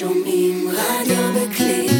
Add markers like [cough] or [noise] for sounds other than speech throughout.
שומעים רדיו בקליק.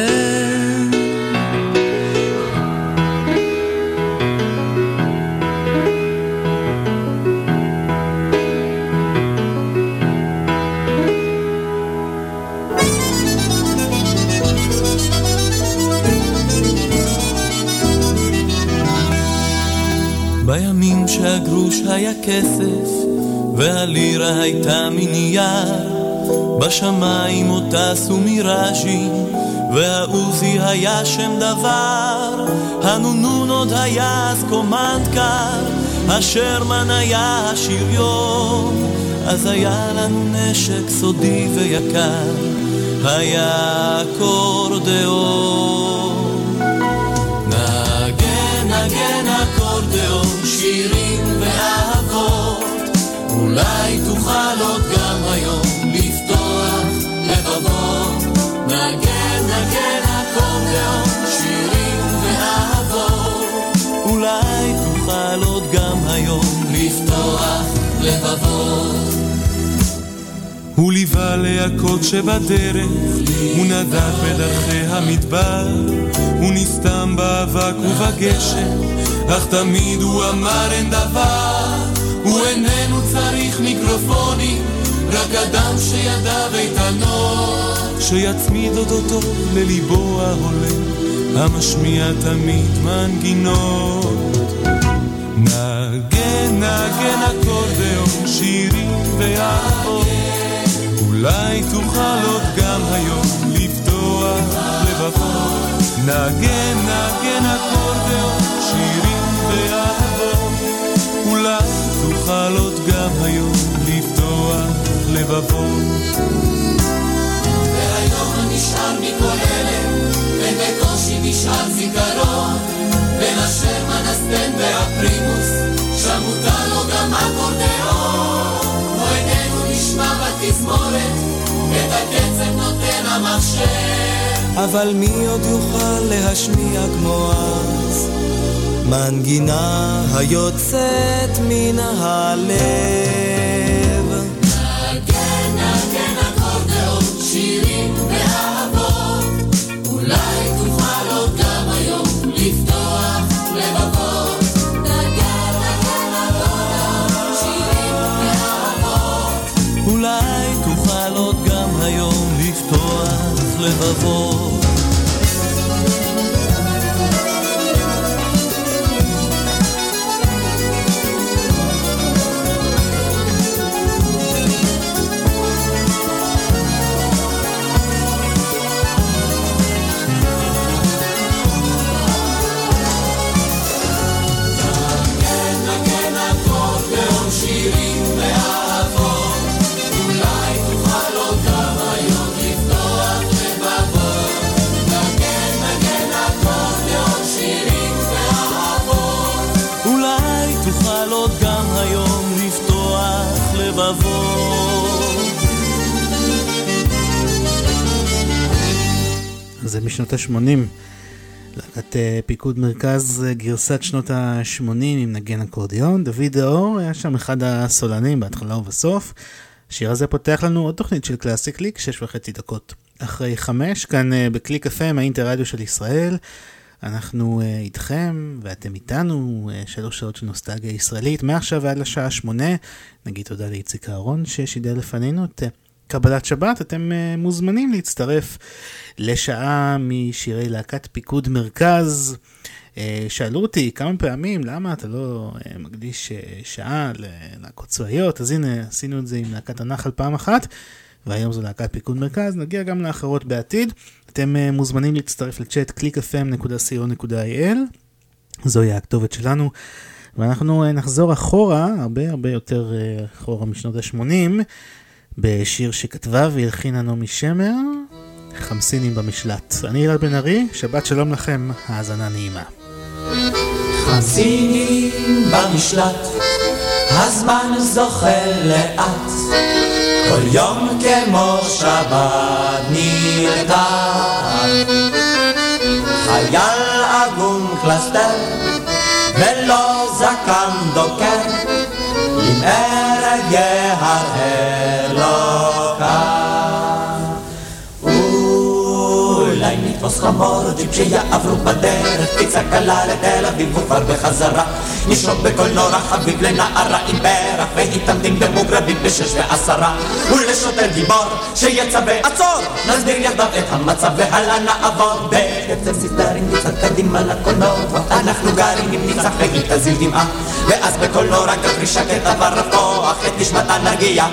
היה כסף והלירה הייתה מנייר בשמיים עוד טסו מיראז'ים והעוזי היה שם דבר. הנונון עוד היה אז קומנד קר השרמן היה השריון. אז היה לנו נשק סודי ויקר היה אקורדיאון נגן נגן אקורדיאון שירים ואהבות אולי תוכל עוד גם היום לפתוח לבבות נגן נגן אקורדיאון שירים ואהבות אולי תוכל עוד גם היום לפתוח לבבות הוא ליווה להכות שבדרך, הוא נדד בדרכי המדבר, הוא נסתם באבק ובגשם, אך תמיד הוא אמר אין דבר, הוא איננו מיקרופונים, רק אדם שידיו איתנות, שיצמיד אותו לליבו ההולם, המשמיע תמיד מנגינות. נגן, נגן אקורדיאון, שירים ואהבות. אולי תוכל עוד גם היום לפתוח לבבות. נגן, נגן אקורדיאון, שירים ואהבות. אולי עוד גם היום לפתוח לבבות. והיום נשאר מכל אלה, ובקושי נשאר זיכרון, בין השרמן הסטן והפרימוס, שם מותר לו גם אקורדיאון. הוא איננו נשמע בתזמורת, את הקצב נותן המחשב. אבל מי עוד יוכל להשמיע כמו אז? מנגינה היוצאת מן הלב. נגן, נגן אקורדיאון, שירים ואהבות, אולי תוכל עוד גם היום לפתוח לבבות. נגן, נגן אקורדיאון, שירים ואהבות, אולי תוכל עוד גם היום לפתוח לבבות. זה משנות ה-80. להקת אה, פיקוד מרכז, אה, גרסת שנות ה-80 עם נגן אקורדיון. דוד האור היה שם אחד הסולנים בהתחלה ובסוף. השיר הזה פותח לנו עוד תוכנית של קלאסי קליק, שש וחצי דקות אחרי חמש, כאן אה, בקליק FM, האינטרדיו של ישראל. אנחנו איתכם ואתם איתנו, שלוש שעות של נוסטלגיה ישראלית, מעכשיו ועד לשעה שמונה. נגיד תודה לאיציק אהרון ששידר לפנינו את קבלת שבת, אתם אה, מוזמנים להצטרף לשעה משירי להקת פיקוד מרכז. אה, שאלו אותי כמה פעמים למה אתה לא אה, מקדיש שעה ללהקות צבאיות, אז הנה עשינו את זה עם להקת הנחל פעם אחת, והיום זו להקת פיקוד מרכז, נגיע גם לאחרות בעתיד. אתם מוזמנים להצטרף לצ'אט clickfm.co.il, זוהי הכתובת שלנו. ואנחנו נחזור אחורה, הרבה הרבה יותר אחורה משנות ה-80, בשיר שכתבה והלחינה נעמי שמר, חמסינים במשלט. אני אלעד בן ארי, שבת שלום לכם, האזנה נעימה. חמסינים במשלט, הזמן זוחל לאט, כל יום כמו שבת נרתעת. חייל עגום קלסתר, ולא זקן דוקר, עם ערב יהרהר נתפוס חמורדים שיעברו בדרך, פיצה קלה לתל אביב וכבר בחזרה. נשרוק בקולנוע חביב לנערה עם פרח, והתעמדים במוגרבים בשש ועשרה. ולשוטר גיבור שיצא ועצור, נסביר יחדיו את המצב והלאה נעבור. בקצב סיסטרים נצעד קדימה לקולנוע, אנחנו גרים עם ניצח והיא תזיל דמעה. ואז בקולנוע גברי שקט עבר לפתוח את נשמת הנגיעה.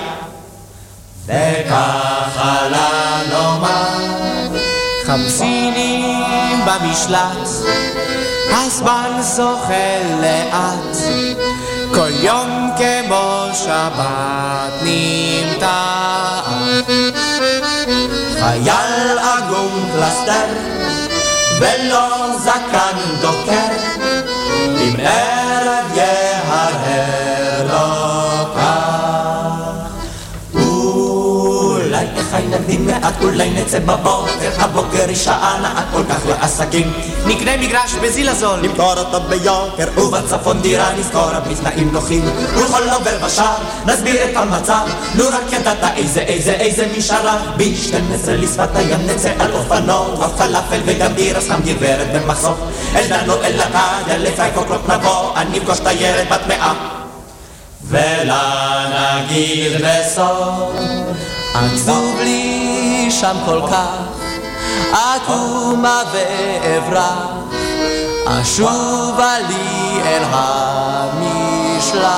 וככה לנאמר חמסינים במשלט, הזמן זוחל לאט, כל יום כמו שבת נמתח. חייל עגום קלסתר, ולא זקן דוקר, עם ערב יהרהר מעט, אולי נצא בבוקר, הבוקר היא שעה נעה כל כך לעסקים. נקנה מגרש בזיל הזול, נמכור אותו ביוקר, ובצפון דירה נזכור בתנאים נוחים. ולכל עובר בשער נסביר את המצב, לו רק ידעת איזה איזה איזה משארה. ב-12 לשפת הים נצא על אופנוע, פלאפל וגם בירה סתם גברת במחסוך. אלדנו אל הקדיה לפי קוקלות נבוא, אני אפגוש תיירת בת מאה. ולה נגיד בסוף, עצוב לי שם כל כך, עקומה ואברח, אשובה לי אל המשלט.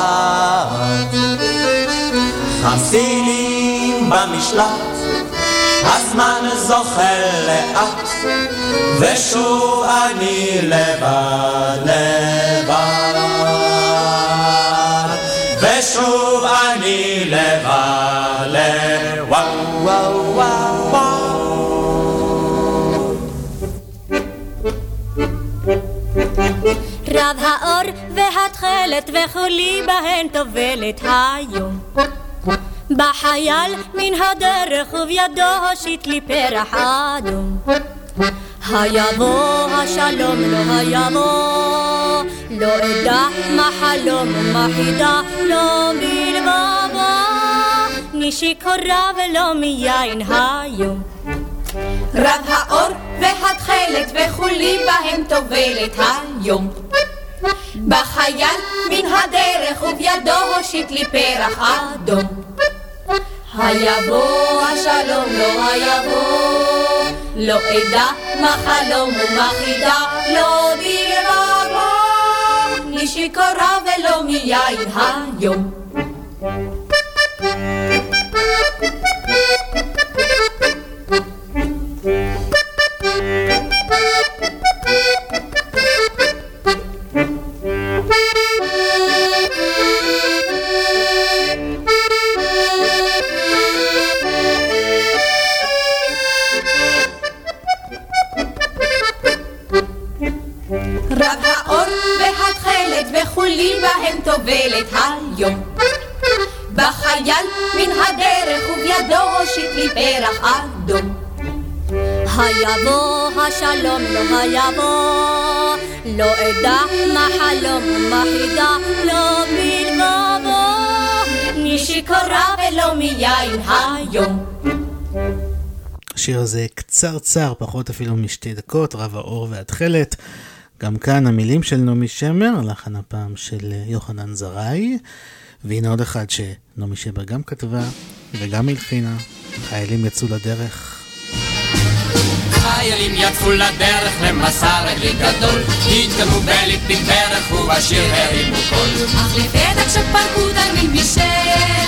חמסינים במשלט, הזמן זוחל לאט, ושוב אני לבד לבד. ושוב אני לבד לבד. רב האור והתכלת וכולי בהן טובלת היום. בחייל מן הדרך ובידו הושיט לי פרח אדום. היבוא השלום לא היבוא, לא אדע מה חלום ומה חידה, לא מלבבו, משיכורה ולא מיין היום. רב האור והתכלת וכולי בהם טובלת היום. בחייל מן הדרך ובידו הושיט לי פרח אדום. היבוא השלום לא היבוא, לא אדע מה חלום ומה חידה, לא בלבבו, משיכורה ולא מיין היום. רב האור והתכלת וכולי בהם טובלת היום. בחייל מן הדרך ובידו הושיט לי פרח אדום. היבוא השלום לא היבוא, לא אדע מה חלום ומה חידה, לא בלבבו, משיכורה ולא מיין היום. השיר הזה קצרצר, פחות אפילו משתי דקות, רב האור והתכלת. גם כאן המילים של נעמי שמר, הלחן הפעם של יוחנן זרעי. והנה עוד אחד שנעמי שבר גם כתבה וגם הלחינה, חיילים יצאו לדרך. חיילים יצאו לדרך למסע רגלי גדול, התקדמו בליפתיק ברך ובשיר הרימו קול. אך לפתע כשפרקו תרמיל משכם,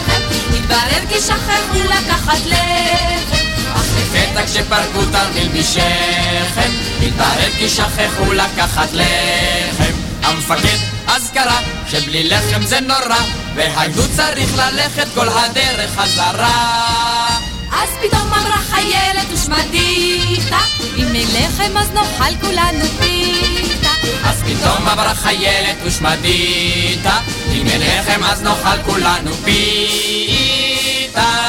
התברר כי שכחו לקחת לחם. אך לפתע כשפרקו תרמיל משכם, התברר כי שכחו לקחת לחם. המפקד אז קרא שבלי לחם זה נורא, והגדוד צריך ללכת כל הדרך חזרה. אז פתאום אמרה חיילת ושמדיתה, אם אין לחם אז נאכל כולנו פיתה. אז פתאום אמרה חיילת ושמדיתה, אם אין לחם אז נאכל כולנו פיתה.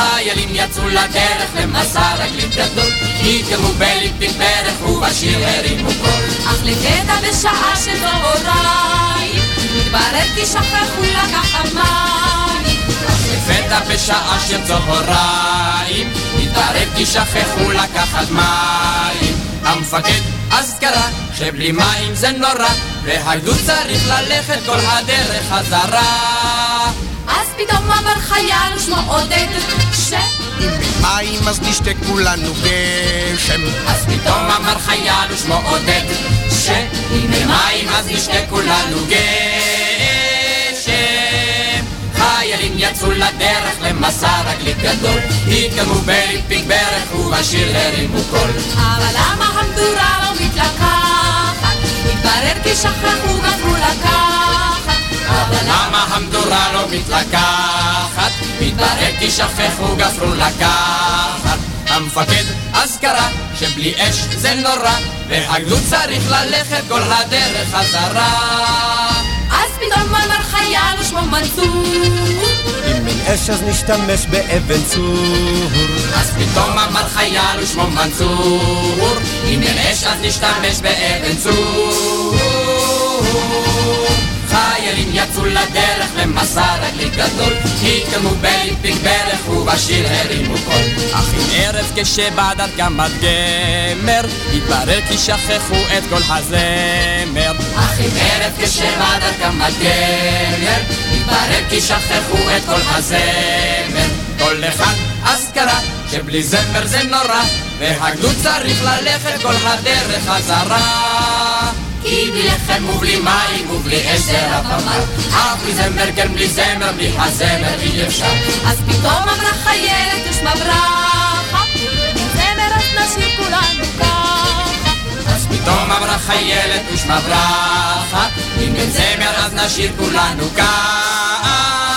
חיילים יצאו לדרך למסע רגלית גדול, התקרבו בליפיק ברך ובשיר הרימו קול. אך לפתע בשעה של צהריים, מתברר כי שכחו לקחת מים. אך לפתע בשעה של צהריים, התברר כי שכחו לקחת מים. המפקד אז קרא שבלי מים זה נורא, והגדוד צריך ללכת כל הדרך חזרה. אז פתאום אמר חייל ושמו עודד, ש... אם אין מים אז נשתה כולנו גשם. אז פתאום אמר חייל ושמו עודד, שאם אין מים אז נשתה כולנו גשם. חיילים יצאו לדרך למסע רגלית גדול, התקדמו בליפיק ברך ובשיר הרימו קול. אבל למה המדורה לא מתלקחת? התברר כי שכחו גזרו לקחת. אבל למה המדורה לא מתלקחת? מתברר כי שכחו גפרו לקחת. המפקד אז קרא שבלי אש זה נורא, והגדוד צריך ללכת כל הדרך חזרה. אז פתאום אמר חייל ושמו מנסור, אם אין אש אז נשתמש באבן צור. אז פתאום אמר חייל ושמו מנסור, אם אין אש אז נשתמש באבן צור. חיילים יצאו לדרך למסע רגלית גדול, התקדמו בליפיק ברך ובשיר הרימו קול. אך עם ערב כשבא דרכם עד גמר, התברר כי שכחו את כל הזמר. אך עם ערב כשבא דרכם עד גמר, התברר כי שכחו את כל הזמר. כל אחד אז קרא שבלי זמר זה נורא, והגדוד צריך ללכת כל הדרך חזרה. כי בלי לחם ובלי מים ובלי רב אמר אף בלי זמר כן בלי זמר בלי הזמר אי אפשר אז פתאום אמרה חיילת ושמה ברכה, זמר אז נשאיר כולנו ככה. פתאום אמרה חיילת ושמה ברכה אם אין זמר אז נשאיר כולנו ככה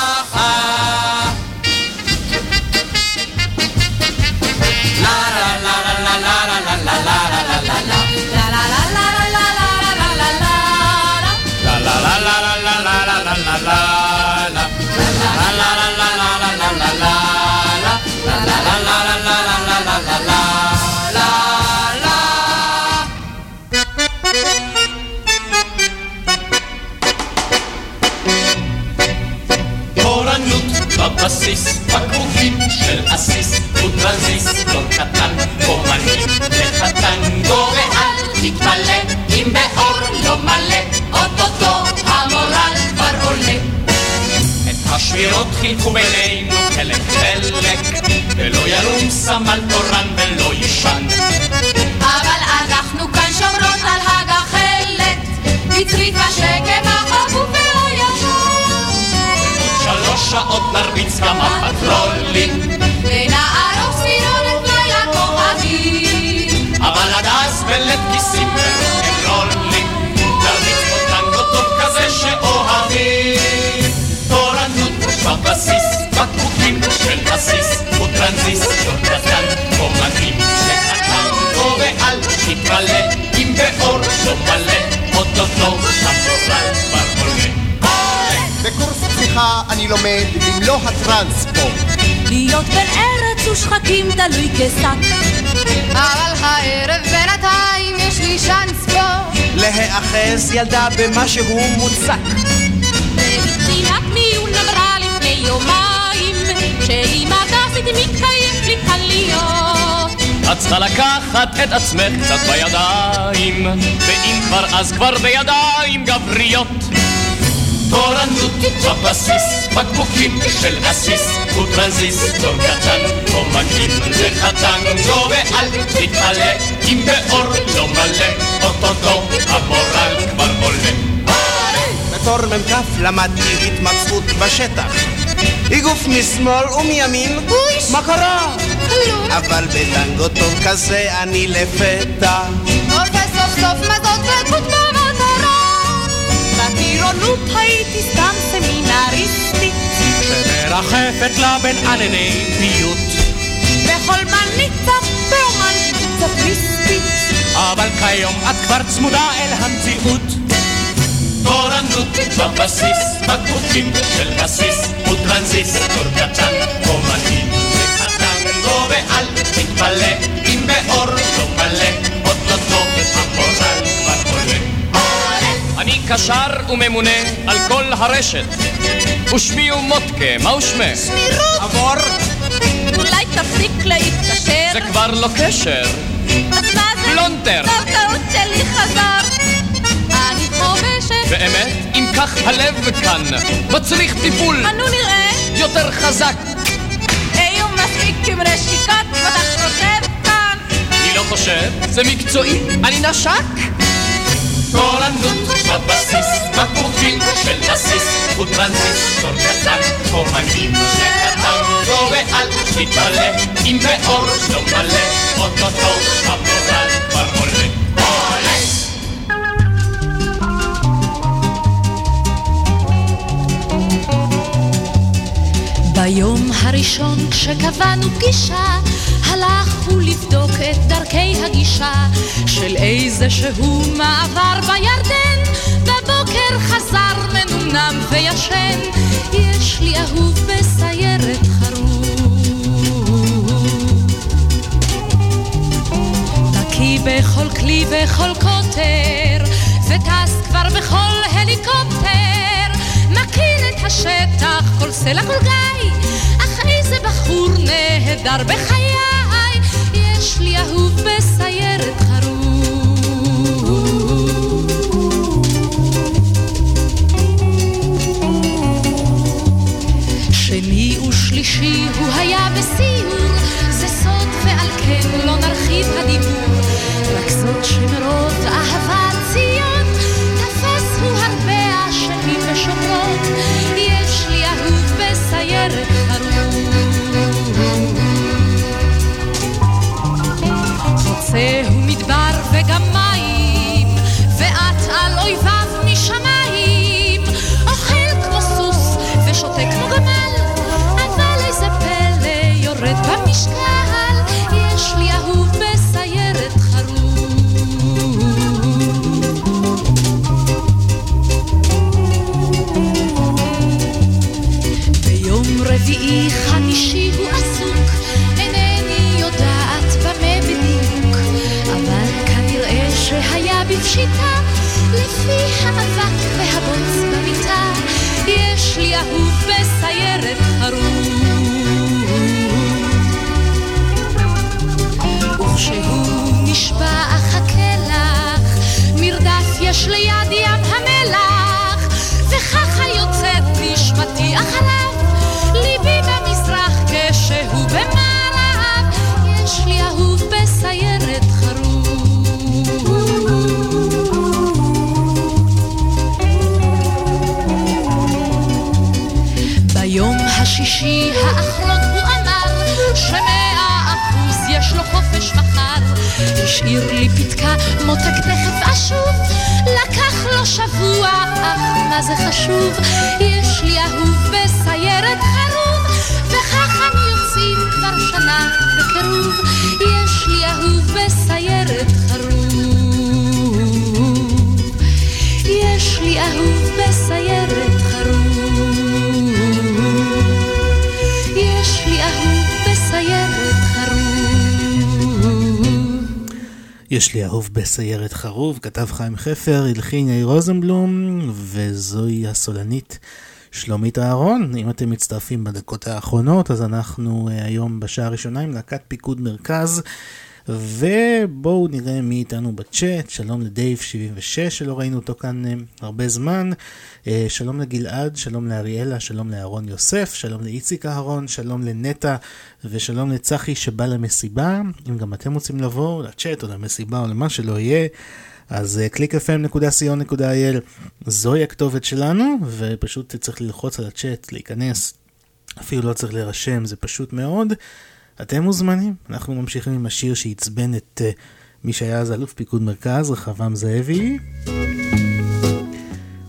בבסיס, בקבוקים של עסיס וטרנזיסטור קטן, אומנים לחטנגו ואל תתפלא אם באור לא מלא, אוטוטו המורל כבר עולה. את השבירות חילקו בינינו חלק חלק, ולא ינום סמל תורן ולא יישן. אבל אנחנו כאן שומרות על הגחלת, בצריף השקם שעות נרביץ כמה פטרולים, ונערוך סירונת לילה כוכבים. אבל עד אז בלב כיסים ורוקנרולים, נרביץ פה טנגו טוב כזה שאוהבים. תורנות בבסיס, בקבוקים של עסיס, וטרנזיסטור קטן, אומנים שהטנגו ואל תתמלא, אם באור לא מלא, אוטוטו המורל. פתיחה אני לומד במלוא הטרנספורט. להיות בן ארץ ושחקים תלוי כשק. אבל הערב בינתיים יש לי שאנס פה. להיאחז ילדה במשהו מוצק. מבחינת מיון אמרה לפני יומיים, שאם הדסית מתקיים לי כאן להיות. את צריכה לקחת את עצמך קצת בידיים, ואם כבר אז כבר בידיים גבריות. תורנות בבסיס, בקבוקים של עסיס, וטרנזיסטור קטן, או מקים לחתן, לא ואל תתמלא, אם באור לא מלא, אוטוטו המורל כבר עולה. בתור מ"כ למדתי התמצאות בשטח. איגוף משמאל ומימין, מה קרה? כלום. אבל בטנגו טוב כזה אני לפתע. וסוף סוף מזון במטרה. בטירונות הייתי סתם סמינריסטית. שמרחפת לה בין ענני פיוט. בחולמנית קצת באומנית קצת מיסטית. אבל כיום את כבר צמודה אל המציאות. תורנות בבסיס, בקבוקים של בסיס, וטרנזיסטור קטן, אומנים לחתן, לא ואל תתפלא, אם באור לא מלא, קשר וממונה על כל הרשת. ושמי הוא מוטקה, מהו שמך? שמי רות. עבור. אולי תפסיק להתקשר? זה כבר לא קשר. אז מה זה? פלונטר. טעות שלי חזר. אני חובשת. באמת, אם כך הלב כאן מצריך טיפול אנו נראה. יותר חזק. היו מספיק עם רשיקות, ואתה חושב כאן. אני לא חושב, זה מקצועי, אני נשק. תורנות בבסיס, בקבוקים של עסיס, וטרנזיסטור קטן, אומנים לחתן, לא ואל תתפלא, אם באור לא מלא, אוטוטו המורל כבר. עולה! ביום הראשון כשקבענו פגישה, הלך הוא לבדוק את דרכי הגישה של איזה שהוא מעבר בירדן. בבוקר חזר מנומנם וישן, יש לי אהוב בסיירת חרוב. בכל כלי וכל קוטר, וטס כבר בכל הליקופטר. מכיר השטח, כל סלע כל גיא, אך איזה בחור נהדר בחיי, יש לי אהוב בסיירת חרוב. שני ושלישי הוא היה בסיור, זה סוד ועל כן לא נרחיב הדיבור, רק זאת שמרוב אהבת מדבר וגם השאיר לי פתקה מותק תכף אשוב. לקח לו שבוע אך מה זה חשוב? יש לי אהוב בסיירת חרוב וכך אני יוצאים כבר שנה בקירוב. יש לי אהוב בסיירת חרוב. יש לי אהוב בסיירת יש לי אהוב בסיירת חרוב, כתב חיים חפר, הלחין יאיר רוזנבלום, וזוהי הסולנית שלומית אהרון. אם אתם מצטרפים בדקות האחרונות, אז אנחנו אה, היום בשעה הראשונה עם להקת פיקוד מרכז. ובואו נראה מי איתנו בצ'אט, שלום לדייב 76 שלא ראינו אותו כאן אה, הרבה זמן, אה, שלום לגלעד, שלום לאריאלה, שלום לאהרון יוסף, שלום לאיציק אהרון, שלום לנטע ושלום לצחי שבא למסיבה, אם גם אתם רוצים לבוא לצ'אט או למסיבה או למה שלא יהיה. אז www.clickfm.co.il זוהי הכתובת שלנו, ופשוט צריך ללחוץ על הצ'אט, להיכנס, אפילו לא צריך להירשם, זה פשוט מאוד. אתם מוזמנים, אנחנו ממשיכים עם השיר שעצבן את uh, מי שהיה אז אלוף פיקוד מרכז, רחבעם זאבי.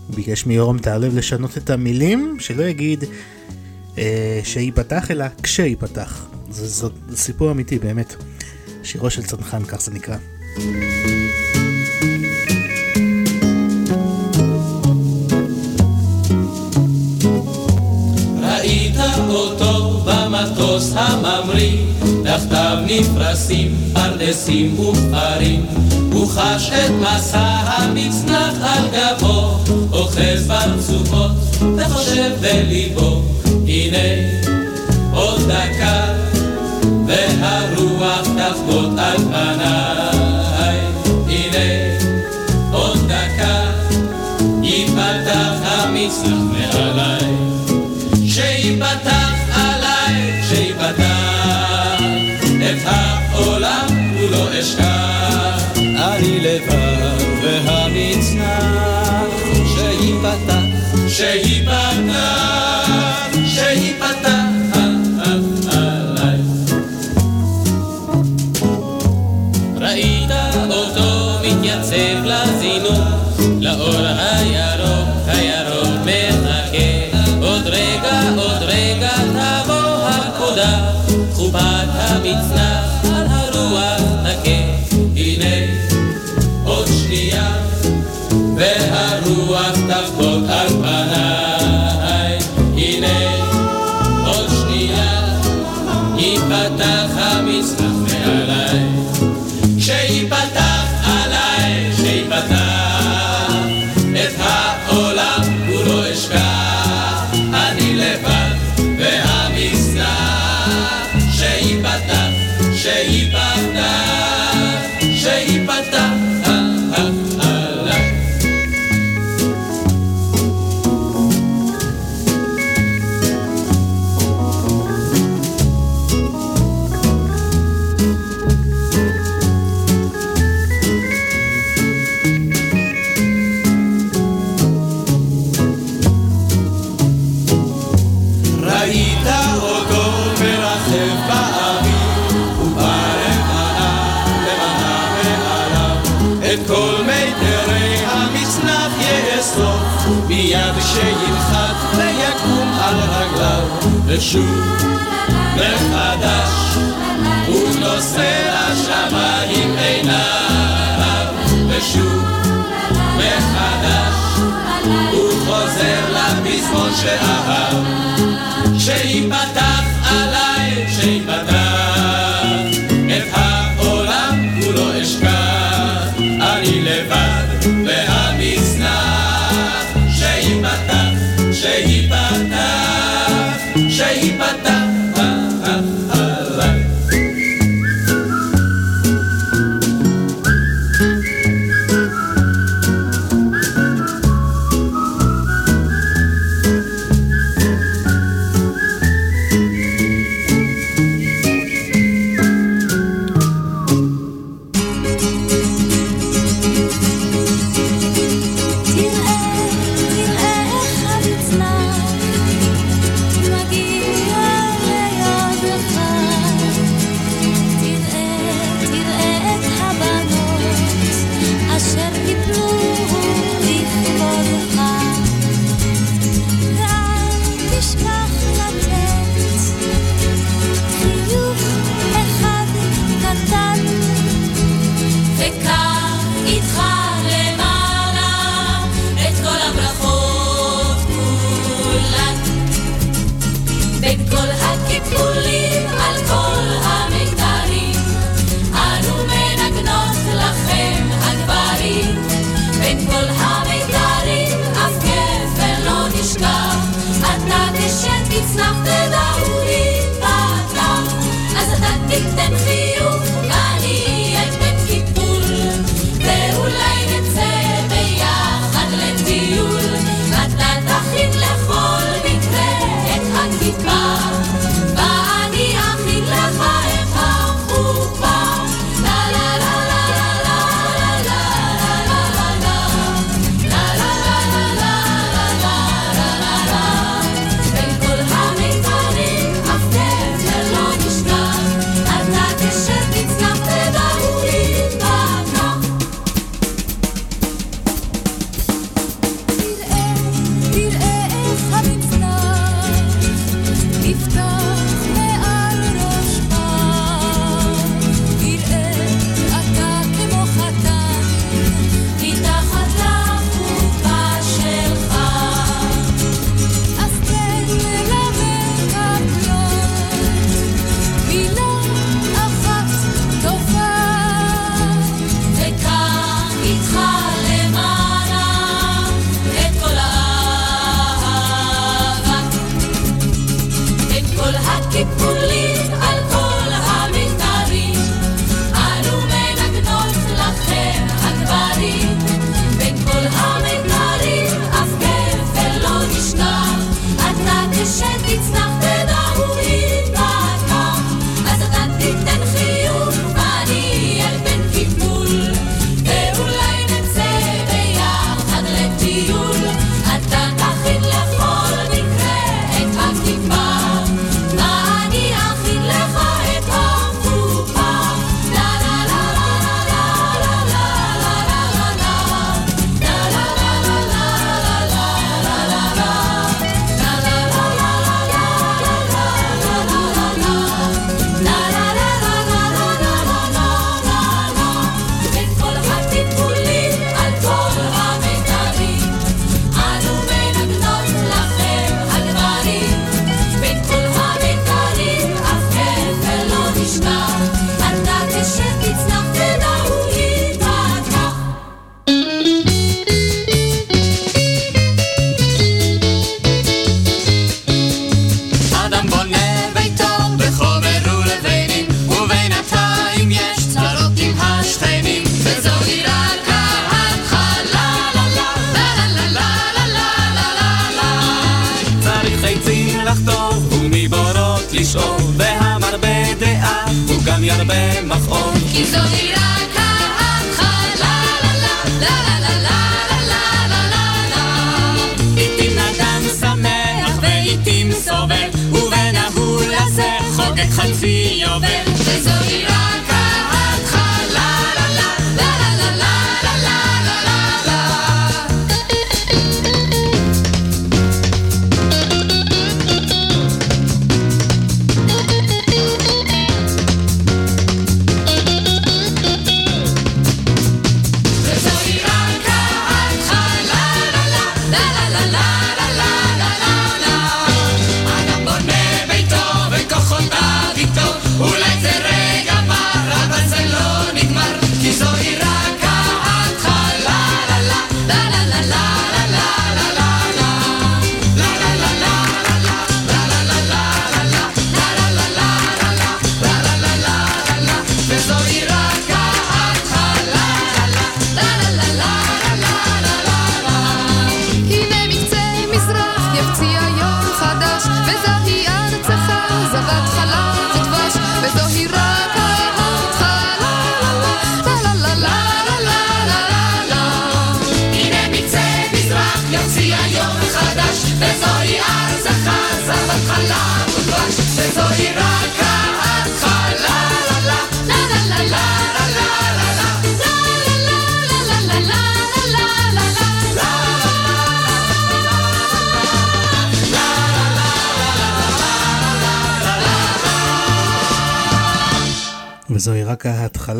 הוא ביקש מיורם טהרלב לשנות את המילים, שלא יגיד uh, שייפתח, אלא כשייפתח. זה, זה, זה סיפור אמיתי, באמת. שירו של צנחן, כך זה נקרא. אותו במטוס הממריא, תחתיו נפרסים פרדסים וכפרים, הוא חש את מסע המצנח על גבו, אוחז ברצופות וחושב בליבו, הנה עוד דקה, והרוח תחבוט על פניי, הנה עוד דקה, ייפתח המצנח מעליי. שיפתח עליי, שיפתח את העולם כולו אשכח. אני לבד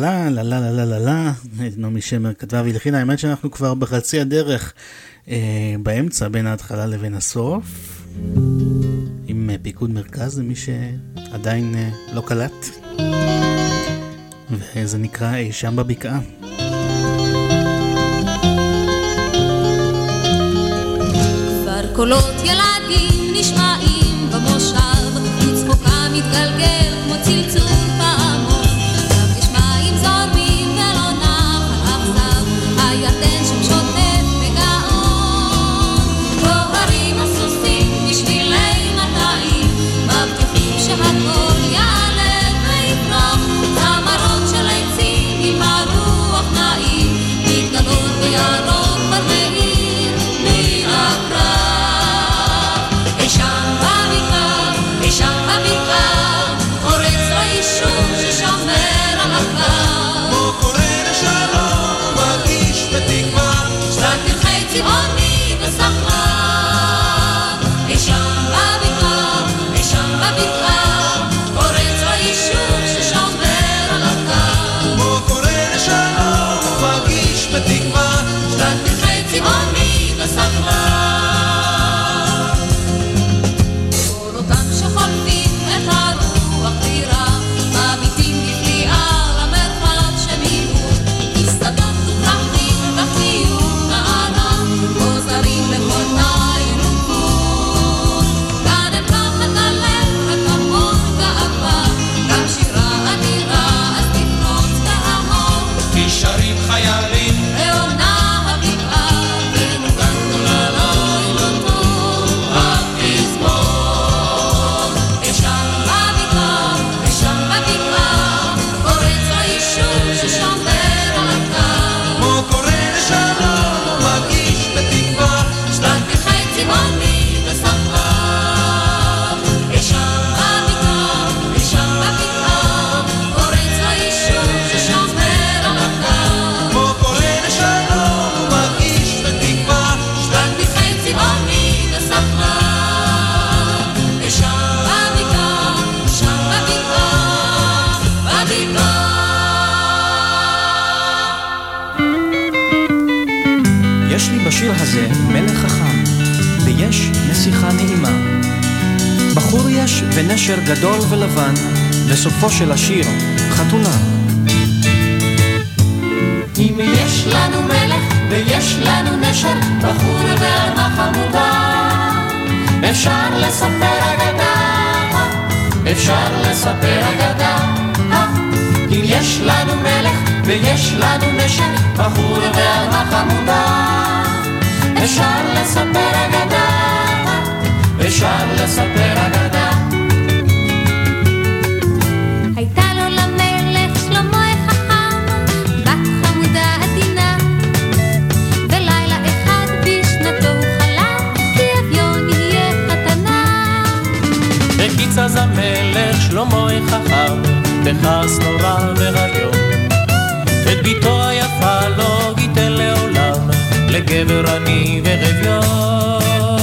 לה לה לה לה לה לה, לה נעמי שמר כתבה והלחינה, האמת שאנחנו כבר בחצי הדרך אה, באמצע בין ההתחלה לבין הסוף, עם אה, פיקוד מרכז למי שעדיין אה, לא קלט, וזה נקרא אה, אי שם בבקעה. קולות ילדים נשמעים במושב, וצחוקה מתגלגל כמו צלצול. ונשר גדול ולבן, וסופו של השיר, חתונה. אם יש לנו מלך ויש לנו נשר, בחור ועלמה חמודה, אפשר לספר אגדה, אפשר לספר אגדה. אם יש לנו מלך ויש לנו נשר, בחור חמודה, אפשר לספר אגדה, אפשר לספר אגדה. בכעס נורא והיום. את ביתו היפה לא ייתן לעולם, לגבר עני ורביון.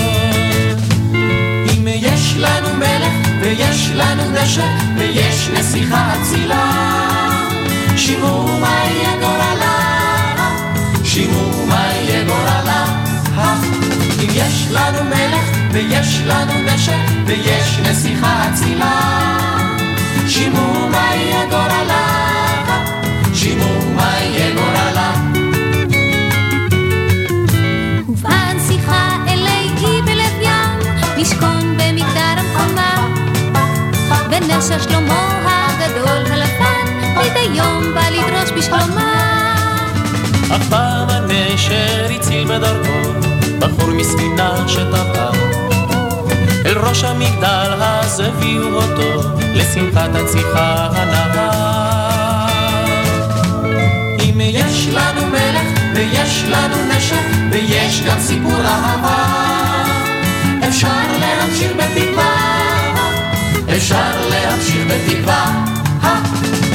אם יש לנו מלך ויש לנו נשק ויש נסיכה אצילה, שמעו מה יהיה גורלה, שמעו מה יהיה גורלה. אם יש לנו מלך ויש לנו נשק ויש נסיכה אצילה, שמעו מה יהיה גורלה, שמעו מה יהיה גורלה. ובען שיחה אלי אי בלב ים, לשכון במגדר המחומה. ונשר שלמה הגדול הלבן, מדי יום בא לדרוש בשלומה. אף פעם הנשר הציל בדרכו בחור מספינה שטבעה. ראש המגדל אז הביאו אותו לשמחת הציחה הנהר. אם יש לנו מלך ויש לנו נשק ויש גם סיפור אהבה אפשר להמשיך בתקווה. אפשר להמשיך בתקווה.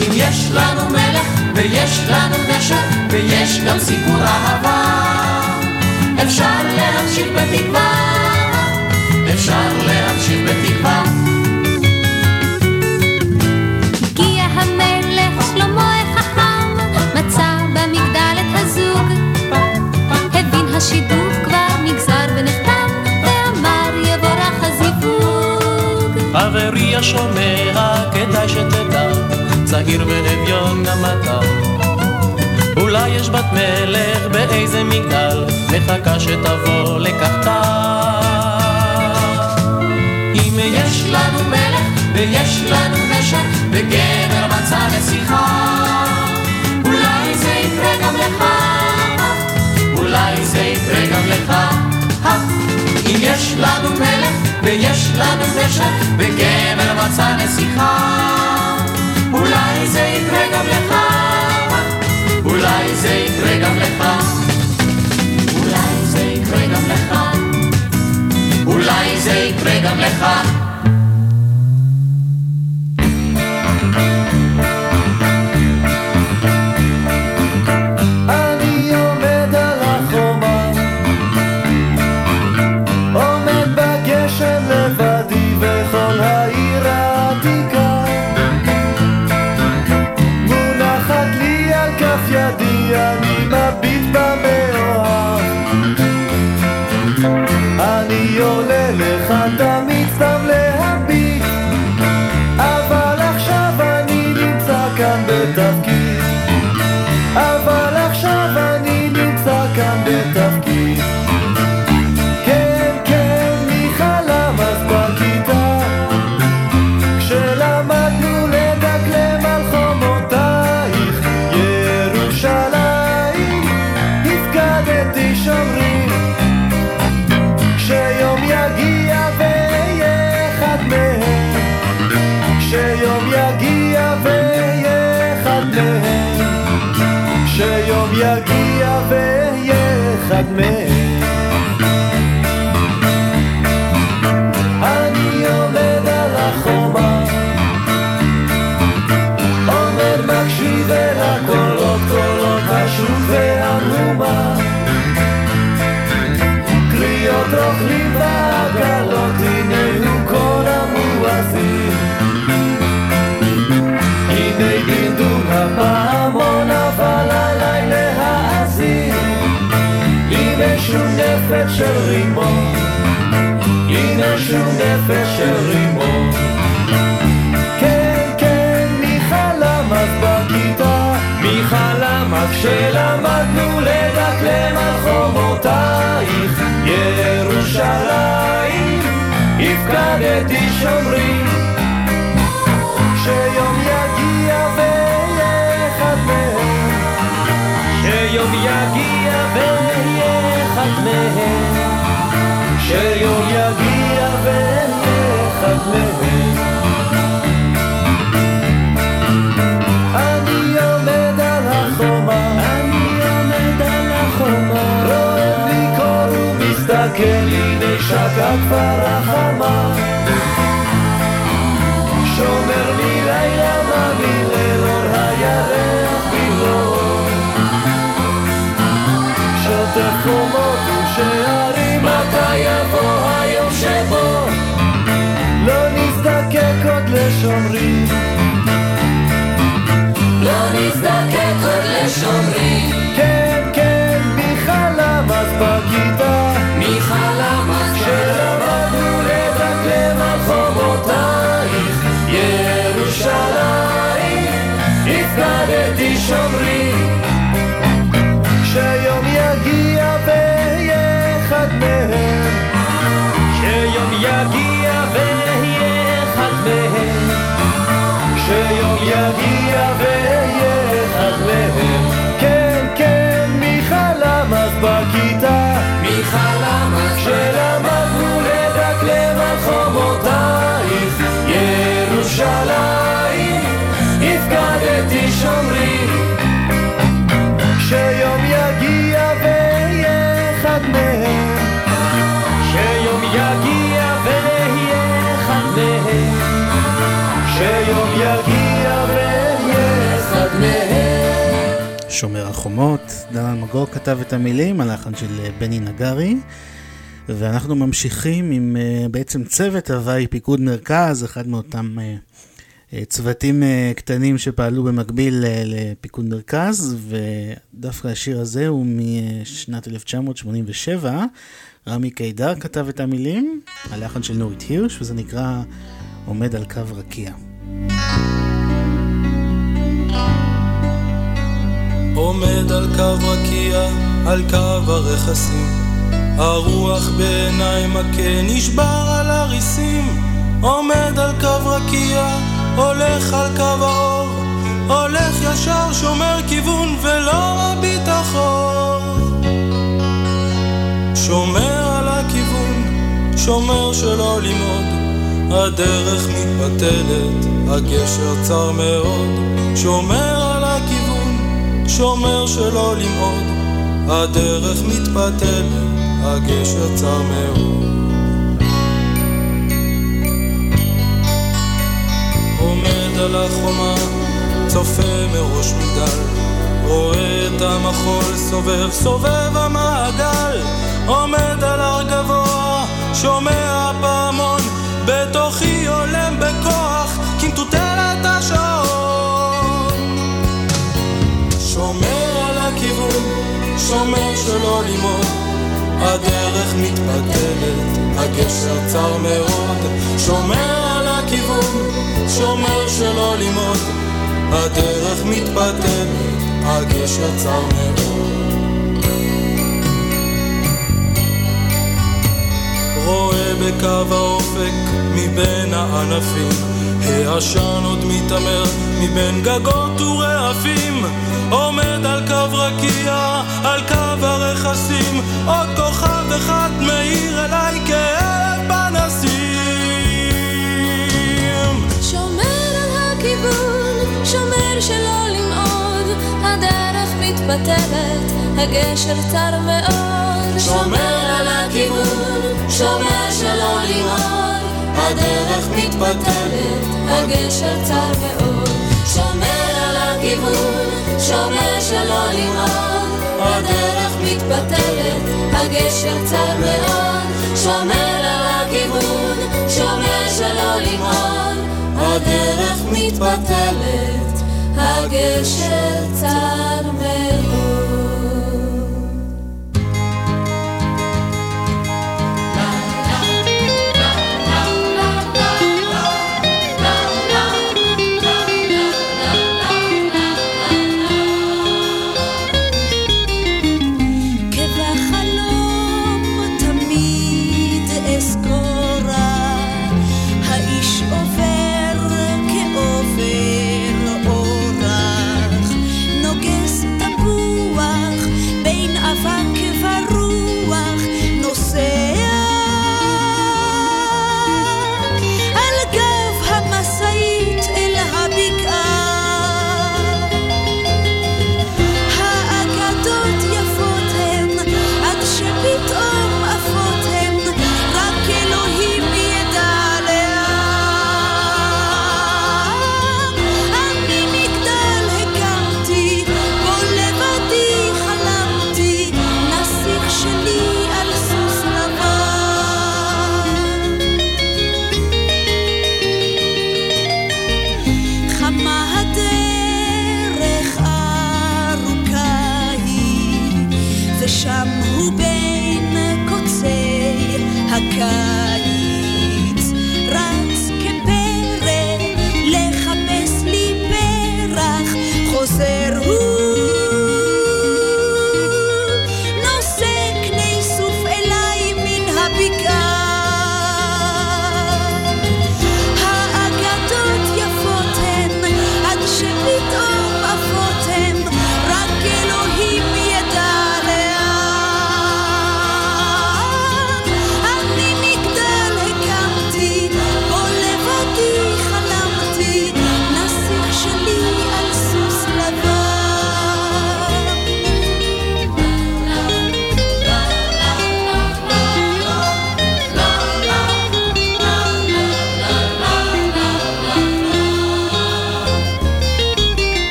אם יש לנו מלך ויש לנו נשק ויש גם סיפור אהבה אפשר להמשיך בתקווה אפשר להמשיך בתקווה הגיע המלך שלמה החכם, מצא במגדל את הזוג. הבין השידוך כבר נגזר ונחתם, ואמר יבורך הזיווג. חברי השומע, כדאי שתדע, צעיר ואביון גם אתה. אולי יש בת מלך באיזה מגדל, מחכה שתבוא לקחתה. לנו מלך ויש לנו נשק וגבר מצא נסיכה אולי זה יקרה גם לך אולי זה יקרה גם לך. אם יש לנו מלך ויש לנו נשק וגבר מצא נסיכה אולי זה יקרה גם לך אולי זה יקרה גם לך. אולי זה יקרה גם לך. אולי זה יקרה גם לך נפש של רימון כן כן מי חלם אז בכיתה. מי חלם אז כשלמדנו לדקלם על חומותייך. ירושלים הפקדתי שומרים. שיום יגיע ואהיה אחד מהם. שיום יגיע ואהיה אחד מהם. שיום יגיע אחד מהם אני עומד על החומה אני עומד על החומה רועד לי קור ומסתכל הנה שקע כבר החמה Thank you. שומר החומות, דן אלמגור כתב את המילים, הלחן של אה, בני נגרי. ואנחנו ממשיכים עם אה, בעצם צוות הוואי פיקוד מרכז, אחד מאותם אה, צוותים קטנים שפעלו במקביל לפיקוד מרכז, ודווקא השיר הזה הוא משנת 1987. רמי קידר כתב את המילים, הלחן של נורית הירש, וזה נקרא עומד על קו רקיע. עומד על קו רקיע, על קו הרכסים. הרוח בעיניי מכה נשבר על הריסים. עומד על קו רקיע, הולך על קו האור. הולך ישר, שומר כיוון ולא הביטחון. שומר על הכיוון, שומר שלא ללמוד. הדרך מתפתלת, הגשר צר מאוד. שומר שומר שלא למעוד, הדרך מתפתלת, הגשר צר מאוד. עומד על החומה, צופה מראש מגדל, רואה את המחול סובב, סובב המעגל, עומד על הר גבוה, שומע פעמון, בתוכי שומר שלא ללמוד, הדרך מתפתלת, הגשר צר מאוד. שומר על הכיוון, שומר שלא ללמוד, הדרך מתפתלת, הגשר צר מאוד. רואה בקו האופק מבין הענפים העשן עוד מתעמר מבין גגות ורעפים עומד על קו רקיע, על קו הרכסים עוד כוכב אחד מאיר אליי כאב פנסים שומר על הכיוון, שומר שלא למעוד, הדרך מתפתלת, הגשר צר מאוד. שומר על הכיוון, שומר שלא לרעוד, הדרך מתפתלת, הגשר צר מאוד. שומר על הכיוון, שומר שלא לרעוד, הדרך מתפתלת, הגשר צר מאוד. שומר על הכיוון, שומר שלא לרעוד, הדרך מתפתלת, הגשר צר מאוד.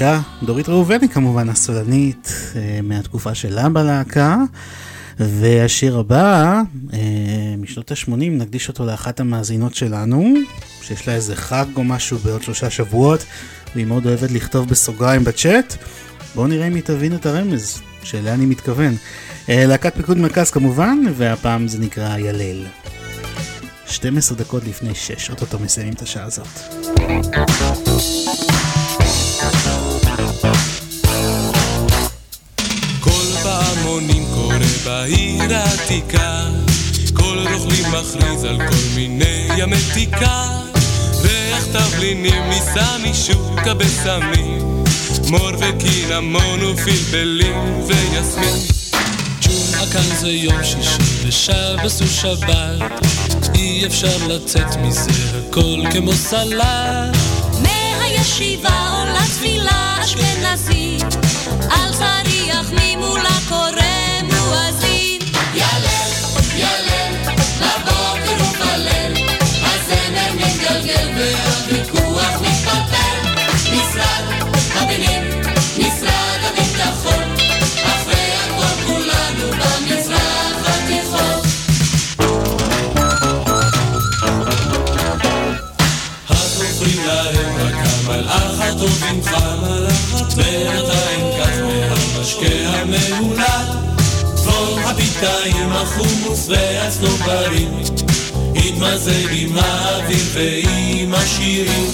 הבקעה. דורית ראובני כמובן הסולנית אה, מהתקופה שלה בלהקה. והשיר הבא, אה, משנות ה-80, נקדיש אותו לאחת המאזינות שלנו, שיש לה איזה חג או משהו בעוד שלושה שבועות, והיא מאוד אוהבת לכתוב בסוגריים בצ'אט. בואו נראה אם היא תבין את הרמז, שאליה אני מתכוון. אה, להקת פיקוד מרכז כמובן, והפעם זה נקרא ילל. 12 דקות לפני 6, אוטוטו מסיימים את השעה הזאת. פעמונים קורא בעיר העתיקה. כל רוכלים מכריז על כל מיני ימי תיקה. ריח תבלינים נישא משוק הבשמים. מור וקינמון ופלפלים ויסמין. ג'ומעה כאן זה יום שישי ושבס ושבת אי אפשר לצאת מזה הכל כמו סלט. מהישיבה עולה תפילה אשכנזית על צריח ממול הקורא מואזין ילל, ילל, הפיתיים החומוס והצנוברים התמזג עם האוויר ועם השירים.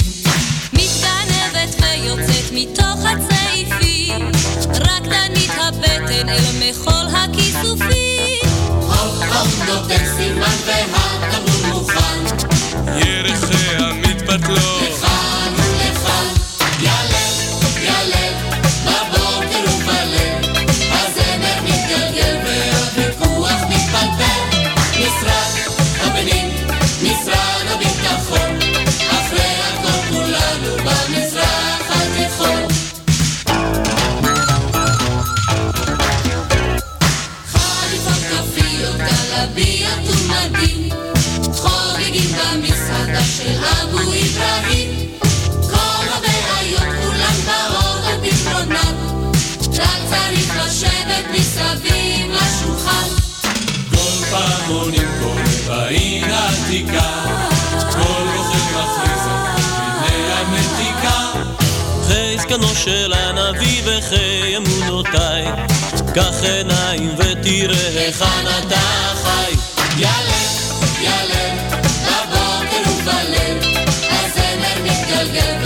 מתגנבת ויוצאת מתוך הצעיפים. רקדנית הבטן אל מחול הכיסופים. הופ הופ נותן סימן והתמרור מוכן. ירחיה של הנביא וחי אמונותיי. קח עיניים ותראה היכן אתה חי. ילל, ילל, בבוקר ובליל הזמר מתגלגל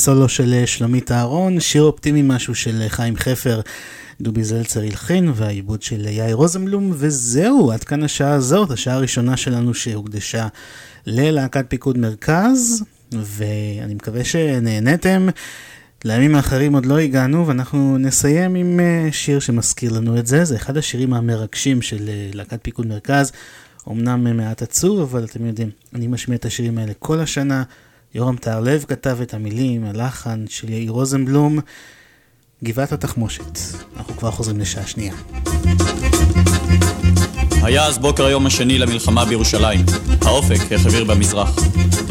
סולו של uh, שלומית אהרון, שיר אופטימי משהו של uh, חיים חפר, דובי זלצר הלחין, והעיבוד של uh, יאיר רוזנבלום, וזהו, עד כאן השעה הזאת, השעה הראשונה שלנו שהוקדשה ללהקת פיקוד מרכז, ואני מקווה שנהנתם. לימים האחרים עוד לא הגענו, ואנחנו נסיים עם שיר שמזכיר לנו את זה, זה אחד השירים המרגשים של להקת פיקוד מרכז. אמנם מעט עצוב, אבל אתם יודעים, אני משמיע את השירים האלה כל השנה. יורם טהרלב כתב את המילים, הלחן של יאיר רוזנבלום, גבעת התחמושת. אנחנו כבר חוזרים לשעה שנייה. היה אז בוקר היום השני למלחמה בירושלים. האופק החביר במזרח.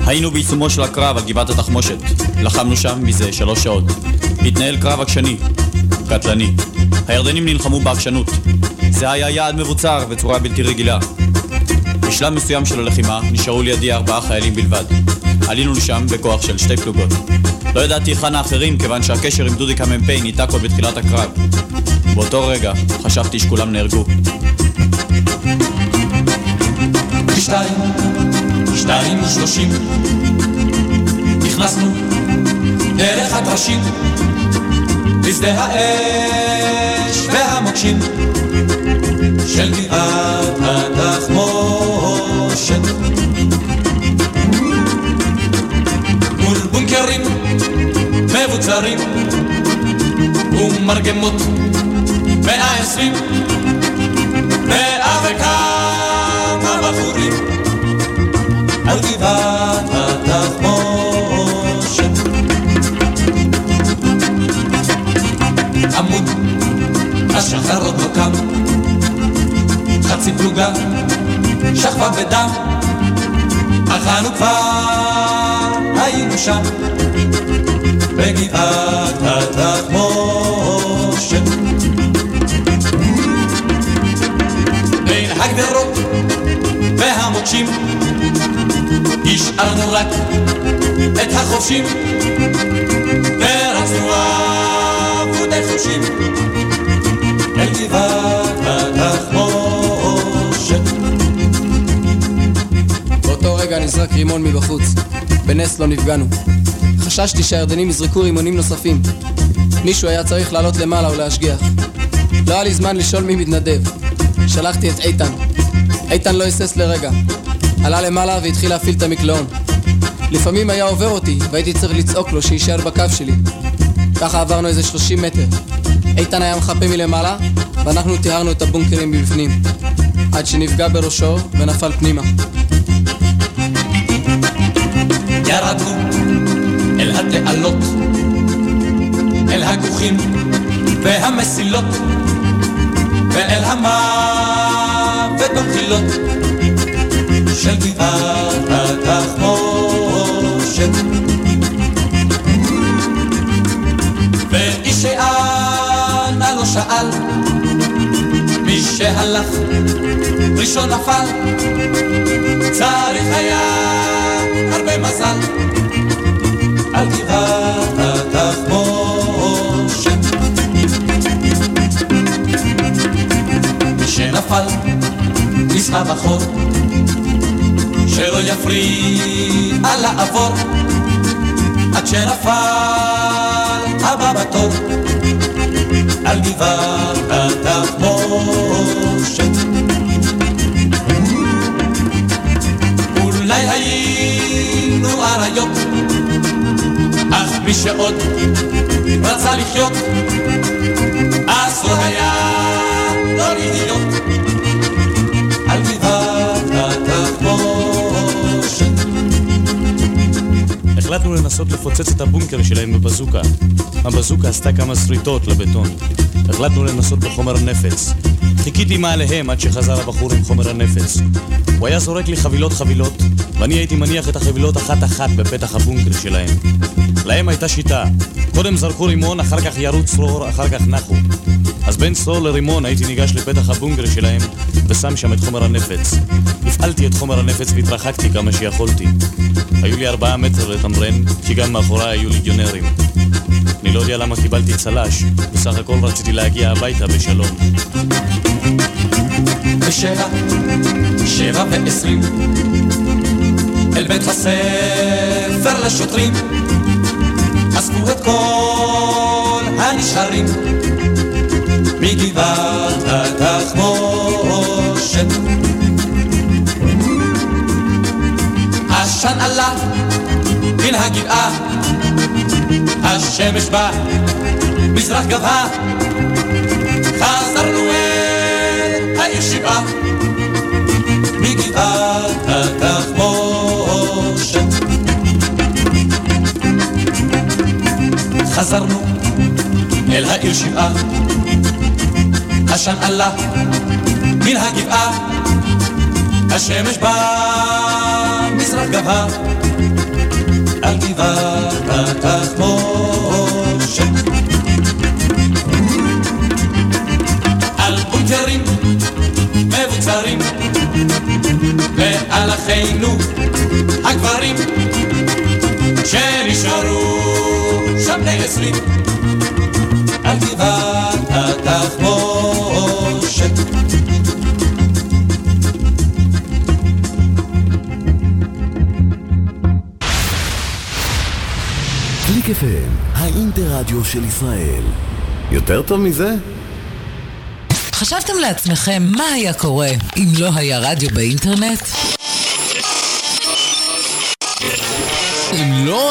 היינו בעיצומו של הקרב על גבעת התחמושת. לחמנו שם מזה שלוש שעות. התנהל קרב עקשני, קטלני. הירדנים נלחמו בעקשנות. זה היה יעד מבוצר בצורה בלתי רגילה. בשלב מסוים של הלחימה נשארו לידי ארבעה חיילים בלבד. עלינו לשם בכוח של שתי פלוגות. לא ידעתי היכן האחרים כיוון שהקשר עם דודיק המ"פ ניתק עוד בתחילת הקרב. באותו רגע חשבתי שכולם נהרגו. שתיים, שתיים ושלושים נכנסנו דרך הטרשים לשדה האש והמוקשים מבוצרים ומרגמות מאה עשרים מאה וכמה בחורים על גבעת התחמושת. עמוד השחר עוד לא קם חצי פלוגה שכבה בדם אכלנו כבר היינו שם בגבעת התחמושת בין הגדרות והמוקשים המוקשים, השארנו רק את החופשים, ורצנו אבודי חושים אל גבעת התחמושת. באותו רגע נזרק רימון מבחוץ. בנס לא נפגענו. חששתי שהירדנים יזרקו רימונים נוספים. מישהו היה צריך לעלות למעלה ולהשגיח. לא היה לי זמן לשאול מי מתנדב. שלחתי את איתן. איתן לא היסס לרגע. עלה למעלה והתחיל להפעיל את המקלעון. לפעמים היה עובר אותי, והייתי צריך לצעוק לו שיישאר בקו שלי. ככה עברנו איזה 30 מטר. איתן היה מחפה מלמעלה, ואנחנו טיהרנו את הבונקרים מבפנים. עד שנפגע בראשו ונפל פנימה. ירדנו אל התעלות, אל הכוכים והמסילות, ואל המוות במחילות של גבעת התחמושת. ואיש שאנה לא שאל, מי שהלך ראשון נפל, צריך היה הרבה מזל על גבעת התחמושת. שנפל נישא בחור, שלא יפריע לעבור, עד שנפל הבא בתור על גבעת התחמושת. אולי היינו אריות, מי שעוד רצה לחיות, אסור היה לא להיות על גבעת התחמושת. החלטנו לנסות לפוצץ את הבונקר שלהם בבזוקה. הבזוקה עשתה כמה שריטות לבטון. החלטנו לנסות בחומר נפץ. חיכיתי מעליהם עד שחזר הבחור עם חומר הנפץ. הוא היה זורק לי חבילות חבילות, ואני הייתי מניח את החבילות אחת-אחת בפתח הבונקר שלהם. להם הייתה שיטה. קודם זרקו רימון, אחר כך ירו צרור, אחר כך נחו. אז בין צרור לרימון הייתי ניגש לפתח הבונקר שלהם ושם שם את חומר הנפץ. הפעלתי את חומר הנפץ והתרחקתי כמה שיכולתי. היו לי ארבעה מטר לתמרן, כי גם מאחוריי היו ליגיונרים. אני לא יודע למה קיבלתי צל"ש, בסך הכל רציתי להגיע הביתה בשלום. בשבע, שבע ועשרים, אל בית הספר לשוטרים, אספו את כל הנשארים מגבעת התחמושת. עשן עלה מן הגבעה, השמש בה מזרח גבהה, חזרנו אל העיר שבעה מגבעת התחמושת. חזרנו אל העיר שבעה, עשן עלה מן הגבעה, השמש במזרח גבהה על גבעת התחמושת. על בונקרים מבוצרים ועל אחינו הגברים שנשארו שם בני עשרים על גבעת התחמושת. קליק FM, האינטרדיו של ישראל. יותר טוב מזה? חשבתם לעצמכם מה היה קורה אם לא היה רדיו באינטרנט?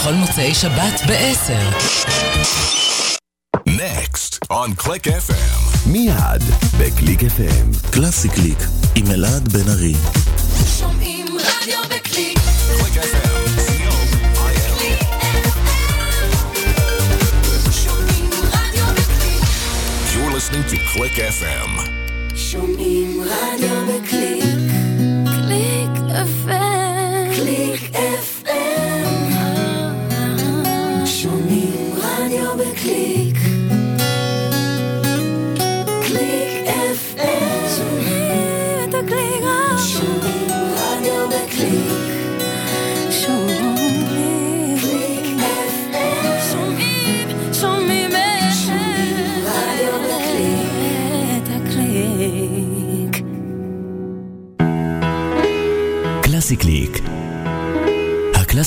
בכל מוצאי שבת ב-10. Next on Click FM. מיד בקליק FM. קלאסי קליק עם אלעד בן ארי. שומעים רדיו בקליק. שומעים רדיו בקליק. You're listening to Click FM. שומעים רדיו בקליק.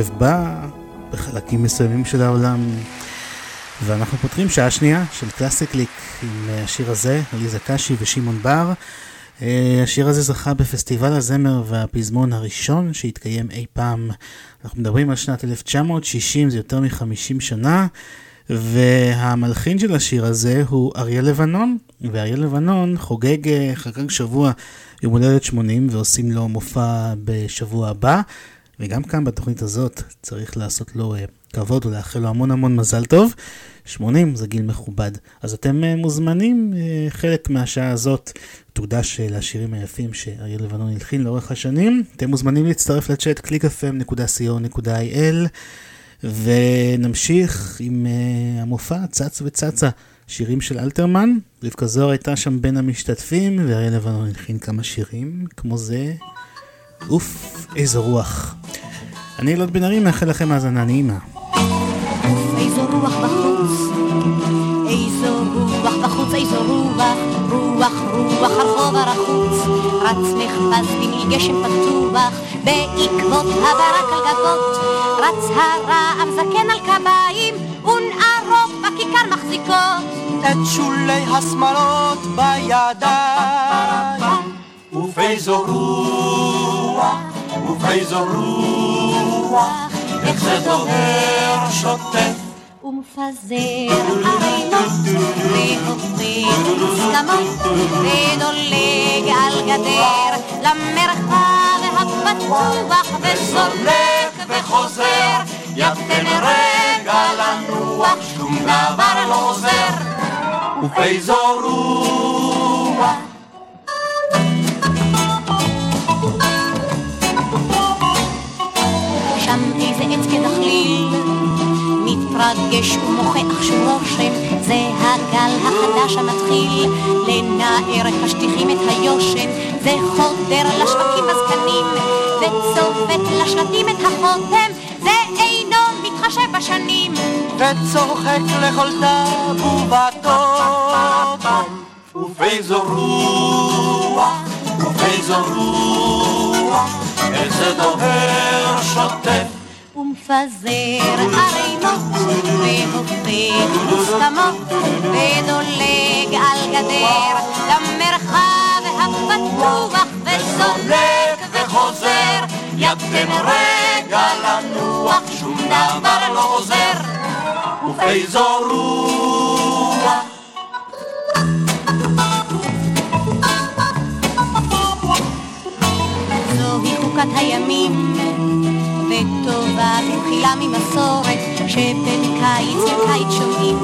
הערב בא בחלקים מסוימים של העולם, ואנחנו פותחים שעה שנייה של קלאסי קליק עם אה, השיר הזה, עליזה קשי ושמעון בר. אה, השיר הזה זכה בפסטיבל הזמר והפזמון הראשון שהתקיים אי פעם. אנחנו מדברים על שנת 1960, זה יותר מ-50 שנה. והמלחין של השיר הזה הוא אריה לבנון, ואריה לבנון חוגג, אה, חגג שבוע יום הולדת 80 ועושים לו מופע בשבוע הבא, וגם כאן בתוכנית הזאת צריך לעשות לו אה, כבוד ולאחל לו המון המון מזל טוב. 80 זה גיל מכובד, אז אתם אה, מוזמנים, אה, חלק מהשעה הזאת תוקדש לשירים היפים שאריה לבנון הלחין לאורך השנים. אתם מוזמנים להצטרף לצ'אט clickfm.co.il ונמשיך עם uh, המופע צץ וצצה, שירים של אלתרמן. רבקה זוהר הייתה שם בין המשתתפים, ואריה לבנון הלחין כמה שירים, כמו זה, אוף, איזו רוח. אני אלעד בן ארי, מאחל לכם האזנה נעימה. איזו רוח בחוץ, איזו רוח בחוץ, איזו רוח, רוח, רוח הרחוב הרחוץ, רץ נחפש בני גשם פתוח, בעקבות הברק על גגות, רץ הרעם זקן על קביים, ונערות בכיכר מחזיקות את שולי השמלות בידיים. ובאיזו רוח, ובאיזו רוח, איך זה דוהר שוטף ומפזר ערינות והופך מוסכמות ודולג על גדר למרחב הפתוח וסולק וחוזר יד תן רגע לנוח, שום דבר לא עוזר ובאיזו רוח שם עץ כדחליל מתרגש ומוכח שוב רושם זה הגל החדש המתחיל. לנער השטיחים את היושן זה חודר לשווקים הזקנים. וצובט לשלטים את החותם זה אינו מתחשב בשנים. וצוחק לכל תבובתו ובאיזו רוח, ובאיזו רוח, איך זה דוהר שוטף ומפזר ערינות והופך מוסכמות ודולג על גדר. למרחב הפתוח וסולק וחוזר יד תן רגע לנוח, שום דבר לא עוזר. ובאיזו רוח? זוהי חוקת הימים במחילה ממסורת שבין קיץ לקיץ שומעים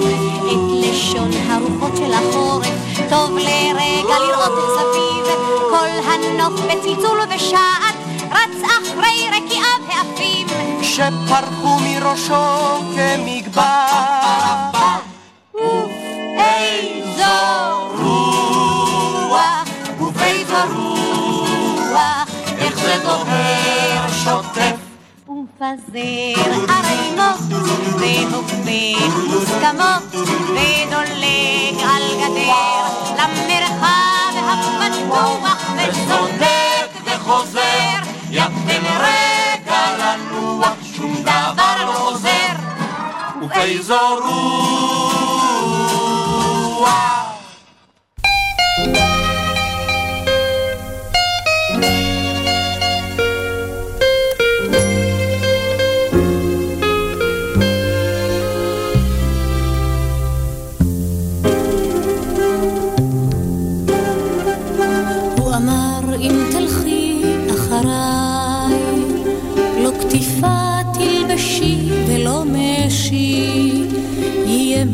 את לשון הרוחות של החורף. טוב לרגע לראות סביב כל הנוף בצלצול ובשעת רץ אחרי רקיעיו העפים שפרחו מראשו כמגבר. איזו רוח ובאיזו רוח איך זה דוהר ומפזר ערינות והופך מוסכמות ודולג על גדר למרחב הפתוח וצודק וחוזר יד תן רגע לנוח שום דבר לא עוזר ובאיזו רוח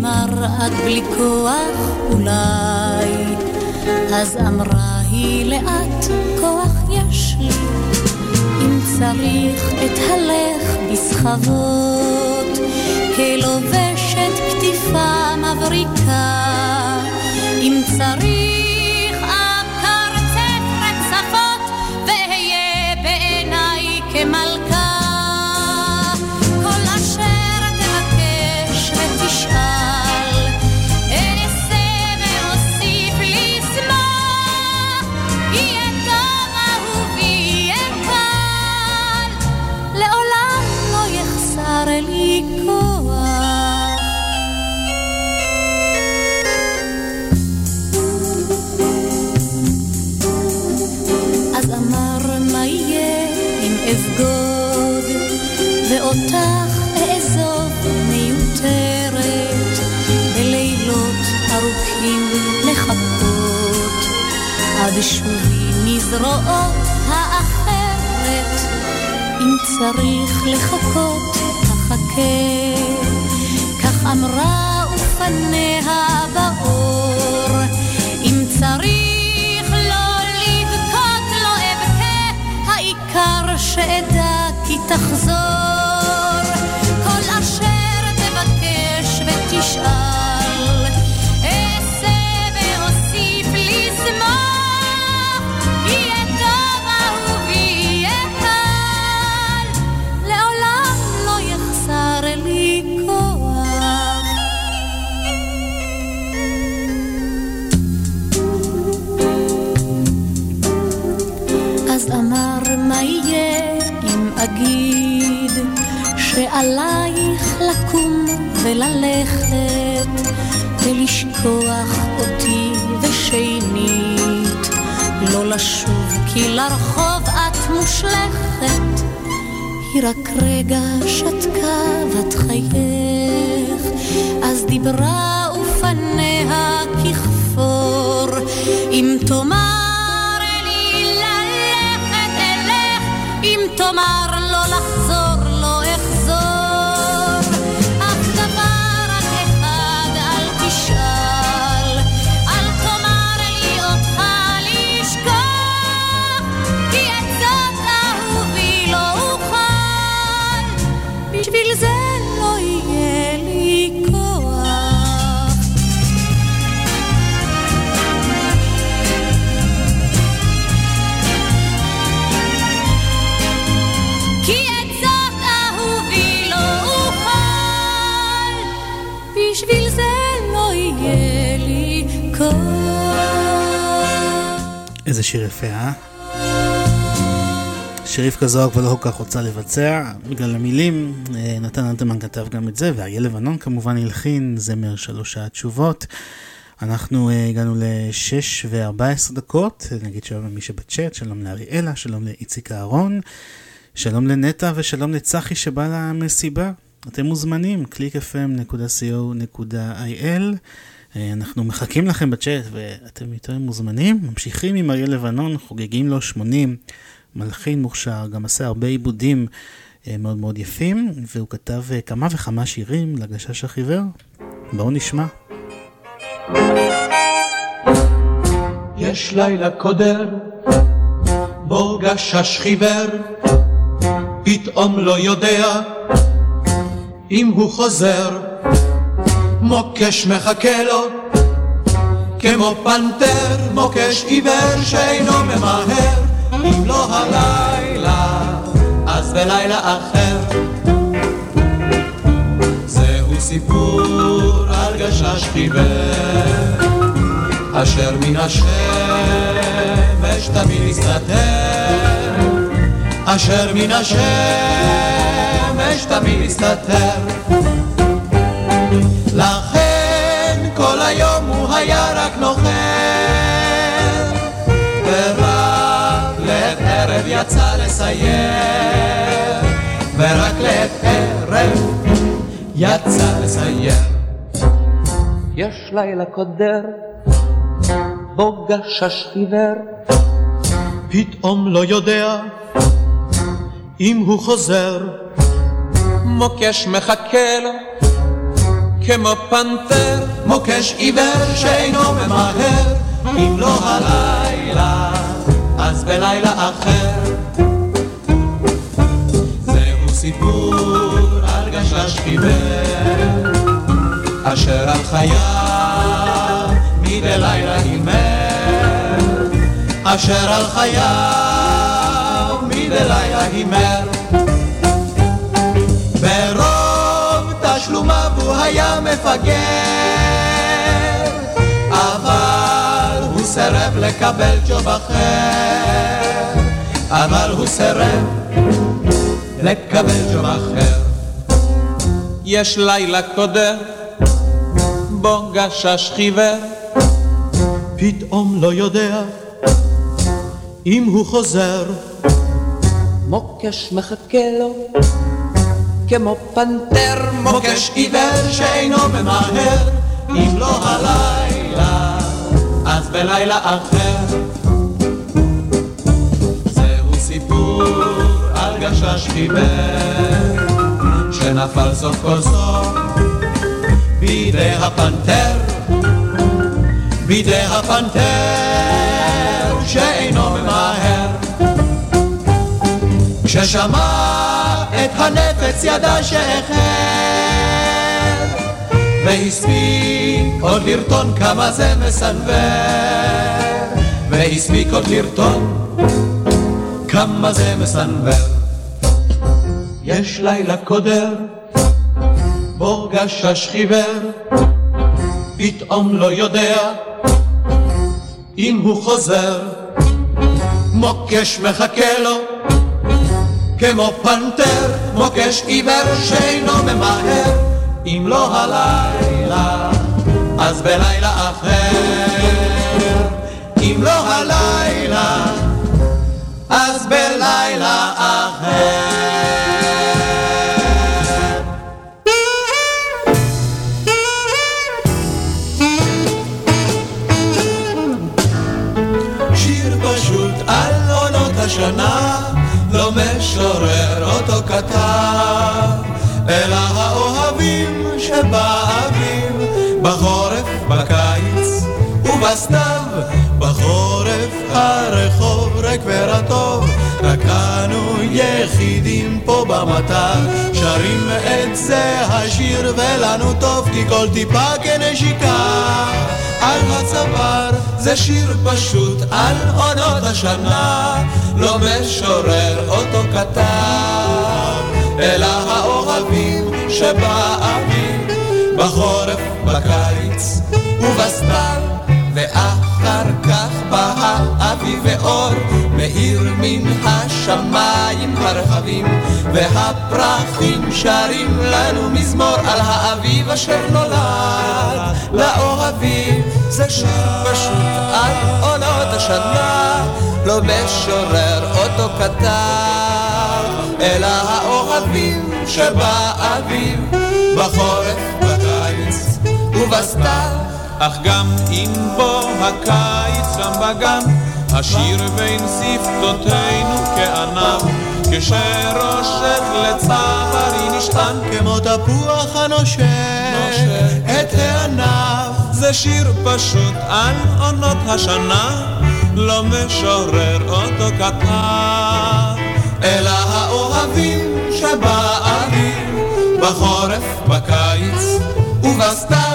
יהיה מר עד בלי כוח אולי. אז אמרה היא לאט כוח יש לי, אם צריך אתהלך בסחבות, כלובשת כתיפה מבריקה, אם צריך מזרועות האחרת אם צריך לחכות אחכה כך אמרה ופניה באור אם צריך לא לבכות לא אבכה העיקר שאדע כי תחזור עלייך לקום וללכת ולשכוח אותי ושנית. לא לשוב כי לרחוב את מושלכת. היא רק רגע שתקה בת חייך. אז דיברה ופניה ככפור. אם תאמר לי ללכת אלך אם תאמר שיר יפה, אה? שרבקה זוהר כבר לא כל כך רוצה לבצע בגלל המילים, אה, נתן אלתרמן כתב גם את זה, ואריה לבנון כמובן הלחין, זמר שלוש שעת תשובות. אנחנו uh, הגענו ל-6 ו-14 דקות, נגיד שלום למי שבצ'אט, שלום לאריאלה, שלום לאיציק אהרון, שלום לנטע ושלום לצחי שבא למסיבה. אתם מוזמנים, www.clickfm.co.il אה, אנחנו מחכים לכם בצ'אט ואתם יותר מוזמנים. ממשיכים עם אריה לבנון, חוגגים לו 80, מלחין מוכשר, גם עשה הרבה עיבודים אה, מאוד מאוד יפים, והוא כתב אה, כמה וכמה שירים לגשש החיוור. בואו נשמע. יש לילה קודר, בו גשש חיוור, פתאום לא יודע אם הוא חוזר. מוקש מחכה לו כמו פנתר, מוקש עיוור שאינו ממהר. אם לא הלילה, אז בלילה אחר. זהו סיפור על גשש חיוור אשר מן השמש תמיד מסתתר אשר מן השמש תמיד מסתתר לכן כל היום הוא היה רק נוחר, ורק לעת ערב יצא לסייר, ורק לעת ערב יצא לסייר. יש לילה קודר, בו גשש חיוור, פתאום לא יודע אם הוא חוזר, מוקש מחכה לו כמו פנתר, מוקש עיוור שאינו ממהר, אם לא הלילה, אז בלילה אחר. זהו סיפור על גשש חיוור, אשר על חייו מדי לילה הימר, אשר על חייו מדי לילה הימר. היה מפגר, אבל הוא סירב לקבל ג'וב אחר, אבל הוא סירב לקבל ג'וב אחר. יש לילה קודר, בו גשש חיוור, פתאום לא יודע אם הוא חוזר. מוקש מחכה לו כמו פנתר מוקש עיוור שאינו ממהר. אם לא הלילה אז בלילה אחר. זהו סיפור על גשש חיוור שנפל סוף כל סוף בידי הפנתר. בידי הפנתר שאינו ממהר. כששמע את הנפץ ידע שאחר והספיק עוד לרטון כמה זה מסנוור. והספיק עוד לרטון כמה זה מסנוור. יש לילה קודר בו גשש חיוור פתאום לא יודע אם הוא חוזר. מוקש מחכה לו כמו פנתר, מוקש עיוור שאינו ממהר, אם לא הלילה, אז בלילה אחר. אם לא הלילה, אז בלילה אחר. לא משורר אותו כתב, אלא האוהבים שבאביב, בחורף, בקיץ ובסתיו, בחורף הרחוב ריק ורטוב, רק אנו יחידים פה במטר, שרים את זה השיר ולנו טוב, כי כל טיפה כנשיקה על הצוואר, זה שיר פשוט על עונות השנה, לא משורר אותו כתב, אלא האוהבים שבאביב, בחורף, בקיץ ובסתיו, ואחר כך בא האביב ואור, מאיר מן השמיים הרחבים, והפרחים שרים לנו מזמור על האביב אשר נולד לאוהבים. זה שיר פשוט על עונות השנה, לא משורר אותו כתב, אלא האוהבים שבאביב, בחורף, בקיץ ובסתיו. אך גם אם בוא הקיץ שם בגן, השיר בין שפתותינו כענב, כשראשך לצווארי נשען, כמו תפוח הנושך את הענף. זה שיר פשוט על עונות השנה, לא משורר אותו כתב, אלא האוהבים שבאביב, בחורף, בקיץ ובסתיו.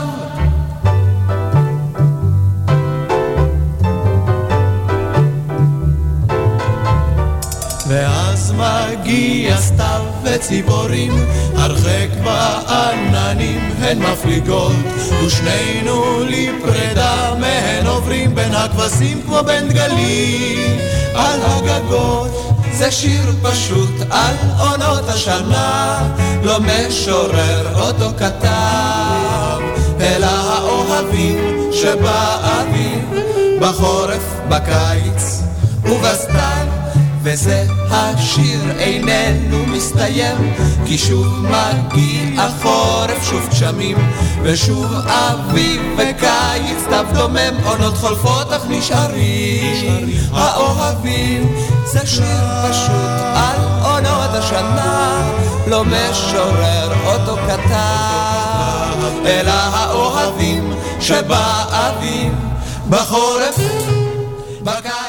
ואז מגיע סתיו וציפורים, הרחק בעננים הן מפליגות, ושנינו לפרידה מהן עוברים בין הכבשים כמו בין דגלים על הגגות. זה שיר פשוט על עונות השנה, לא משורר אותו כתב, אלא האוהבים שבאביב, בחורף, בקיץ ובסתיו. וזה השיר איננו מסתיים, כי שוב מגיע חורף, שוב גשמים, ושוב אביב וקיץ, סתיו דומם, עונות חולפות אך נשארים האוהבים. זה שיר פשוט על עונות השנה, לא משורר אותו כתב, אלא האוהבים שבאביב, בחורף, בקיץ.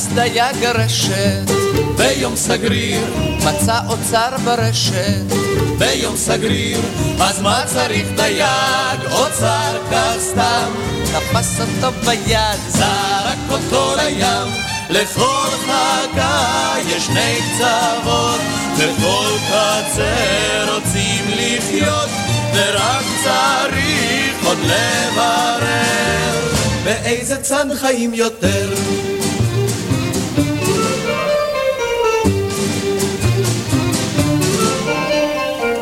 פרס דייג הרשת ביום סגריר, מצא אוצר ברשת ביום סגריר, אז מה צריך דייג? אוצר כך סתם, תפס אותו ביד, זרק אותו לים. לכל חכה יש שני קצוות, בכל קצה רוצים לחיות, ורק צריך עוד לברר באיזה צד חיים יותר.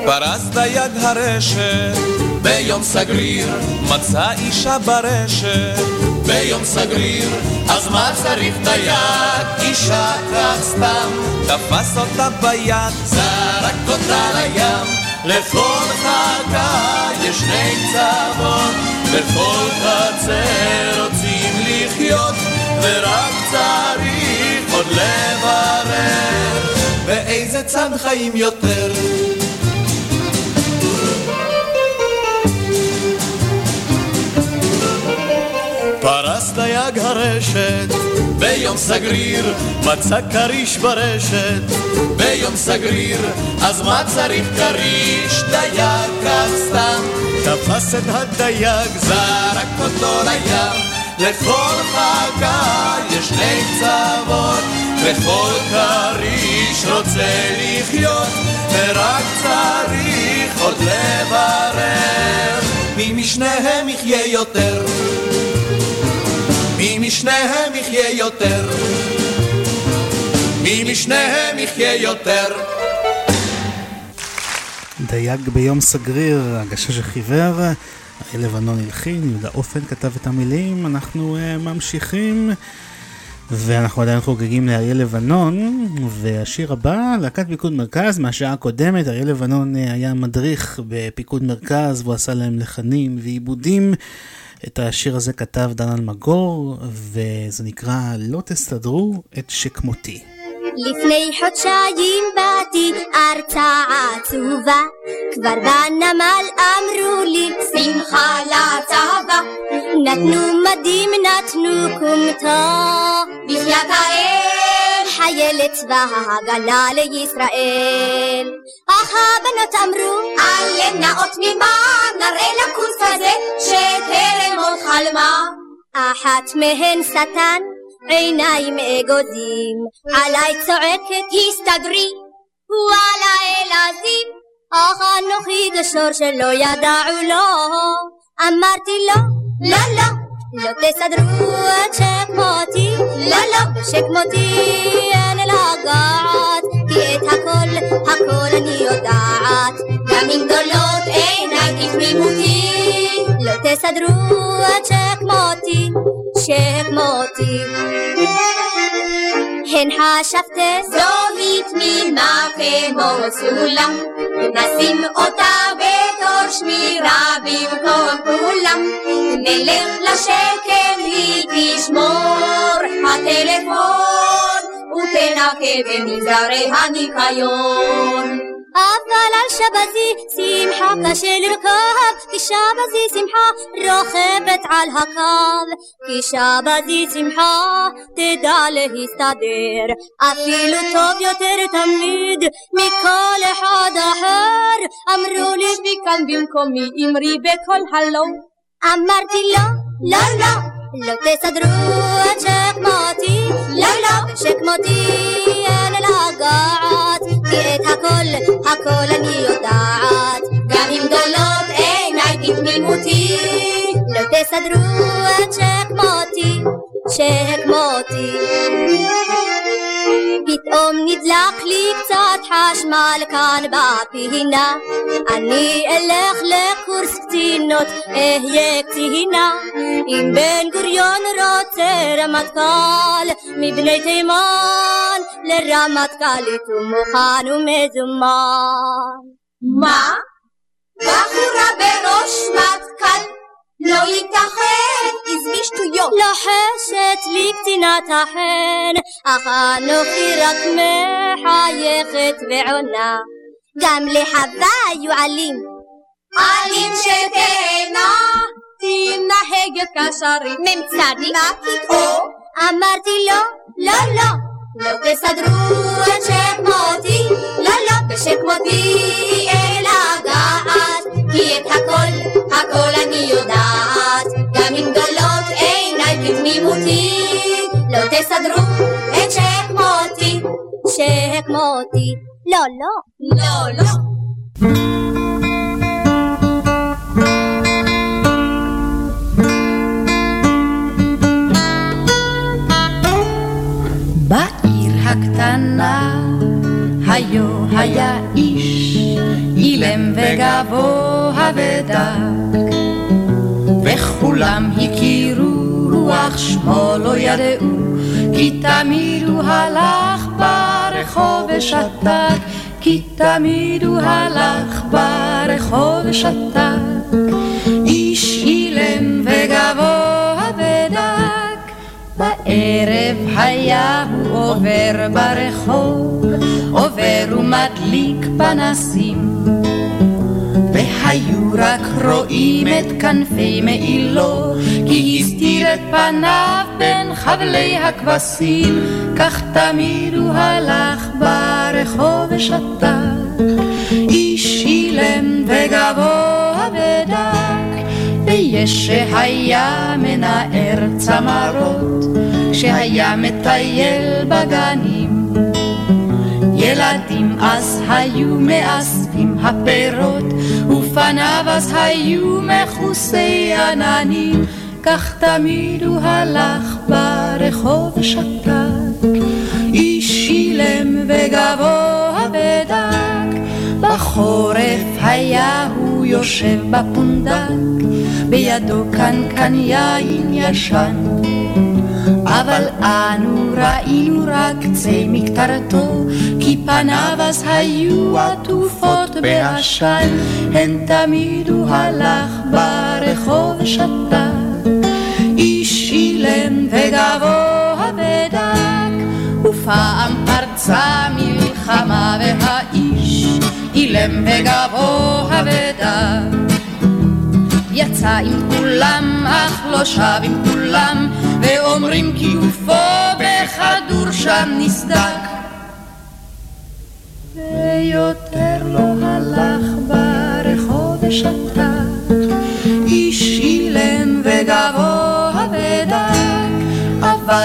פרס דייג הרשת, ביום סגריר, מצא אישה ברשת, ביום סגריר, אז מה צריך דייג? אישה כך סתם, תפס אותה ביד, זרק אותה לים, לכל חכה יש שני קצוות, בכל קצה רוצים לחיות, ורק צריך עוד לברר, באיזה צד חיים יותר. פרס דייג הרשת ביום סגריר, מצא כריש ברשת ביום סגריר, אז מה צריך כריש? דייג כך סתם תפס את הדייג, זרק אותו לים לכל חכה יש שני קצוות וכל כריש רוצה לחיות, ורק צריך עוד לברר. מי משניהם יחיה יותר? מי משניהם יחיה יותר? מי משניהם יחיה יותר? דייג ביום סגריר, הגשש החיוור, אריה לבנון הלחין, יהודה אופן כתב את המילים, אנחנו uh, ממשיכים ואנחנו עדיין חוגגים לאריה לבנון, והשיר הבא, להקת פיקוד מרכז, מהשעה הקודמת, אריה לבנון uh, היה מדריך בפיקוד מרכז והוא עשה להם לחנים ועיבודים. את השיר הזה כתב דן אלמגור, וזה נקרא "לא תסתדרו את שכמותי". לפני חודשיים באתי ארצה עצובה, כבר בנמל אמרו לי שמחה לצבא, נתנו מדים נתנו כומתו, בחיית האל חיילת צבא ההגנה לישראל. אך הבנות אמרו אל נאות ממה נראה לקורס הזה שטרם עוד חלמה. אחת מהן שטן עיניים אגוזים, עליי צועקת הסתדרי, וואלה אלעזים, אך אנוכי גשור שלא ידעו לו, אמרתי לו, לא לא, לא תסדרו את שכמותי, לא לא, שכמותי אין לגעת, כי את הכל, הכל אני יודעת, גם אם גדולות עיניי תתמימותי, לא תסדרו את שכמותי, שכמותי. הן חשבתם זוהי תמימה כמו סולם, נשים אותה בתור שמירה במקום כולם. נלך לשקם היא תשמור הטלפון, ותנקה במנזרי הניקיון. אבל על שבזי שמחה קשה לרכב, כי שבזי שמחה רוכבת על הקו. כי שבזי שמחה תדע להסתדר, אפילו טוב יותר תמיד מכל אחד אחר. אמרו לי מכאן במקומי אמרי בקול הלא. אמרתי לא, לא, לא, לא תסדרו את שכמותי, לא, לא, שכמותי לגעת. כי את הכל, הכל אני יודעת. גם אם גדולות עיניי תתמימותי, לא תסדרו את שכמותי, שכמותי. פתאום נדלק לי קצת חשמל כאן בפינה. אני אלך לקורס קצינות, אהיה קצינה. אם בן גוריון רוצה רמטכ"ל מבני תימן לרמטכ"לית הוא מוכן ומזומן. מה? בחורה בראש מטכ"ל לא ייתכן, עזבי שטויות. לוחשת לי קצינת החן, אך אנוכי רק מחייכת ועונה. גם לחווה היו עלים. עלים של תאנה, תנהגת קשרית. ממצרית. מה פתאום? אמרתי לו, לא, לא. לא תסדרו את שכמותי, לא, לא, בשכמותי אין לגעת, כי את הכל, הכל אני יודעת, גם אם גדולות עיניי בתמימותי, לא תסדרו את שכמותי, שכמותי, לא, לא, לא, לא. בעיר הקטנה היו היה איש אילם וגבוה ודק וכולם הכירו רוח שמו לא ידעו כי תמיד הוא הלך ברחוב ושתק. כי תמיד הוא הלך ברחוב ושתק. איש אילם וגבוה בערב היה הוא עובר ברחוב, עובר ומדליק פנסים. והיו רק רואים את כנפי מעילו, כי הסתיר את פניו בין חבלי הכבשים, כך תמיד הוא הלך ברחוב ושתק. איש אילם וגבוה ודק, ויש שהיה מנער צמרות, כשהיה מטייל בגנים. ילדים אז היו מאספים הפירות, ופניו אז היו מכוסי עננים, כך תמיד הוא הלך ברחוב ושתק, איש אילם וגבוה בחורף היה הוא יושב בפונדק, בידו קנקן יין ישן. אבל אנו ראינו רק קצה מקטרתו, כי פניו אז היו עטופות בעשן, הן תמיד הוא הלך ברחוב ושתק. איש אילם וגבוה ודק, ופעם פרצה מלחמה והאיש אילם וגבוה ודק. יצא עם כולם, אך לא שב עם כולם, ואומרים כי גופו בכדור שם נסדק. ויותר לא הלך ברחוב ושתק, איש אילם וגבוה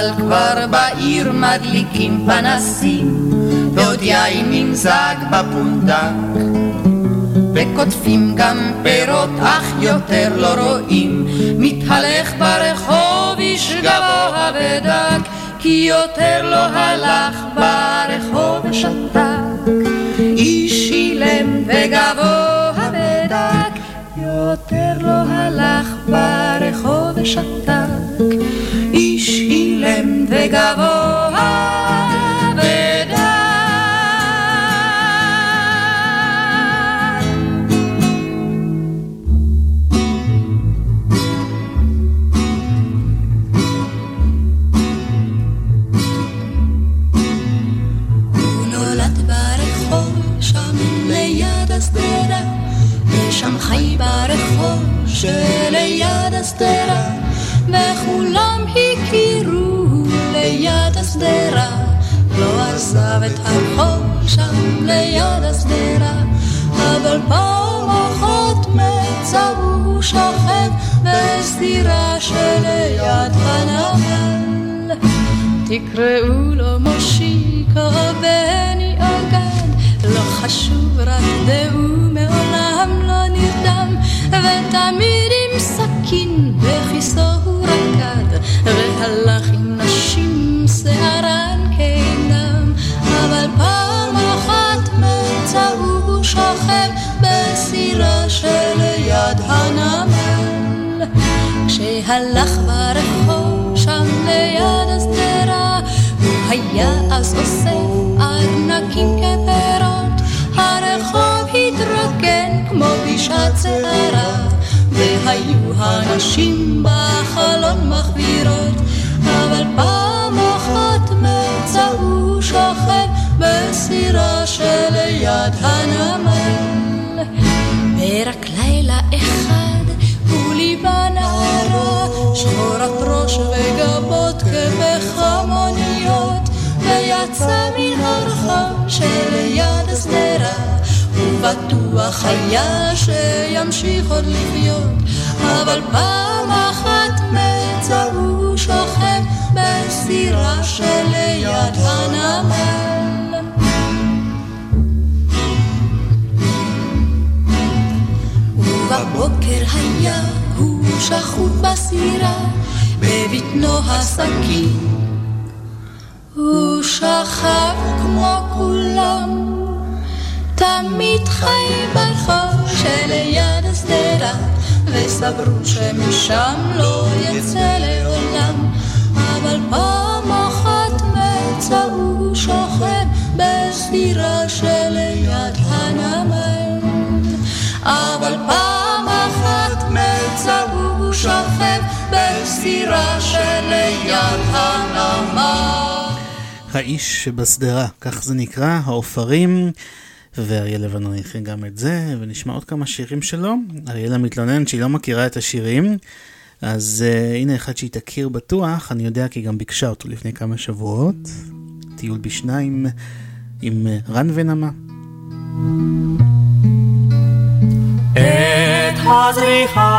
אבל כבר בעיר מדליקים פנסים, ועוד יין נמזג בפונדק. וקוטפים גם פירות, אך יותר לא רואים. מתהלך ברחוב איש גבוה ודק, כי יותר לא הלך ברחוב ושתק. איש אילם וגבוה ודק, יותר לא הלך ברחוב ושתק. אילם וגבוה שם חי ברחוב שליד השדרה, וכולם הכירו השדרה. לא עזב את הרחוב שם ליד השדרה, אבל פעם אחת מצא הוא שוכב בסדירה שליד הנמל. תקראו לו מושיקו בני אגד, לא חשוב רק דעו מעולם לא נרדם, ותמיד עם סכין בכיסו הוא רקד, והלך עם נשים שערן כעינם, אבל פעם אחת מצא הוא שוכב בסירה שליד הנמל. כשהלך ברחוב שם ליד השדרה, הוא היה אז אוסף ארנקים כפירות, הרחוב התרוקן כמו בשעת שערה, והיו הנשים בחלון מחבירות, אבל פעם מצא הוא שוכב בסירה שליד הנמל. ורק לילה אחד הוא ליבה נערה, שחורת ראש וגבות כבחמוניות, ויצא מן הרחוב שליד השדרה. ובטוח היה שימשיך עוד לחיות, אבל פעם אחת מצא הוא שוכב בסירה שליד הנמל. ובבוקר היה הוא שחוט בסירה, בבטנו הסכין. הוא שכב כמו כולם, תמיד חי ברחוב שליד השדרה, וסברו שמשם לא יצא לעולם, אבל פעם אחת מצא הוא שוכב בסדירה שליד הנמל. אבל פעם אחת מצא הוא שוכב בסירה שליד הנמל. האיש שבשדרה, כך זה נקרא, העופרים. ואריאל לבנון הכין גם את זה, ונשמע עוד כמה שירים שלו. אריאלה מתלוננת שהיא לא מכירה את השירים, אז uh, הנה אחד שהיא תכיר בטוח, אני יודע כי גם ביקשה אותו לפני כמה שבועות. טיול בשניים עם uh, רן ונמה. את הזריחה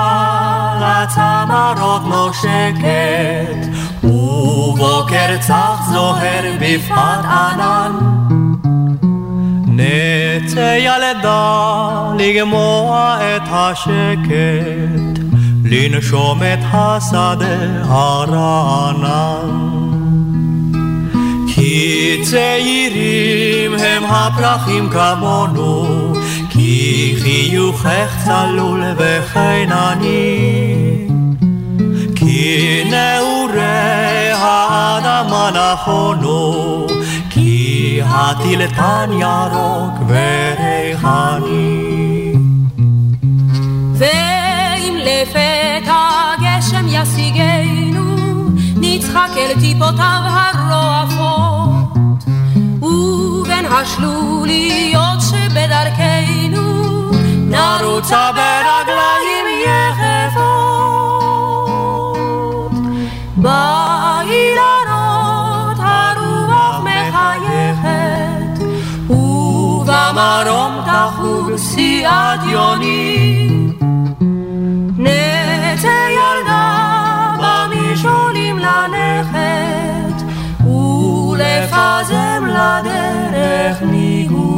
לצמרות נושקת ובוקר צח זוהר בפחת ענן. נצא ילדה לגמוע את השקט, לנשום את השדה הרענן. כי צעירים הם הפרחים כמונו, כי חיוכך צלול וחינני. כי נעורי האדמה נכונו, כי הטילטן ירוק וריחני. לפתע גשם ישיגנו, נצחק אל טיפותיו הרועפות, ובין השלוליות שבדרכנו, נרוצה ברגליים יחפות. באילנות הרוח מחייכת, ובמרום תחוג סיעת יוני. ללכת ולפזר לדרך ניגוד.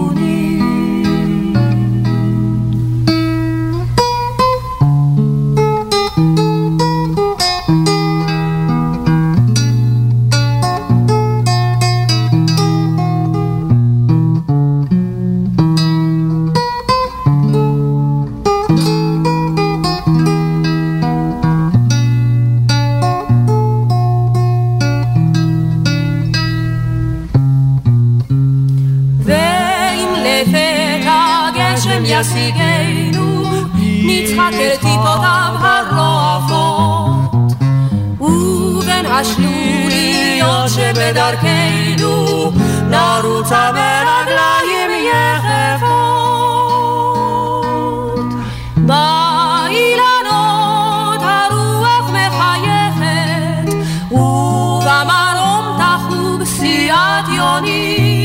נצחק אל טיפותיו הרועפות, ובין השלוליות שבדרכנו, נרוצה ברגליים יחפות. באילנות הרוח מחייכת, ובמרום תחוג סיעת יוני.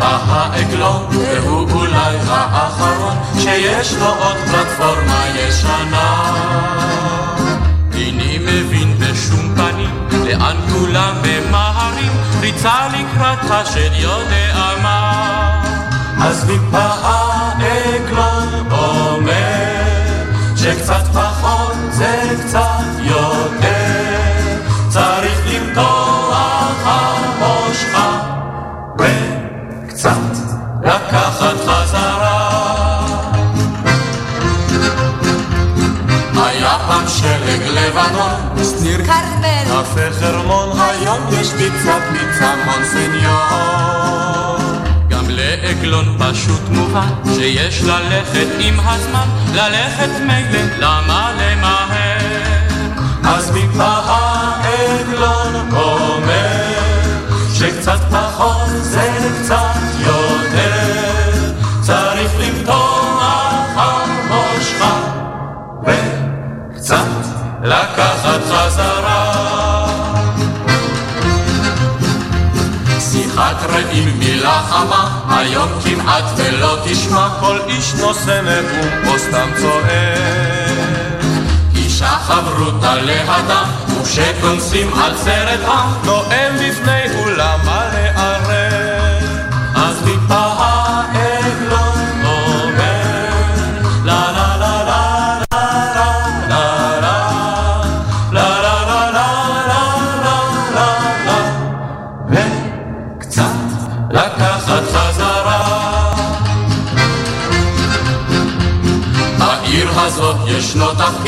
ליפה העגלון, והוא אולי האחרון שיש לו עוד פלטפורמה ישנה. איני מבין בשום פנים לאן כולם ממהרים, ריצה לקראת השד יודע מה. אז ליפה העגלון אומר שקצת פחות זה קצת יותר, יש פיצה פיצה מונסניור. גם לעגלון פשוט מובן שיש ללכת עם הזמן, ללכת מילא, למה למהר? אז מפה העגלון אומר שקצת פחות זה קצת יותר, צריך למתוח המושכה וקצת לקחת חזרה. שיחת רעים מילה חמה, היום כמעט ולא תשמע. כל איש נושא נאום או סתם צועק. אישה חברותה לאדם, וכשכונסים על סרט עם, נואם בפני אולם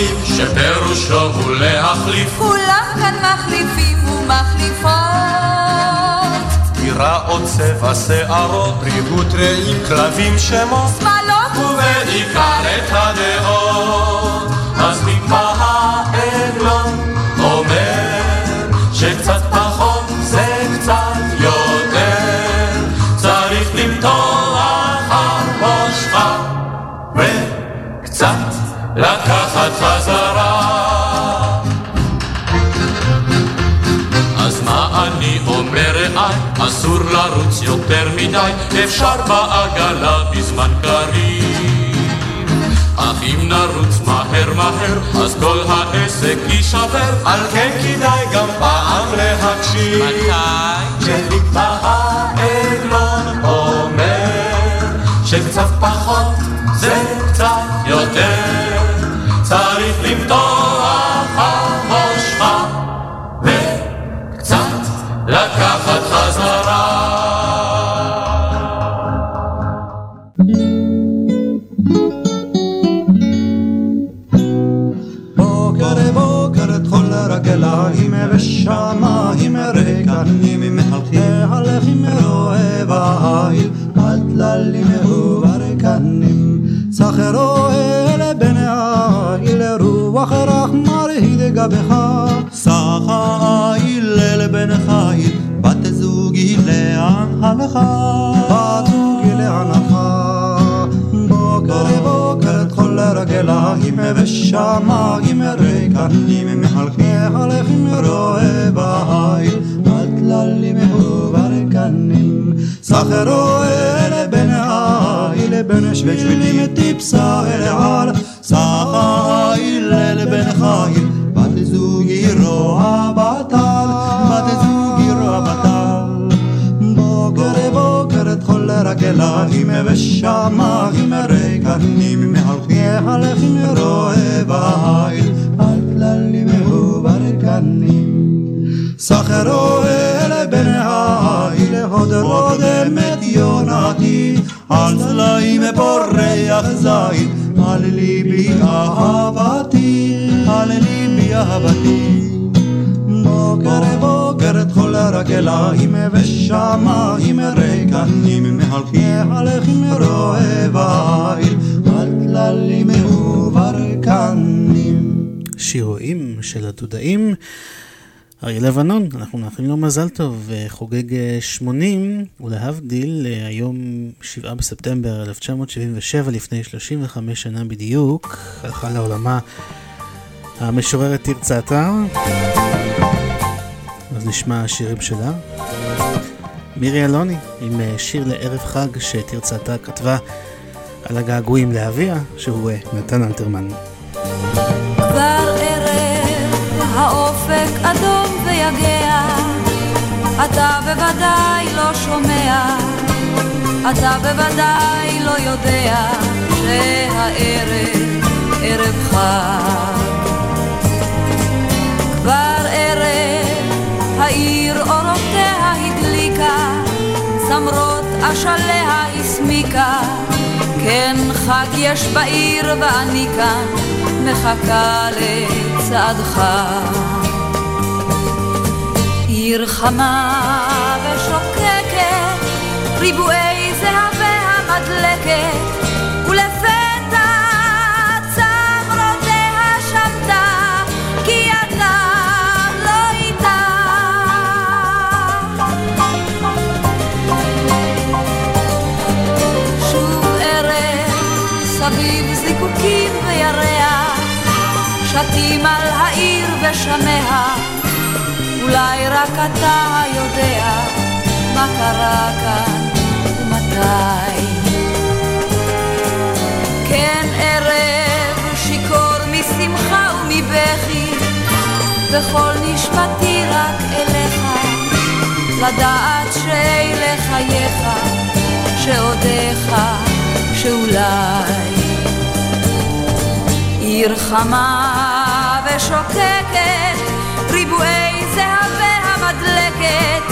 תחביב שפירושו הוא להחליף כולם כאן מחליפים ומחליפות. דירה או צבע שערות, ריהוט רעים, כלבים שמות, שמאלות ובעיקר את הדעות. אז מפה העגלון אומר שקצת לרוץ יותר מדי, אפשר בעגלה בזמן קריב. אך אם נרוץ מהר מהר, אז כל העסק יישבר, על כן כדאי גם פעם להקשיב. מתי? כשנקבע העגלון אומר, שקצת פחות סחרו אלה בן העיל רוח רך מרהיד גבך סח העיל אל בן חיל בת זוגי לאן הלכה בת זוגי לאן הלכה בוקר בוקר את כל רגליים ושמיים ריקנים מהלכים רואה בעיל על טללים וברקנים סחרו אלה בן העיל בן שבילים טיפסה אל על סח העיל אל בן חיל בת זוגי רואה בטל בוקר את כל רגליים ושמיים ריקנים מהלכים רואה בעיל על טללים וברקנים סחרו אל בן העיל הוד רודם יונתי על צלעים פורח זית על ליבי אהבתי על ליבי אהבתי בוקר בוקר את כל הרגליים ושמיים ריקנים מהלכים רואה בעיל על טללים וברקנים שירועים של הדודאים. אריה לבנון, אנחנו מאחלים לו מזל טוב, חוגג 80, ולהבדיל, היום 7 בספטמבר 1977, לפני 35 שנה בדיוק, הלכה לעולמה המשוררת תרצה אתר. אז נשמע שירים שלה. מירי אלוני, עם שיר לערב חג שתרצה אתר כתבה על הגעגועים לאביה, שהוא נתן אלתרמן. כבר ערב האופק אדום ויגע, אתה בוודאי לא שומע, אתה בוודאי לא יודע שהערב ערב חג. כבר ערב העיר אורותיה הדליקה, צמרות אשליה הסמיקה, כן חג יש בעיר ואני כאן מחכה לצעדך. עיר חמה ושוקקת, ריבועי זיקוקים וירח, שתים על העיר ושמיה, אולי רק אתה יודע מה קרה כאן ומתי. כן ערב שיכור משמחה ומבכי, וכל נשמתי רק אליך, לדעת שאלה חייך, שעודיך, שאולי. עיר חמה ושוקקת, ריבועי זהבי המדלקת,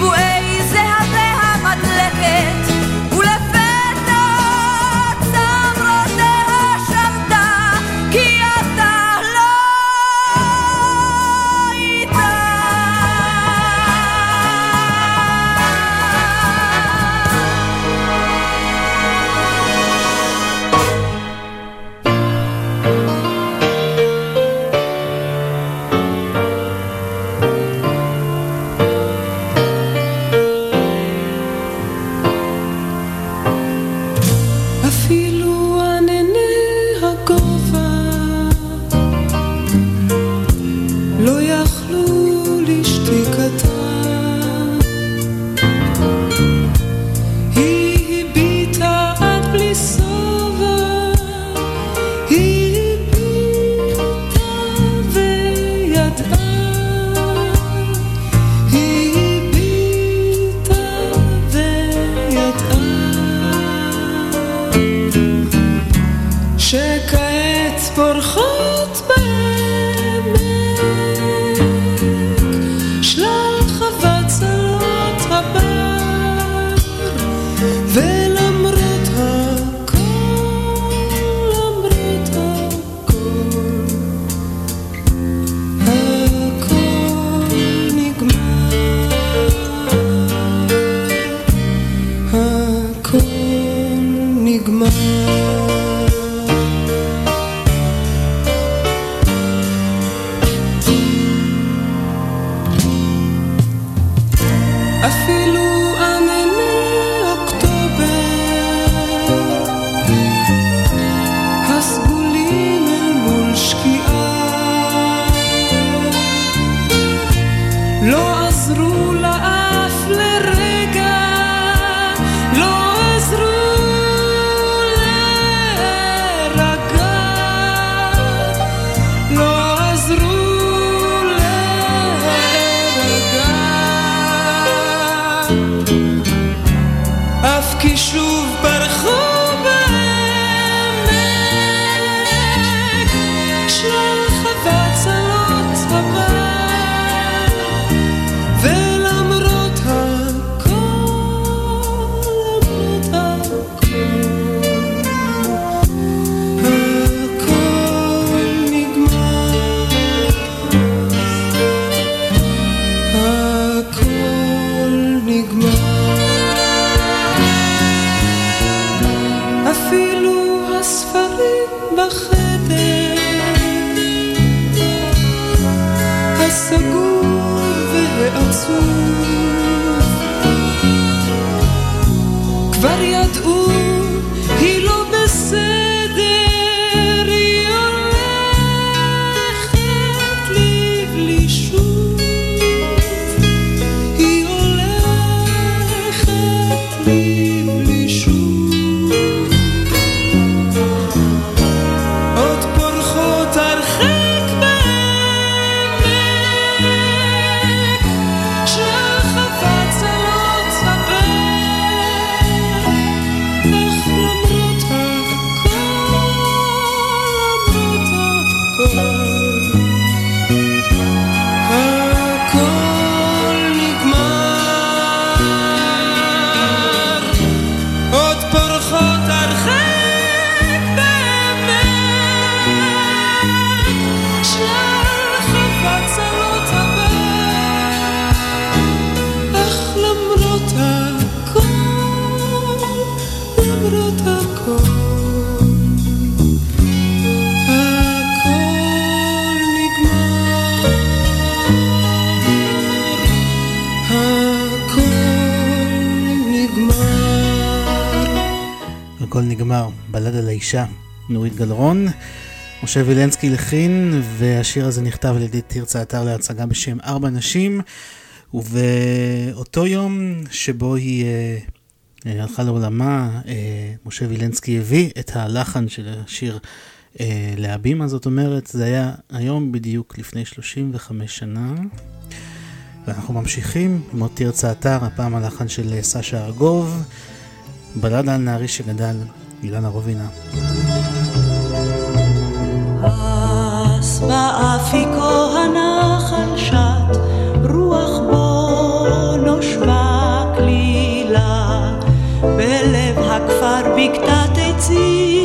people. גלרון. משה וילנסקי לחין, והשיר הזה נכתב על ידי תרצה אתר להצגה בשם ארבע נשים. ובאותו יום שבו היא אה, אה, הלכה לעולמה, אה, משה וילנסקי הביא את הלחן של השיר אה, להבימה, זאת אומרת, זה היה היום בדיוק לפני 35 שנה. ואנחנו ממשיכים עם עוד תרצה אתר, הפעם הלחן של אה, סשה ארגוב, בלדה על נערי שגדל, אילנה רובינה. באפיקו הנחל רוח בלב בקתת עצים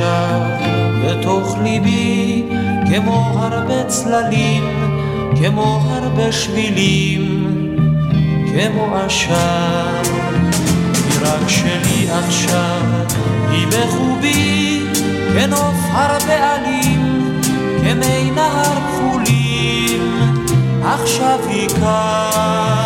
עכשיו, בתוך ליבי, כמו הרבה צללים, כמו הרבה שבילים, כמו עשן. היא רק שלי עכשיו, היא בחובי, כנוף הרבה עלים, כמי נהר כחולים, עכשיו היא כאן.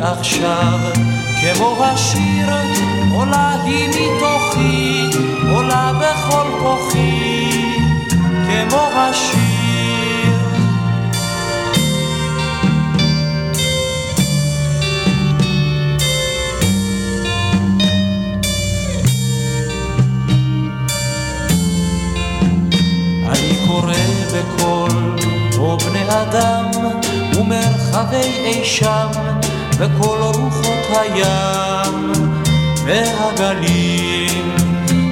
עכשיו, כמו השיר, עולה היא מתוכי, עולה בכל כוחי, כמו השיר. אני קורא בקול, או בני אדם, ומרחבי אי שם, וכל רוחות הים, והגלים.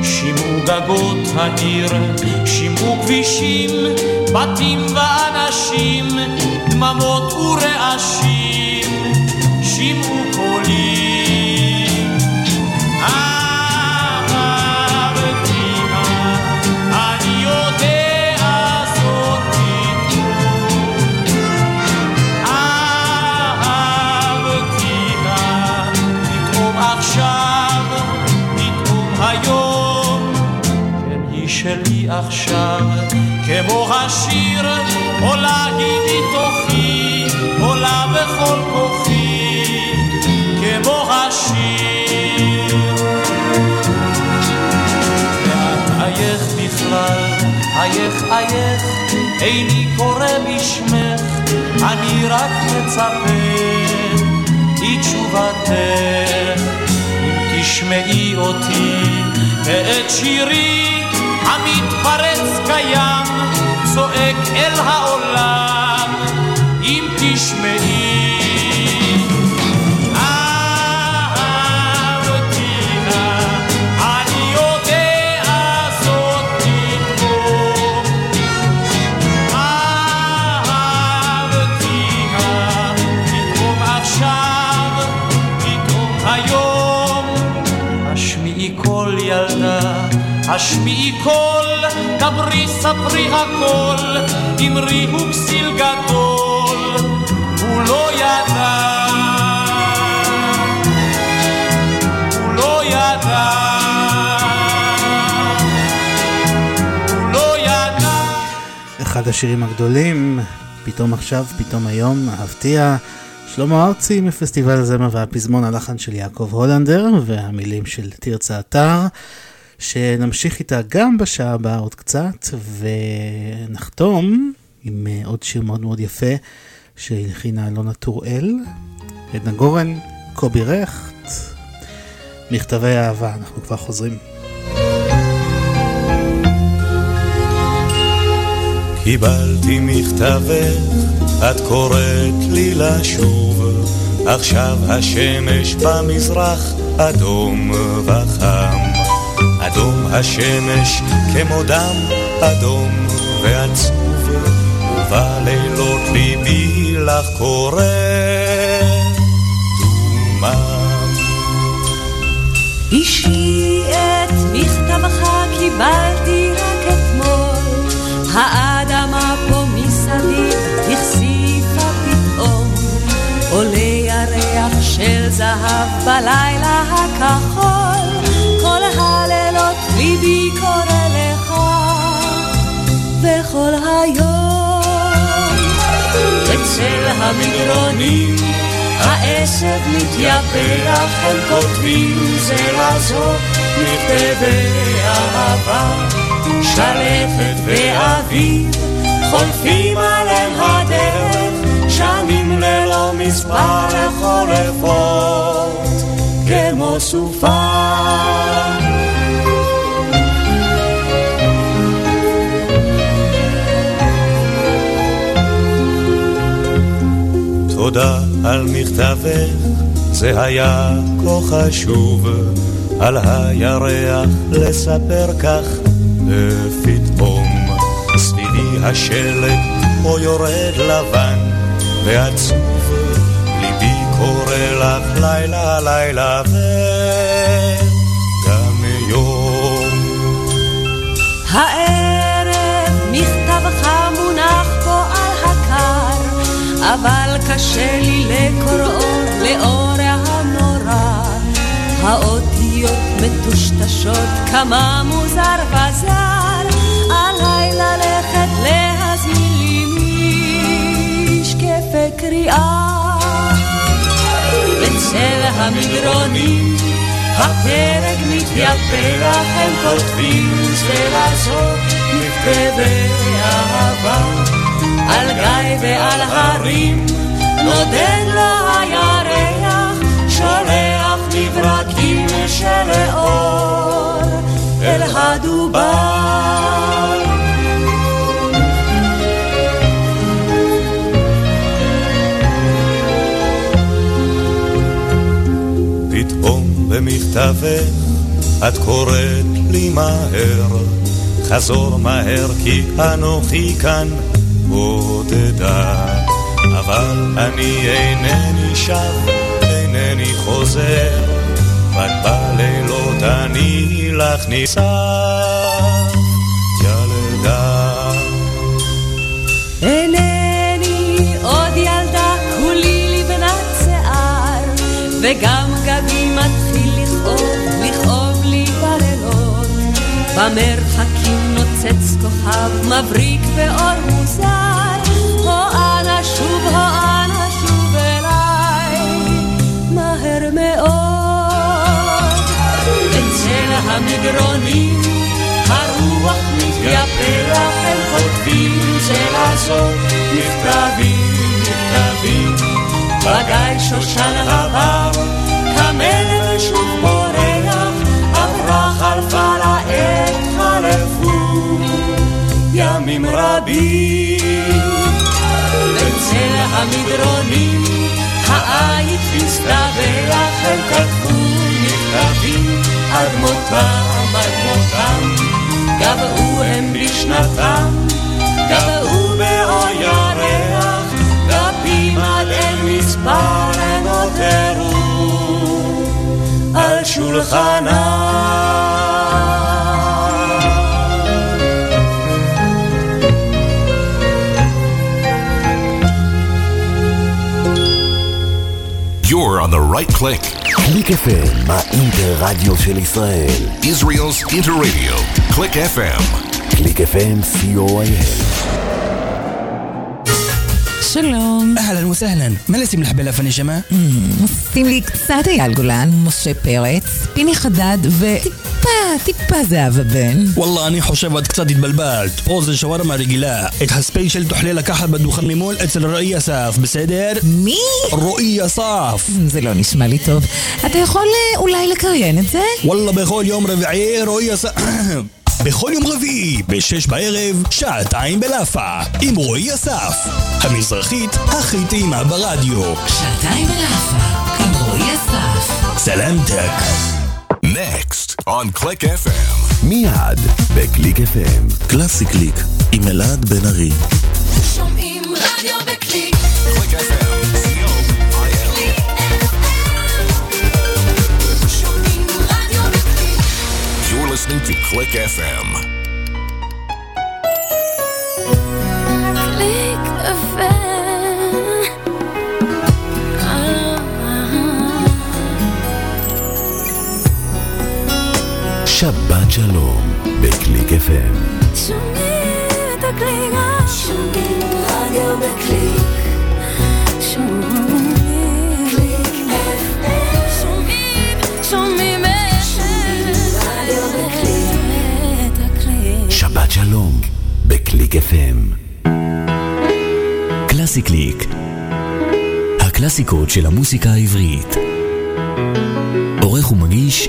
שימעו גגות העיר, שימעו כבישים, בתים ואנשים, דממות ורעשים, עכשיו, כמו השיר, עולה היא מתוכי, עולה בכל כוחי, כמו השיר. ואת אייך בכלל, אייך אייך, איני קורא בשמך, אני רק מצפה, היא תשובתך. אם תשמעי אותי ואת שירי אל העולם, אם תשמעי. השמיעי קול, דברי ספרי הכל, אמרי הוא כסיל גדול, הוא לא ידע, הוא לא ידע, הוא לא ידע. אחד השירים הגדולים, פתאום עכשיו, פתאום היום, אהבתיה. שלמה ארצי מפסטיבל הזמר והפזמון, הלחן של יעקב הולנדר והמילים של תרצה אתר, שנמשיך איתה גם בשעה הבאה עוד קצת, ונחתום עם אה, עוד שיר מאוד מאוד יפה שהלחינה אלונה טוראל, עדנה גורן, קובי רכט, מכתבי אהבה, אנחנו כבר חוזרים. קיבלתי מכתבך, את קוראת לי לשוב, עכשיו השמש במזרח אדום וחם. אדום השמש כמו דם אדום ועצוב, ובלילות ליבי לך קורא דומם. אישי את מכתבך קיבלתי רק אתמול, האדמה פה מסביב החשיפה פתאום, עולה ירח של זהב בלילה הכחול, כל הלילות ליבי קורא לך, וכל היום אצל המדרונים העשב מתייפח, הם כותבים זה לזו מכתבי אהבה. שלפת ואביב חולפים עליהם הדרך, שנים ללא מספר חולפות כמו סופה. תודה על מכתבך, זה היה כה חשוב, על הירח לספר כך ופתאום סביבי השלג פה יורד לבן ועצוב. ליבי קורא לך לילה לילה יום הערב מכתבך מונח פה על הקר, אבל קשה לי לקוראו לאור הנורא. האותיות מטושטשות, כמה מוזר וזר, עליי ללכת להזמין לי משקפי קריאה. בצל המדרונים הפרק מתייפח, הם כותבים לזו מכתבי אהבה. על גיא ועל הרים נודד לו הירח, שולח מברקים של אור אל הדובר. פתאום במכתבך את קוראת לי מהר, חזור מהר כי אנוכי כאן בודדה. אבל אני אינני שב, אינני חוזר, רק בלילות אני לך נישא, ילדה. אינני עוד ילדה, כולי לבנת שיער, וגם גבי מתחיל לכאוב, לכאוב לי בלילות. במרחקים נוצץ כוכב מבריק באור מוזר, אנא שוב אליי, מהר מאוד. אצל המדרונים הרוח מתייפח, הם כותבים זה לזו מכתבים, מכתבים. בגיא שושן עבר, כמלך שוב בורח, עברה חלפה לעת חלפו ימים רבים. המדרונים העית הסתבך, הם כתבו מכתבים עד מותם, עד מותם. גבעו הם בשנתם, גבעו באור ירח, דפים עד אין מספר הם נותרו על You're on the right click. קליק FM, האינטר-רדיו של ישראל. Israel's Interradio. Click FM. קליק FM, co.il. שלום. אהלן וסהלן. מה לשים לך בלאפן נשמה? שים לי קצת אייל גולן, משה פרץ, פיני חדד וטיפה, טיפה זהבה בן. וואלה, אני חושב את קצת התבלבלת. פה זה שווארמה רגילה. את הספיישל תוכלי לקחת בדוכן ממול אצל רועי אסף, בסדר? מי? רועי אסף. זה לא נשמע לי טוב. אתה יכול אה, אולי לקריין את זה? וואלה, בכל יום רביעי רועי אסף... [coughs] בכל יום רביעי, בשש בערב, שעתיים בלאפה, עם רועי אסף, המזרחית הכי טעימה ברדיו. שעתיים בלאפה, עם רועי אסף. סלאמתק. Next on Click FM. מיד בקליק FM. קלאסי קליק עם אלעד בן ארי. שומעים רדיו בקליק. Click FM. שומעים רדיו בקליק. You're listening to Click FM. קליק שבת שלום בקליק FM. שומעים את הקליק. שומעים רדיו בקליק. שומעים קליק FM. שומעים, שומעים רדיו בקליק. שבת שלום בקליק FM. קלאסי קליק. הקלאסיקות של המוסיקה העברית. עורך ומגיש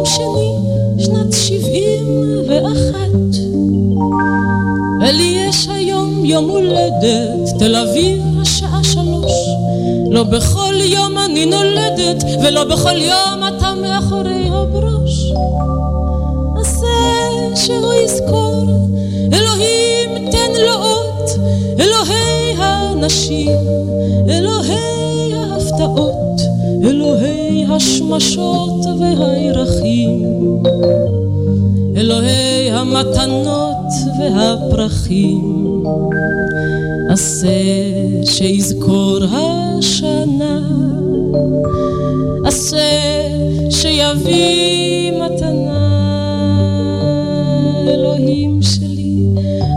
יום שני, שנת שבעים ואחת. ולי יש היום יום הולדת, תל אביב השעה שלוש. לא בכל יום אני נולדת, ולא בכל יום אתה מאחורי הברוש. עשה שהוא יזכור, אלוהים תן לו אות, אלוהי הנשים, אלוהי ההפתעות, אלוהי השמשות והירחים. אלוהי המתנות והפרחים. עשה שיזכור השנה, עשה שיביא מתנה, אלוהים שלי,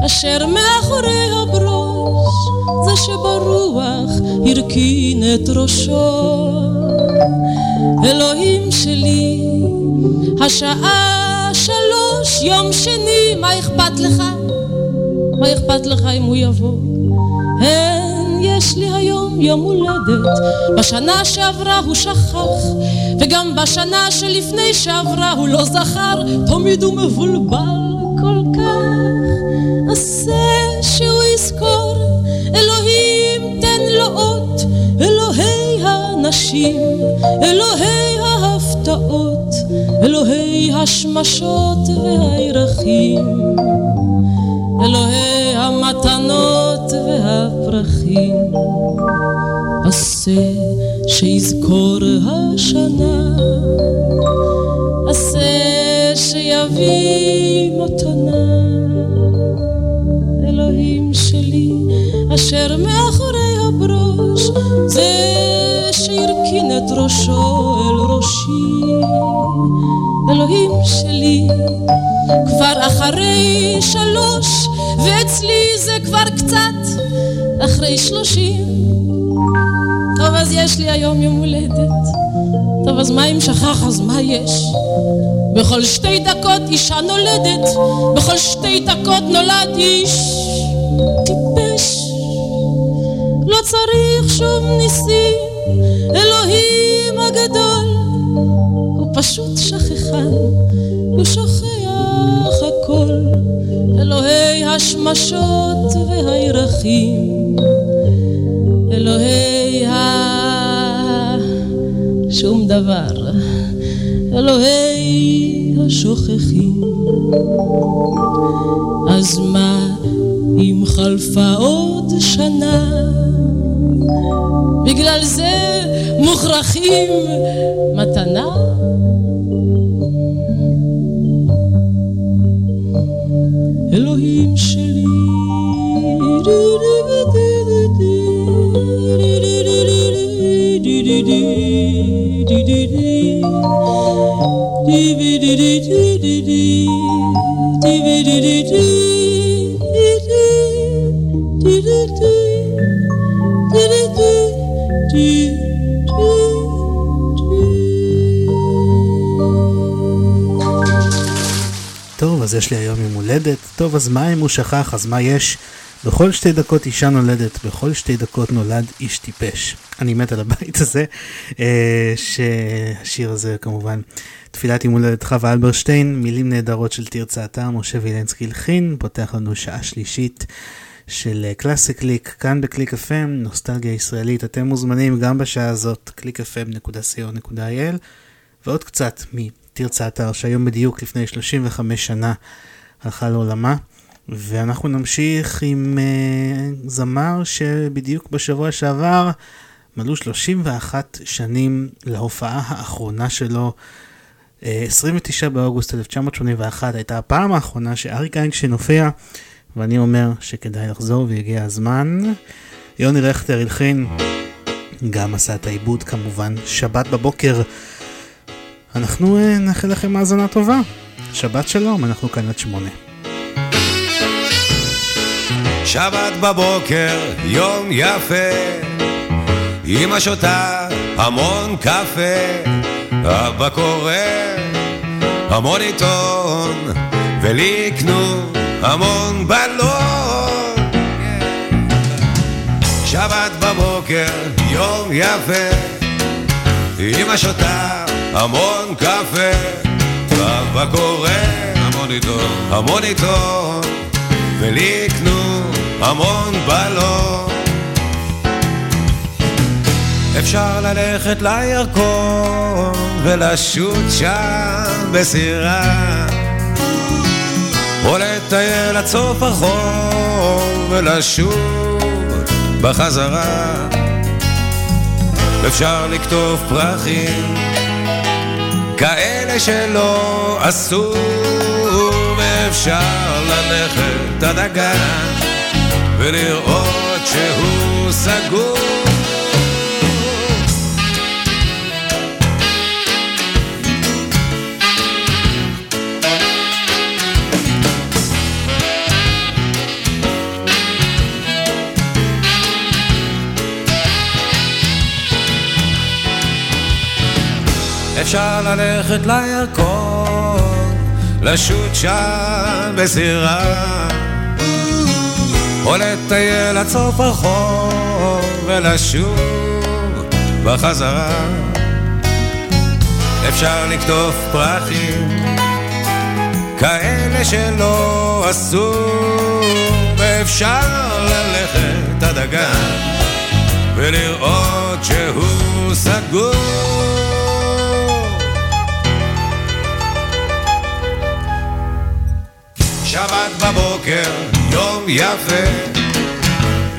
אשר מאחורי הברוש, זה שברוח הרכין את ראשו. אלוהים שלי, השעה שלוש, יום שני, מה אכפת לך? מה אכפת לך אם הוא יבוא? אין, יש לי היום יום הולדת. בשנה שעברה הוא שכח, וגם בשנה שלפני שעברה הוא לא זכר, תמיד הוא מבולבל כל כך. עשה הנשים, אלוהי ההפתעות, אלוהי השמשות והירחים. אלוהי המתנות והפרחים, עשה שיזכור השנה, עשה שיביא מתנה. אלוהים שלי, אשר מאחורי הברוש, זה שהרכין את ראשו אל ראשי. אלוהים שלי, כבר אחרי שלוש, ואצלי זה כבר קצת אחרי שלושים. טוב, אז יש לי היום יום הולדת. טוב, אז מה אם שכח, אז מה יש? בכל שתי דקות אישה נולדת, בכל שתי דקות נולד איש טיפש. לא צריך שום ניסים, אלוהים הגדול, הוא פשוט שכחן, הוא שוכח הכל, אלוהי השמשות והירחים, אלוהי ה... שום דבר, אלוהי השוכחים. אז מה אם חלפה עוד שנה? בגלל זה מוכרחים מתנה? אלוהים שלי טוב, אז יש לי היום יום הולדת. טוב, אז מה אם הוא שכח? אז מה יש? בכל שתי דקות אישה נולדת, בכל שתי דקות נולד איש טיפש. אני מת על הבית הזה, אה, שהשיר הזה כמובן, תפילת יום הולדת חווה אלברשטיין, מילים נהדרות של תרצה אתר, משה וילנסקי לחין, פותח לנו שעה שלישית של קלאסי קליק, כאן בקליק FM, נוסטלגיה ישראלית, אתם מוזמנים גם בשעה הזאת, www.clickfm.co.il, ועוד קצת מתרצה אתר, שהיום בדיוק לפני 35 שנה הלכה לעולמה. ואנחנו נמשיך עם uh, זמר שבדיוק בשבוע שעבר מלאו 31 שנים להופעה האחרונה שלו. Uh, 29 באוגוסט 1981 הייתה הפעם האחרונה שאריק איינשטיין הופיע, ואני אומר שכדאי לחזור והגיע הזמן. יוני רכטר הלחין, גם עשה את העיבוד כמובן, שבת בבוקר. אנחנו uh, נאחל לכם האזנה טובה. שבת שלום, אנחנו כאן עד שמונה. שבת בבוקר, יום יפה, אמא שותה המון קפה, אבא קורא המון עיתון, ולי יקנו המון בלון. שבת בבוקר, יום יפה, אמא שותה המון קפה, אבא קורא המון עיתון, המון עיתון, ולי המון בלון. אפשר ללכת לירקון ולשוט שם בסירה או לטייל עד סוף החור ולשוב בחזרה אפשר לקטוף פרחים כאלה שלא עשו אפשר ללכת עד הגן ולראות שהוא סגור אפשר ללכת לירקון, לשוט שם בסירה, או לטייל עד סוף הרחוב ולשוב בחזרה. אפשר לקטוף פרחים, כאלה שלא עשו, ואפשר ללכת עד הגן ולראות שהוא סגור. שבת בבוקר, יום יפה,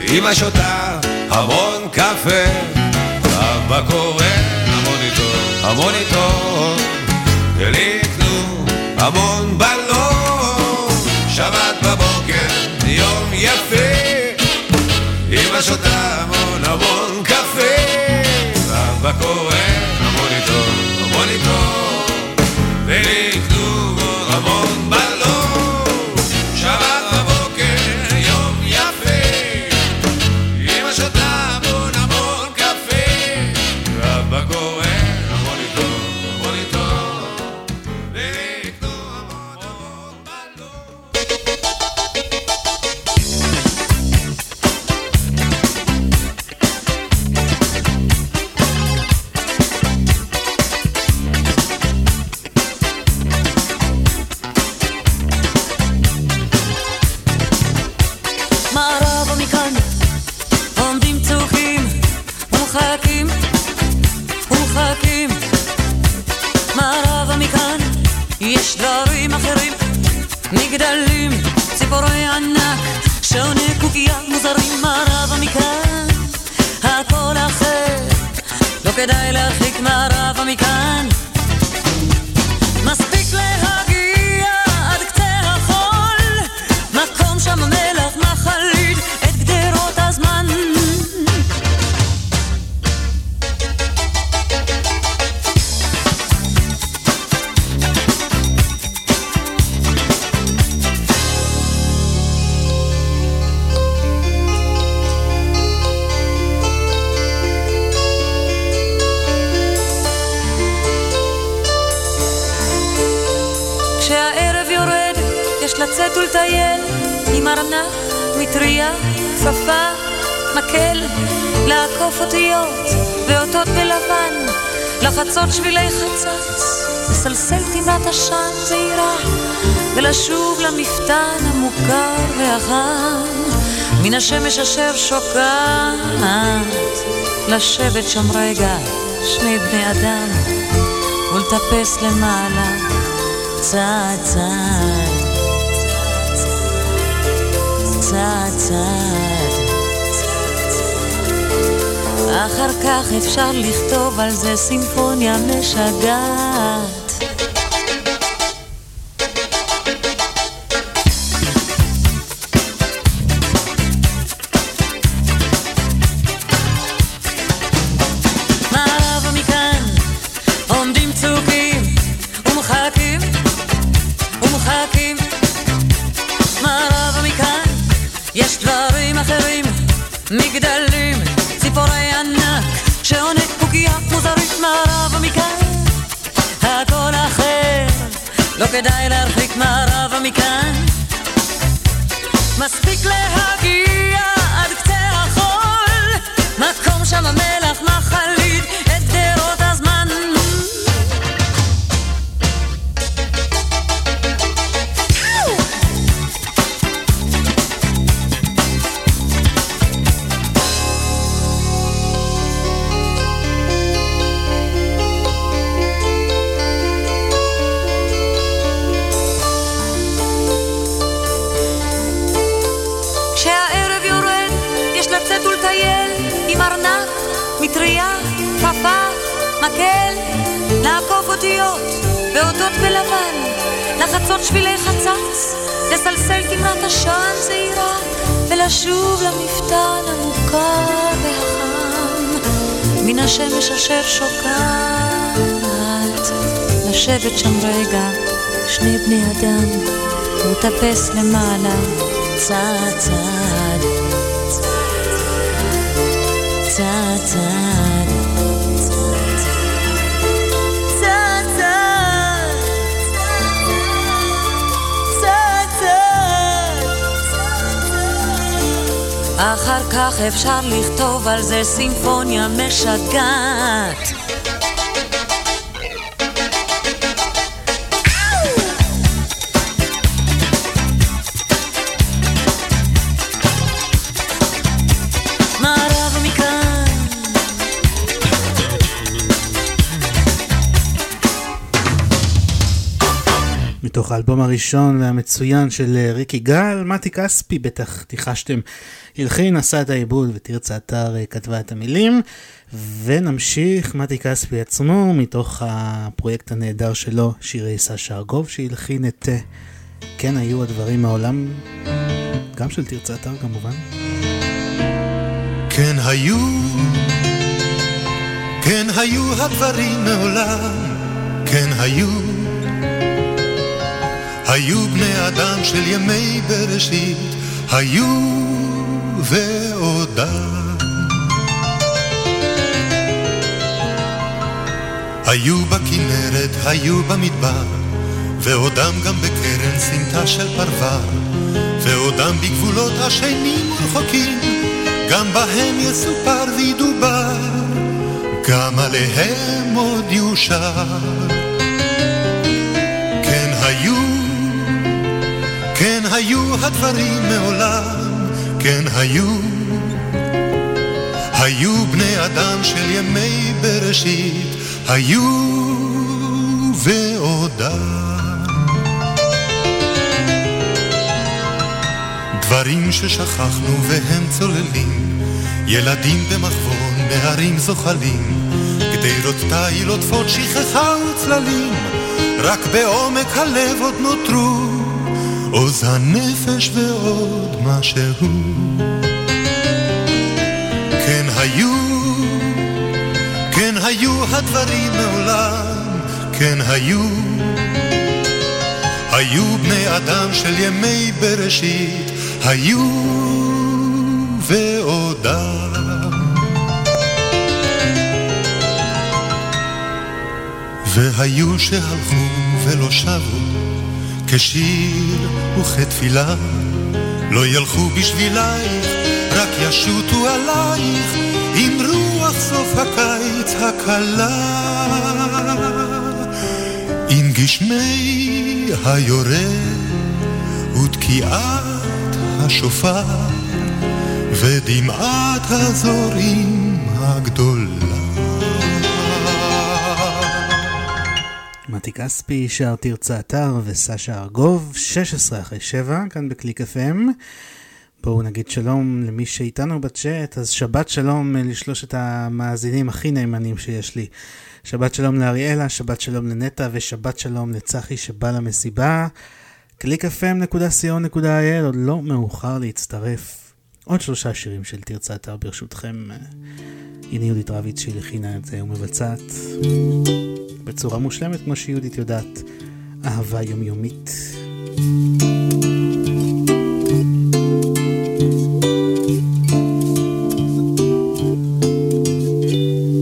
אמא שותה המון קפה, אבא קורא המוניטור, המוניטור, ולי יקנו המון בלון. שבת בבוקר, יום יפה, אמא שותה המון המון קפה, אבא קורא לא כדאי להרחיק מערבה מטריה, כפפה, מקל, לעקוף אותיות ואותות בלבן, לחצות שבילי חצץ, לסלסל טינת עשן זעירה ולשוב למפתן המוכר והחם מן השמש אשר שוקעת לשבת שם רגע שני בני אדם ולטפס למעלה צעד צעד צעד אחר כך אפשר לכתוב על זה סימפוניה משגעת ולטפס למעלה. צעד צעד, צעד צעד. אחר כך אפשר לכתוב על זה סימפוניה משגעת. מתוך האלבום הראשון והמצוין של אה, ריקי גל, מתי כספי, בטח תיחשתם, הלחין, עשה את העיבוד ותרצה אתר אה, כתבה את המילים. ונמשיך, מתי כספי עצמו, מתוך הפרויקט הנהדר שלו, שירי סשה ארגוב, שהלחין את אה, כן היו הדברים מעולם, גם של תרצה אתר כמובן. כן היו, כן היו הדברים מעולם, כן היו. היו בני אדם של ימי בראשית, היו ועודם. היו בכנרת, היו במדבר, ועודם גם בקרן סמטה של פרבר, ועודם בגבולות השנים רחוקים, גם בהם יסופר וידובר, גם עליהם עוד יושר. היו הדברים מעולם, כן היו. היו בני אדם של ימי בראשית, היו ועודם. דברים ששכחנו והם צוללים, ילדים במחבון, נערים זוחלים, גדרות תיל עוטפות שכחה וצללים, רק בעומק הלב עוד נותרו, עוז הנפש ועוד משהו. כן היו, כן היו הדברים מעולם, כן היו. היו בני אדם של ימי בראשית, היו ועודם. והיו שהלכו ולא שבו, כשיר וכתפילה, לא ילכו בשבילייך, רק ישוטו עלייך, עם רוח סוף הקיץ הקלה. עם גשמי היורד ותקיעת השופר ודמעת הזורים הגדולה. מתי כספי, שר תרצה אתר וסשה ארגוב, 16 אחרי 7, כאן בקליק FM. בואו נגיד שלום למי שאיתנו בצ'אט, אז שבת שלום לשלושת המאזינים הכי נאמנים שיש לי. שבת שלום לאריאלה, שבת שלום לנטע ושבת שלום לצחי שבא למסיבה. www.clickfm.co.il עוד לא מאוחר להצטרף. עוד שלושה שירים של תרצה אתר ברשותכם. הנה יהודית רביץ שהיא הכינה את זה ומבצעת בצורה מושלמת כמו שיהודית יודעת. אהבה יומיומית.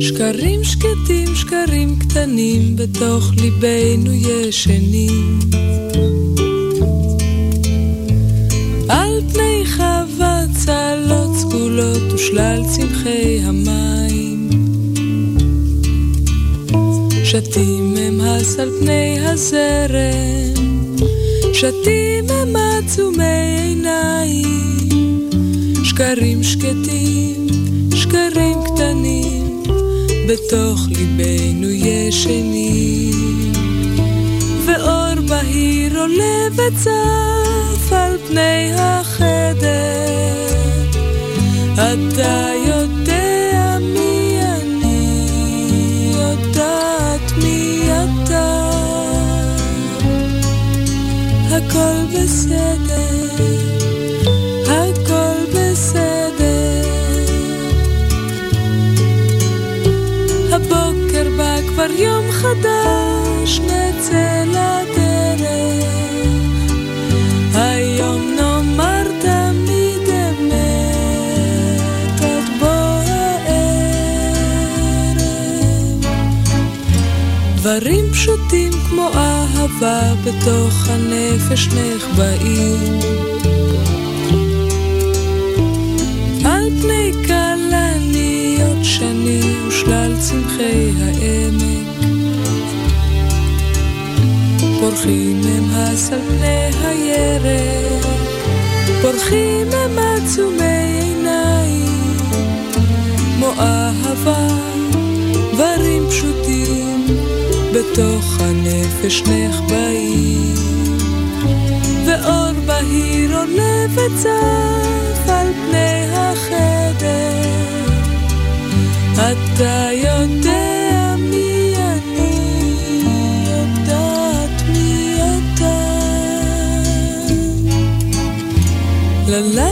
שקרים שקטים, שקרים קטנים, בתוך ליבנו ישנים. על פני חווה צלות סגולות ושלל צמחי המים. שתים הם הס על פני הזרם, שתים הם עצומי עיניים. שקרים שקטים, שקרים קטנים, בתוך ליבנו ישנים. ואור בהיר עולה וצף על פני החדר. אתה הכל בסדר, הכל בסדר. הבוקר בא כבר יום חדש, נצא אהבה בתוך הנפש נחבאים. על פני כלניות שני ושלל צמחי העמק. פורחים הם אז על פני הירק, פורחים הם עצומי עיניים, כמו בתוך הנפש נחבאים. ואור בהיר עולה וצף על פני החדר, אתה יודע מי אני, יודעת מי אתה. לה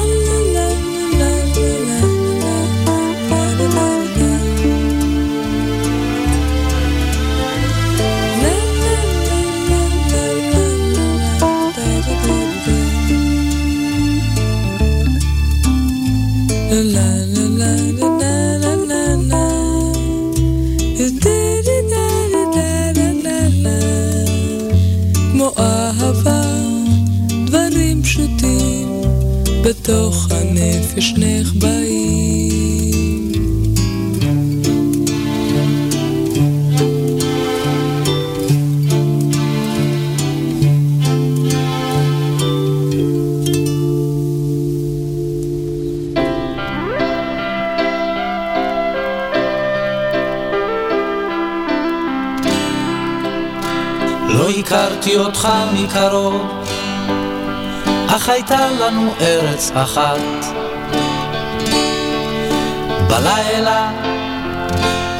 הכרתי אותך מקרוב, אך הייתה לנו ארץ אחת. בלילה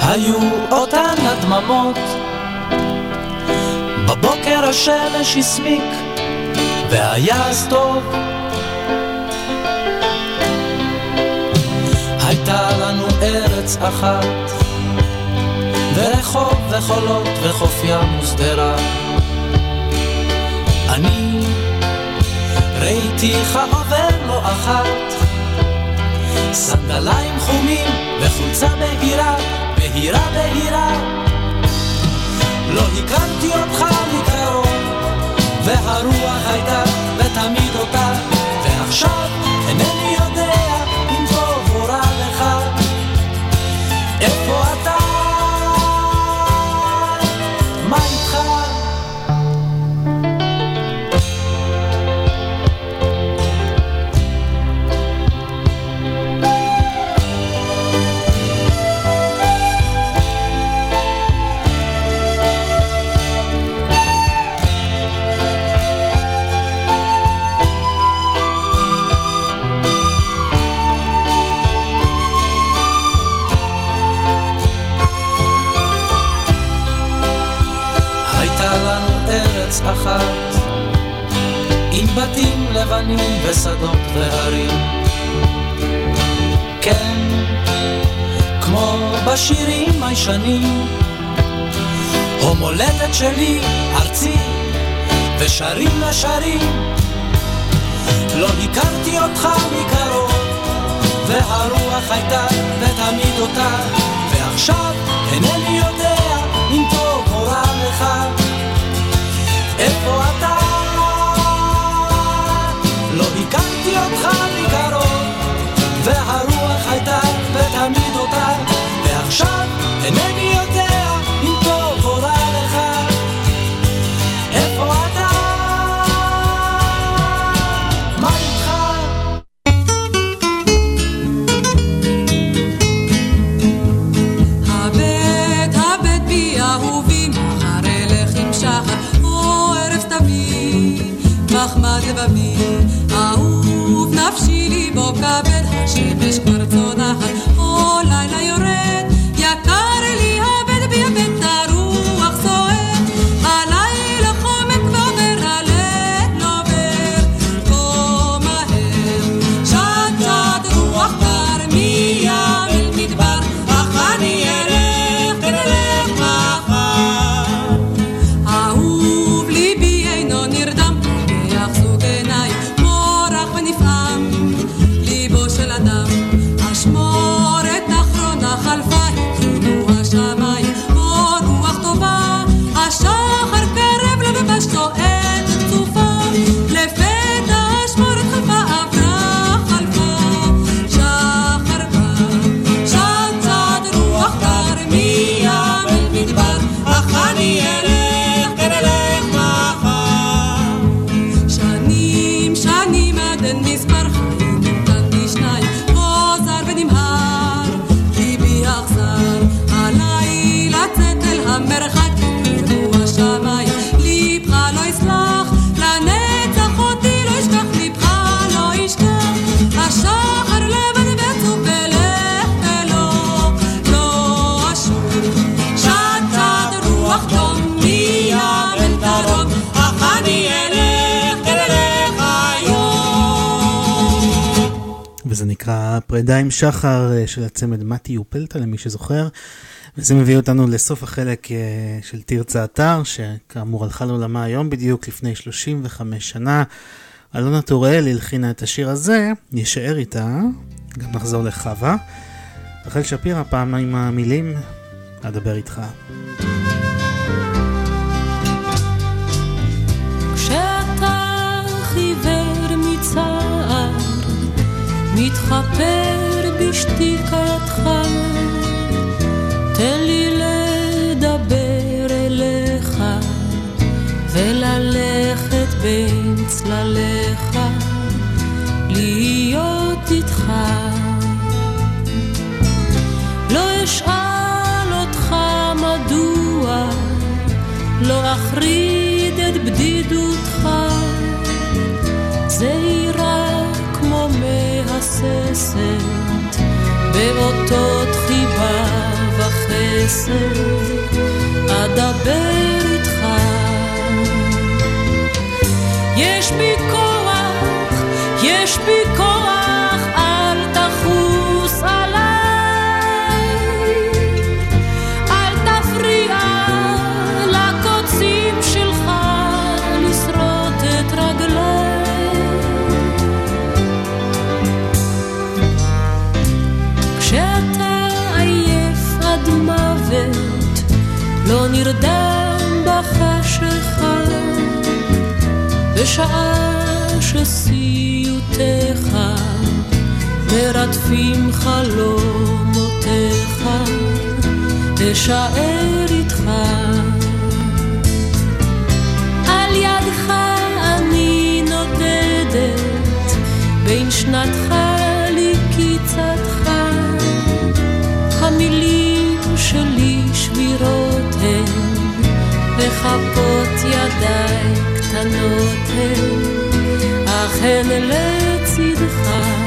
היו אותן הדממות, בבוקר השמש הסמיק, והיה אז טוב. הייתה לנו ארץ אחת, ורחוב וחולות וחוף ים ושדרה. ראיתיך עובר לא אחת, סנדליים חומים וחולצה בהירה, בהירה בהירה. לא הכרתי אותך מקרוב, והרוח הייתה ותמיד אותה, ועכשיו בתים לבנים ושדות והרים. כן, כמו בשירים הישנים, המולדת שלי, ארצי, ושרים לשרים. לא הכרתי אותך מקרוב, והרוח הייתה ותמיד אותה, ועכשיו אינני יודע אם טוב או רע לך. איפה אתה? 要他。שחר אה, של הצמד מתי ופלטה למי שזוכר. וזה מביא אותנו לסוף החלק אה, של תרצה אתר, שכאמור הלכה לעולמה היום בדיוק לפני 35 שנה. אלונה טוראל הלחינה את השיר הזה, יישאר איתה, גם נחזור לחווה. רחל שפירא פעם עם המילים, אדבר איתך. מתחפר בשתיקתך, תן לי לדבר אליך, וללכת בין צלליך, להיות איתך. לא אשאל אותך מדוע, לא אחריד באותות חיבה וחסד, אדבר איתך. יש בי כוח, יש בי כוח, בשעה שסיוטיך מרדפים חלומותיך, אשאר איתך. על ידך אני נודדת, בין שנתך לקיצתך, המילים שלי שבירות הן, וכפות ידיי קטנות הן, אך הן לצדך.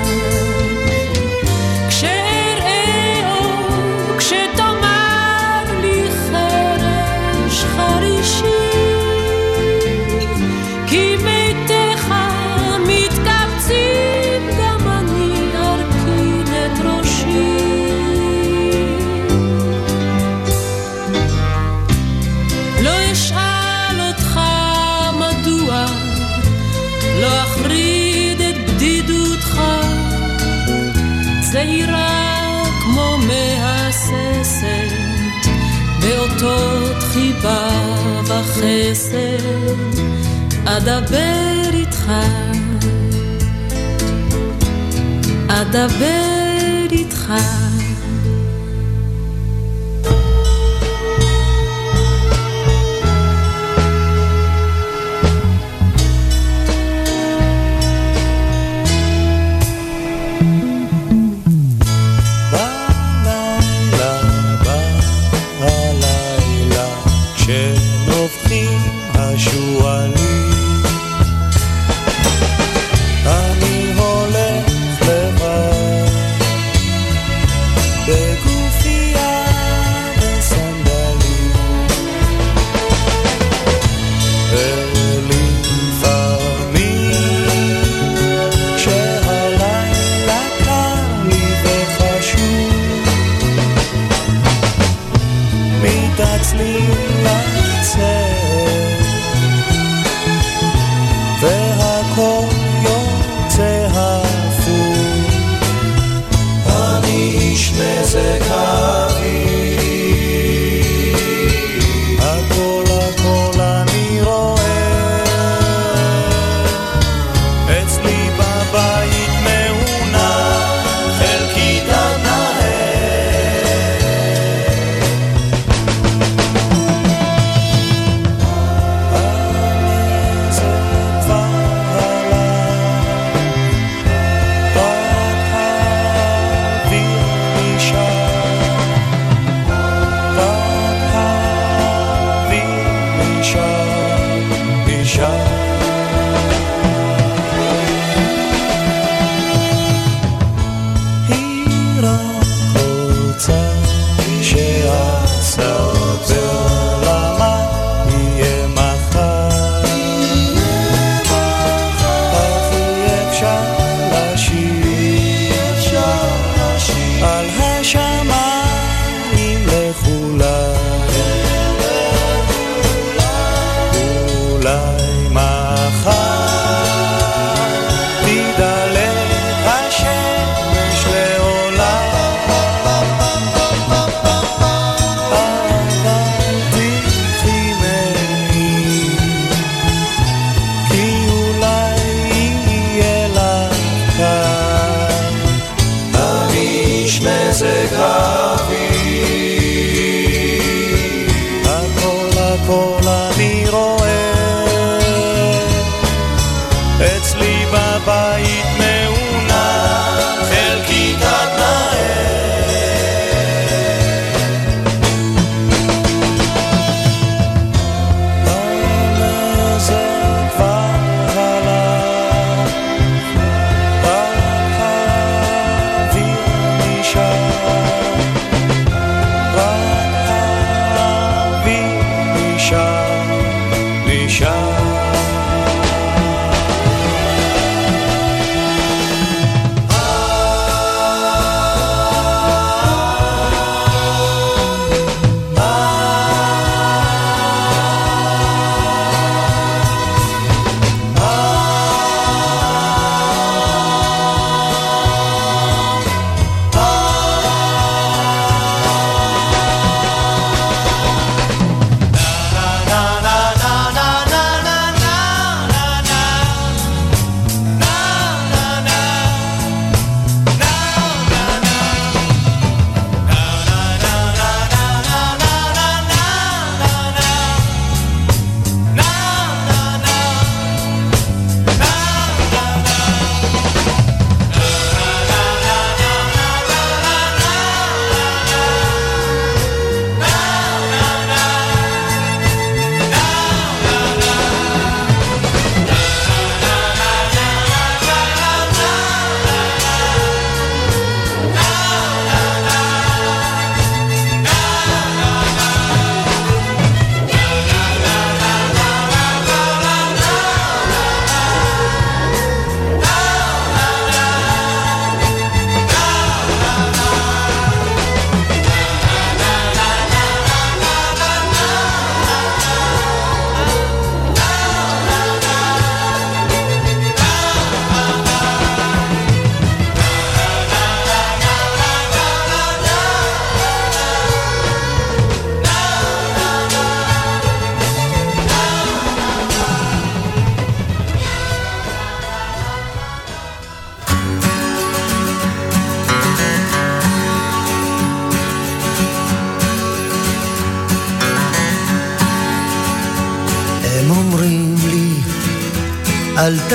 וחסד, אדבר איתך, אדבר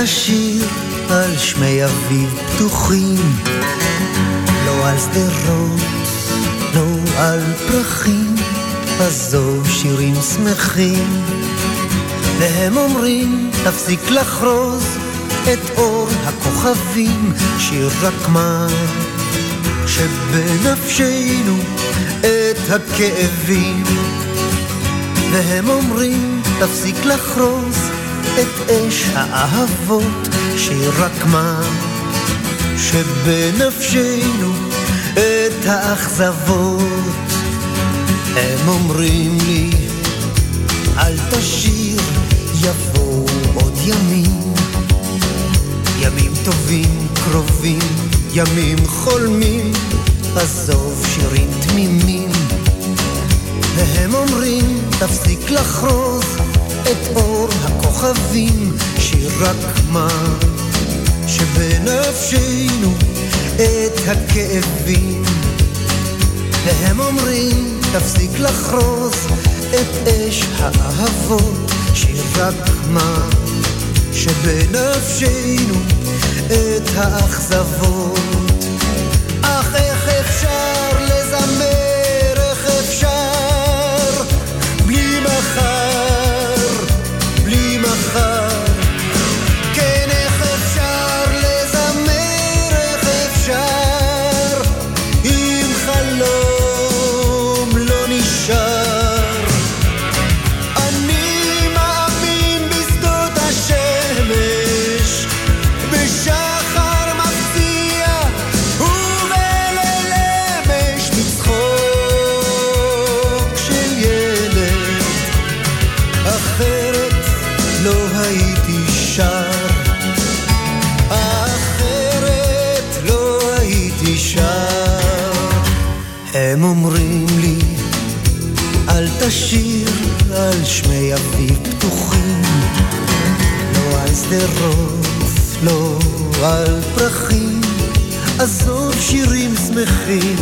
תשיר על שמי אביב פתוחים, לא על שדרות, לא על פרחים, עזוב שירים שמחים. והם אומרים, תפסיק לחרוז את אור הכוכבים, שיר רק מה שבנפשנו את הכאבים. והם אומרים, תפסיק לחרוז את אש האהבות, מה שבנפשנו את האכזבות. הם אומרים לי, אל תשיר, יבואו עוד ימים, ימים טובים קרובים, ימים חולמים, עזוב שירים תמימים. והם אומרים, תפסיק לחרוז את אור הכוכבים, שיר רק מה שבנפשנו את הכאבים. והם אומרים, תפסיק לחרוז את אש האהבות, שיר רק מה שבנפשנו את האכזבות. שדרות, לא על פרחים, עזוב שירים שמחים.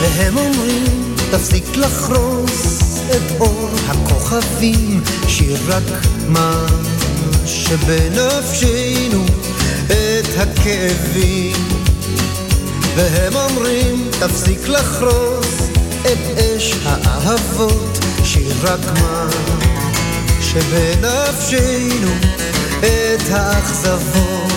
והם אומרים, תפסיק לחרוס את אור הכוכבים, שיר רק מה שבנפשנו את הכאבים. והם אומרים, תפסיק לחרוס את אש האהבות, שיר רק מה שבנפשנו את האכזבות.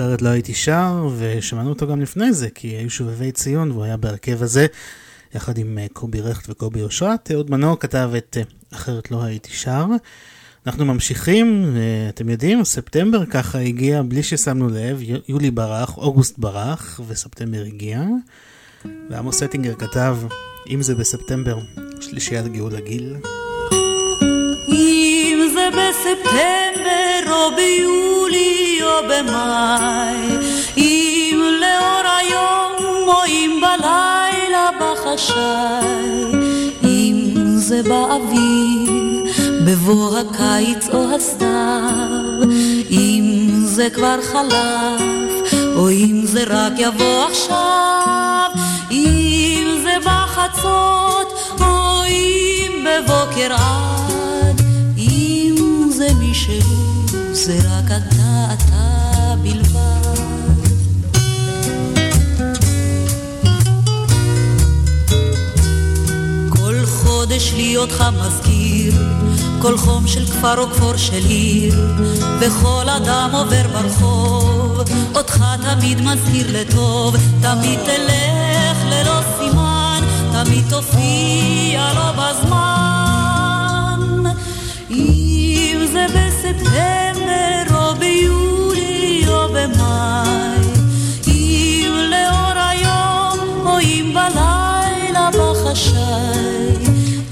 אחרת לא הייתי שר, ושמענו אותו גם לפני זה, כי היו שובבי ציון והוא היה בהרכב הזה, יחד עם אה, קובי רכט וקובי אושרת. אהוד מנור כתב את אה, אחרת לא הייתי שר. אנחנו ממשיכים, אה, אתם יודעים, ספטמבר ככה הגיע בלי ששמנו לב, יולי ברח, אוגוסט ברח, וספטמבר הגיע. ועמוס אטינגר כתב, אם זה בספטמבר, שלישיית גאולה גיל. אם בספטמבר או ביולי או במאי, אם לאור היום או אם בלילה בחשאי, אם זה באוויר, בבוא הקיץ או הסתיו, אם זה כבר חלף, או אם זה רק יבוא עכשיו, אם זה בחצות, או אם בבוקר אם זה מישהו, זה רק אתה, אתה בלבד. כל חודש לי אותך מזכיר, כל חום של כפר או כפור של עיר, וכל אדם עובר ברחוב, אותך תמיד מזכיר לטוב, תמיד תלך ללא סימן, תמיד תופיע לא בזמן. בספטמבר או ביולי או במאי, אם לאור היום או אם בלילה בחשאי,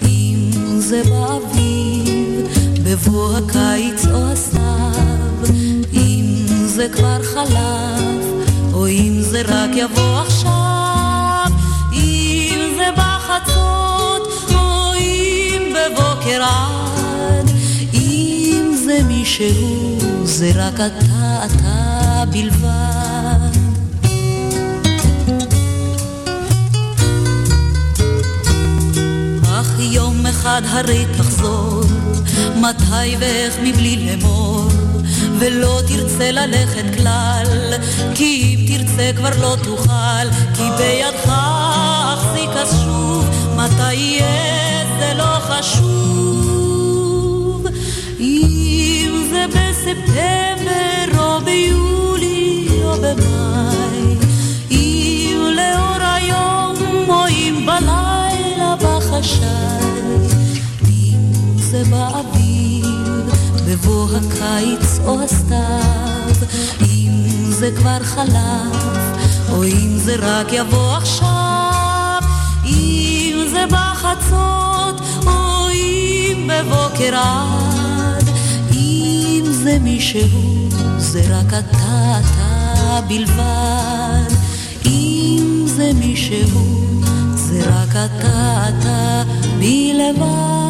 אם זה באביב, בבוא הקיץ או הסתיו, אם זה כבר חלף, או אם זה רק יבוא עכשיו, אם זה בחצות, או אם בבוקר עד, זה מישהו, זה רק אתה, אתה בלבד. אך יום אחד הרי תחזור, מתי ואיך מבלי לאמור, ולא תרצה ללכת כלל, כי אם תרצה כבר לא תוכל, כי בידך אחזיק אז שוב, מתי יהיה זה לא חשוב. בספטמבר או ביולי או במאי, אם לאור היום או אם בלילה בחשאי, אם זה באוויר, בבוא הקיץ או הסתיו, אם זה כבר חלף, או אם זה רק יבוא עכשיו, אם זה בחצות, או אם בבוקר עד, זה מישהו, זה רק אתה, אתה בלבד, אם זה מישהו, זה רק אתה, אתה בלבד.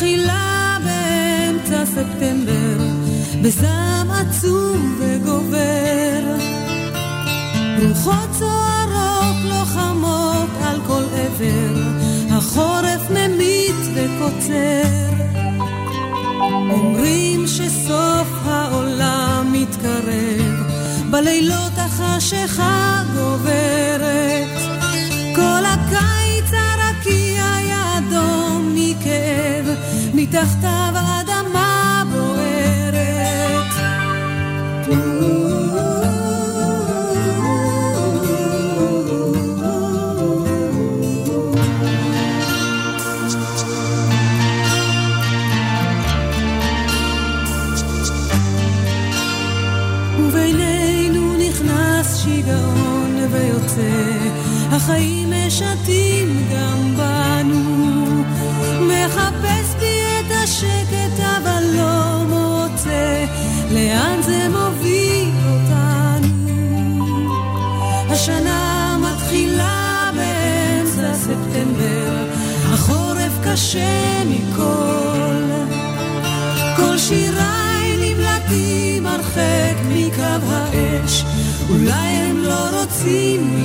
מתחילה באמצע ספטמבר, בזעם עצום וגובר. רוחות סוערות לוחמות על כל עבר, החורף ממית וקוצר. אומרים שסוף העולם מתקרב, בלילות החשיכה גוברת. מתחתיו האדמה בוערת. החיים משתים גם קשה מכל. כל שיריי נמלטים הרחק מקו האש, אולי הם לא רוצים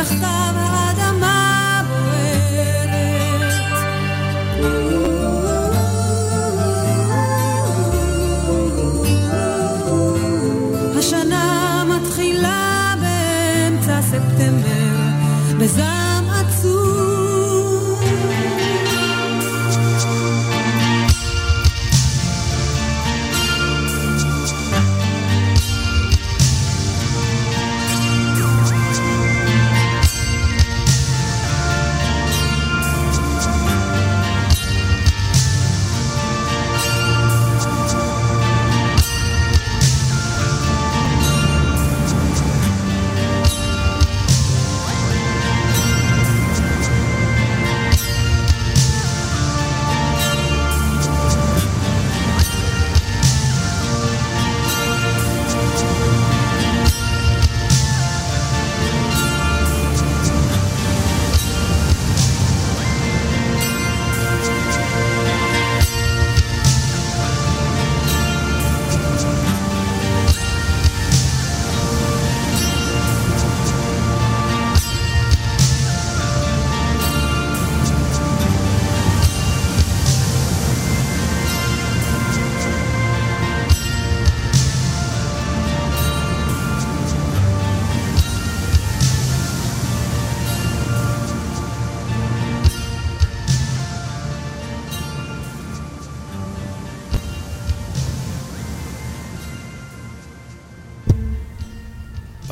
מתחתיו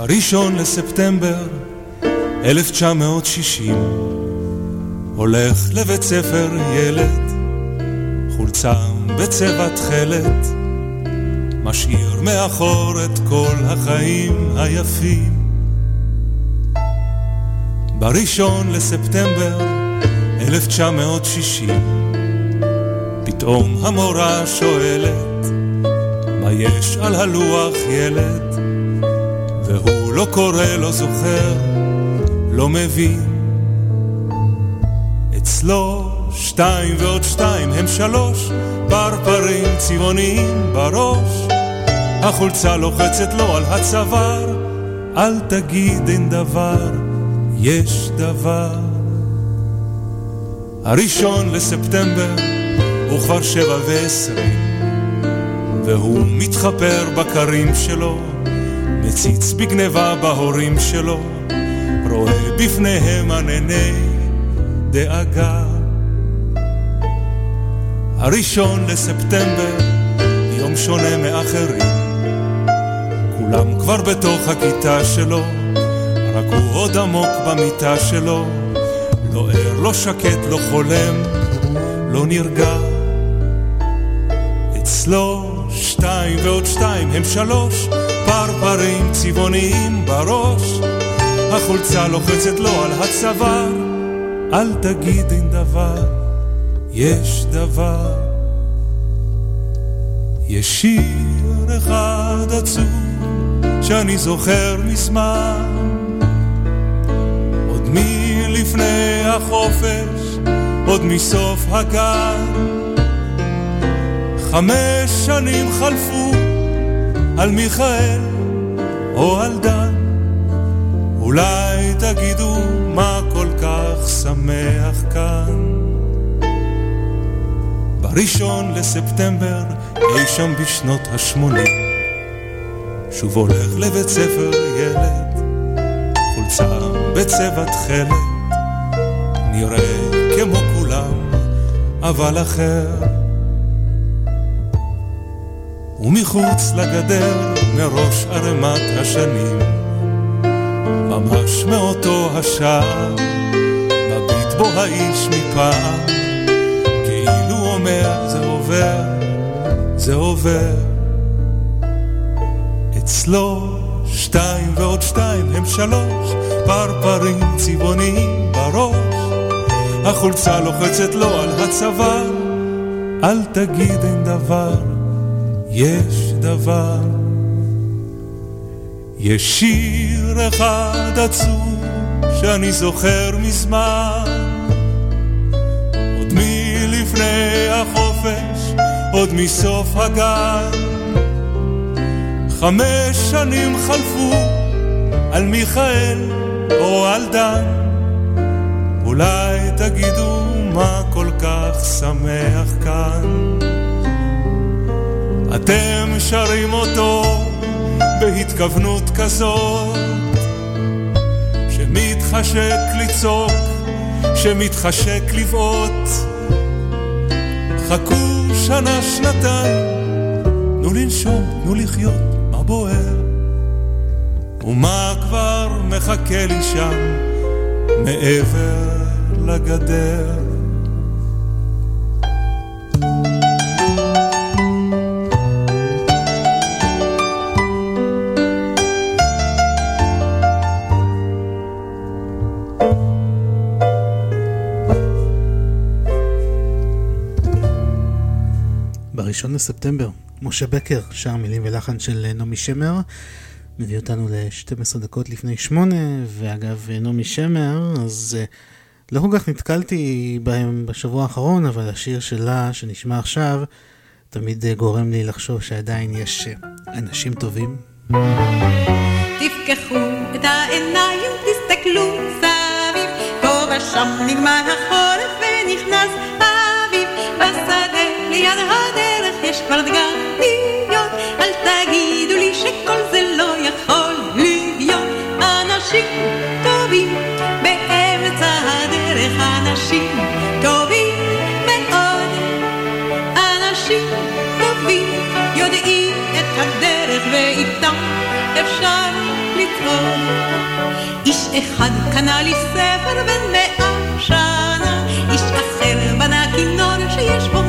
בראשון לספטמבר 1960 הולך לבית ספר ילד, חולצה בצבע תכלת, משאיר מאחור את כל החיים היפים. בראשון לספטמבר 1960 פתאום המורה שואלת מה יש על הלוח ילד והוא לא קורא, לא זוכר, לא מבין. אצלו שתיים ועוד שתיים הם שלוש, פרפרים צבעוניים בראש. החולצה לוחצת לו על הצוואר, אל תגיד אין דבר, יש דבר. הראשון לספטמבר הוא כבר שבע ועשרים, והוא מתחפר בקרים שלו, מציץ בגניבה בהורים שלו, רואה בפניהם ענני דאגה. הראשון לספטמבר, יום שונה מאחרים. כולם כבר בתוך הכיתה שלו, רק הוא עוד עמוק במיטה שלו. לא ער, לא שקט, לא חולם, לא נרגע. אצלו שתיים ועוד שתיים הם שלוש, פרפרים צבעוניים בראש. החולצה לוחצת לו על הצוואר, אל תגיד אין דבר, יש דבר. יש שיר אחד עצוב שאני זוכר מזמן, עוד מלפני החופש, עוד מסוף הגן. חמש שנים חלפו על מיכאל או על דן. אולי תגידו מה כל כך שמח כאן. בראשון לספטמבר, אי שם בשנות השמונים, שוב הולך לבית ספר ילד, חולצה בצבע תכלת, נראה כמו כולם, אבל אחר. ומחוץ לגדר, מראש ערימת השנים, ממש מאותו השער, מביט בו האיש מפעם, כאילו אומר זה עובר, זה עובר. אצלו שתיים ועוד שתיים הם שלוש, פרפרים צבעוניים בראש. החולצה לוחצת לו על הצוואר, אל תגיד אין דבר, יש דבר. יש שיר אחד עצוב שאני זוכר מזמן, עוד מלפני החופש, עוד מסוף הגן. חמש שנים חלפו על מיכאל או על דן. אולי תגידו מה כל כך שמח כאן. אתם שרים אותו בהתכוונות כזאת, שמתחשק לצעוק, שמתחשק לבעוט. חכו שנה, שנתיים, תנו לנשום, תנו לחיות, מה בוער? ומה כבר מחכה לי שם, מעבר לגדר? בראשון לספטמבר, משה בקר, שר מילים ולחן של נעמי שמר, מביא אותנו ל-12 דקות לפני שמונה, ואגב, נעמי שמר, אז uh, לא כל כך נתקלתי בהם בשבוע האחרון, אבל השיר שלה, שנשמע עכשיו, תמיד גורם לי לחשוב שעדיין יש אנשים טובים. תפקחו את העיניים, תסתכלו סביב, פה ושם נגמר החורף כבר דגניות, אל תגידו לי שכל זה לא יכול להיות. אנשים טובים באמצע הדרך, אנשים טובים מאוד, אנשים טובים יודעים את הדרך ואיתם אפשר לצעוד. איש אחד קנה לי ספר בן מאה שנה, איש אחר בנה כינור שיש בו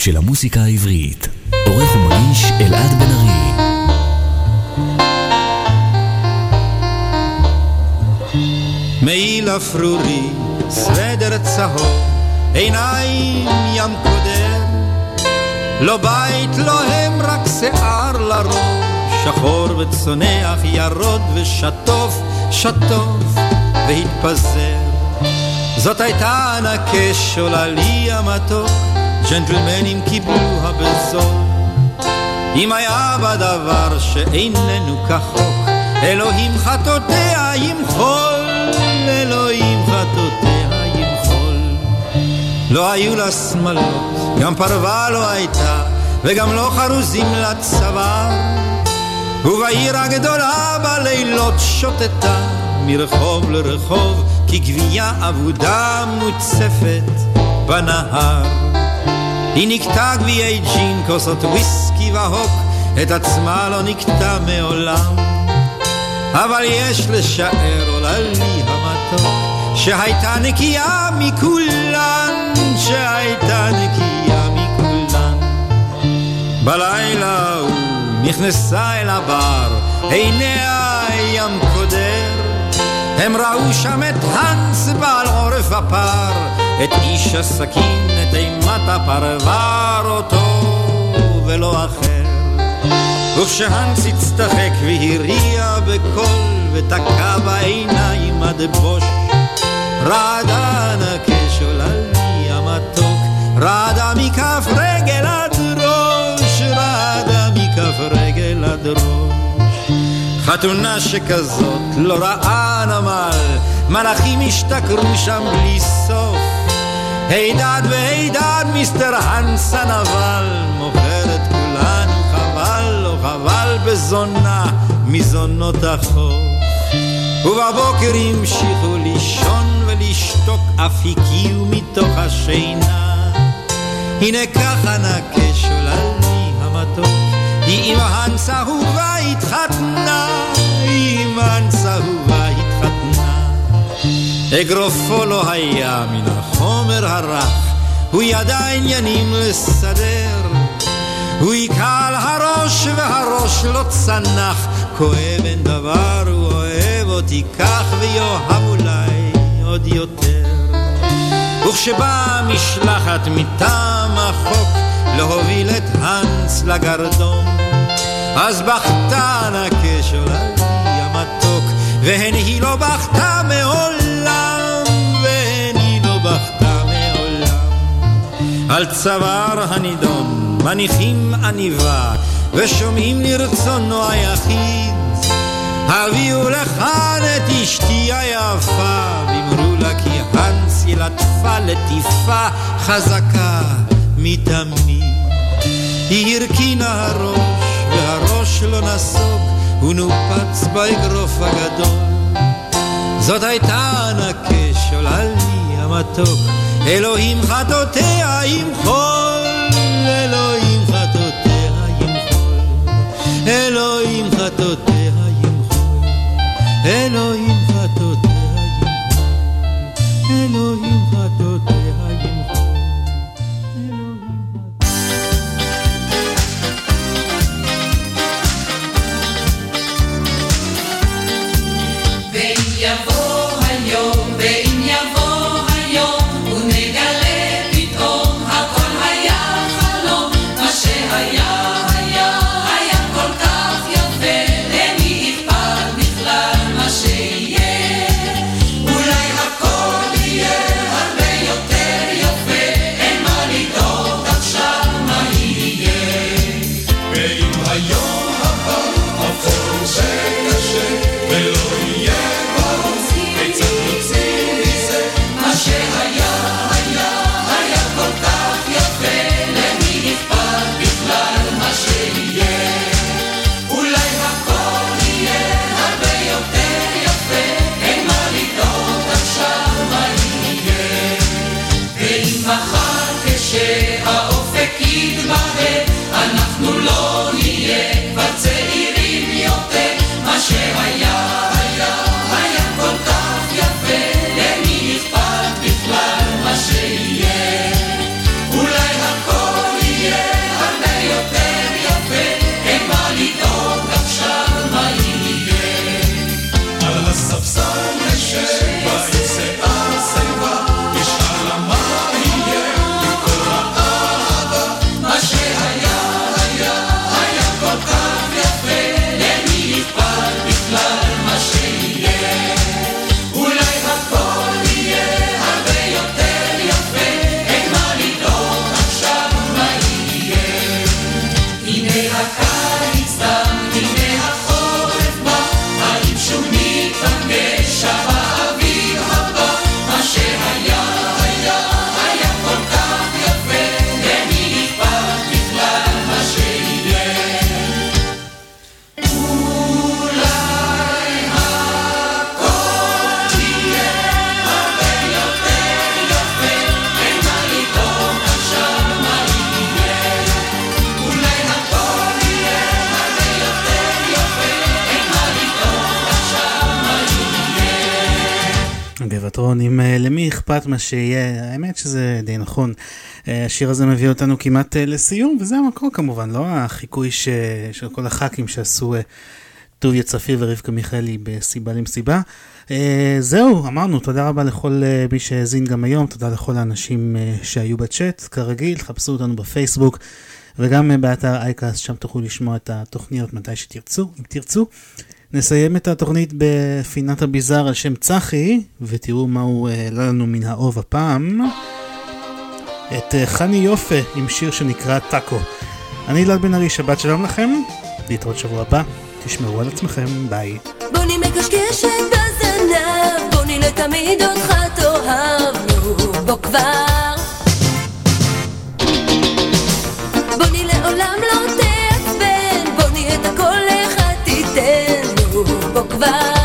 הקלאסיקות של המוסיקה העברית. עורך ומגיש אלעד בן ארי. מעיל אפרורי, סוודר צהוב, עיניים ים קודר. לא בית, לא הם, רק שיער לראש, שחור וצונח, ירוד ושטוף, שטוף והתפזר. זאת הייתה ענקש עוללי המתוק, ג'נטלמנים קיבלוה בזול. אם היה בדבר שאיננו כחוק, אלוהים חטאותיה ימחול, אלוהים חטאותיה ימחול. לא היו לה שמלות, גם פרווה לא הייתה, וגם לא חרוזים לצוואר. ובעיר הגדולה בלילות שוטטה, מרחוב לרחוב, כגבייה אבודה מוצפת בנהר. היא נקטה גביעי ג'ין, כוסות וויסקי והוק, את עצמה לא נקטה מעולם. אבל יש לשער עוללי המתוק, שהייתה נקייה מכולן, שהייתה נקייה מכולן. בלילה הוא נכנסה אל הבר, עיניה ים קודר. הם ראו שם את האנס בעל עורף הפר, את איש הסכין, אימת הפרבר, אותו ולא אחר. וכשהנס הצטחק והריע בקול, ותקע בעיניים עד בוש, רעדה נקש עוללי המתוק, רעדה מכף רגל עד ראש, רעדה מכף רגל עד ראש. חתונה שכזאת לא ראה נמל, מלאכים השתכרו שם בלי סוף. הידד והידד מיסטר הנס הנבל, מוכר את כולנו חבל, לא חבל בזונה מזונות החוף. ובבוקר המשיכו לישון ולשתוק, אף הקיאו מתוך השינה. הנה ככה נקש עוללי המתוק, היא עם האנס אהובה התחתנה, היא עם האנס אהובה. אגרופו לא היה מן החומר הרך, הוא ידע עניינים לסדר. הוא היכה על הראש והראש לא צנח, כואב אין דבר, הוא אוהב אותי כך ויאהב אולי עוד יותר. וכשבאה משלחת מטעם החוק להוביל את האנס לגרדום, אז בכתה נקש עוללי המתוק, והן היא לא בכתה מעולם, על צוואר הנידון מניחים עניבה, ושומעים לרצונו היחיד. הביאו לכאן את אשתי היפה, ואמרו לה כי הנס ילטפה לטיפה חזקה מתמיד. היא הרכינה הראש, והראש לא נסוג, הוא נופץ באגרוף הגדול. זאת הייתה נקש עוללי המתוק, אלוהים חטאותיה עם חול, אלוהים חטאותיה עם חול, אלוהים חטאותיה עם חול, אלוהים אכפת מה שיהיה, האמת שזה די נכון. אה, השיר הזה מביא אותנו כמעט אה, לסיום, וזה המקור כמובן, לא החיקוי ש... של כל הח"כים שעשו אה, טוביה צפיר ורבקה מיכאלי בסיבה למסיבה. זהו, אמרנו, תודה רבה לכל מי שהאזין גם היום, תודה לכל האנשים שהיו בצ'אט, כרגיל, חפשו אותנו בפייסבוק. וגם באתר אייקאסט, שם תוכלו לשמוע את התוכניות מתי שתרצו, אם תרצו. נסיים את התוכנית בפינת הביזאר על שם צחי, ותראו מה הוא אה, העלה לנו מן האוב הפעם. את אה, חני יופה עם שיר שנקרא טאקו. אני אלעד בן ארי, שבת שלום לכם, להתראות שבוע הבא, תשמרו על עצמכם, ביי. בוא נמקשקש לעולם לא תהיה כבר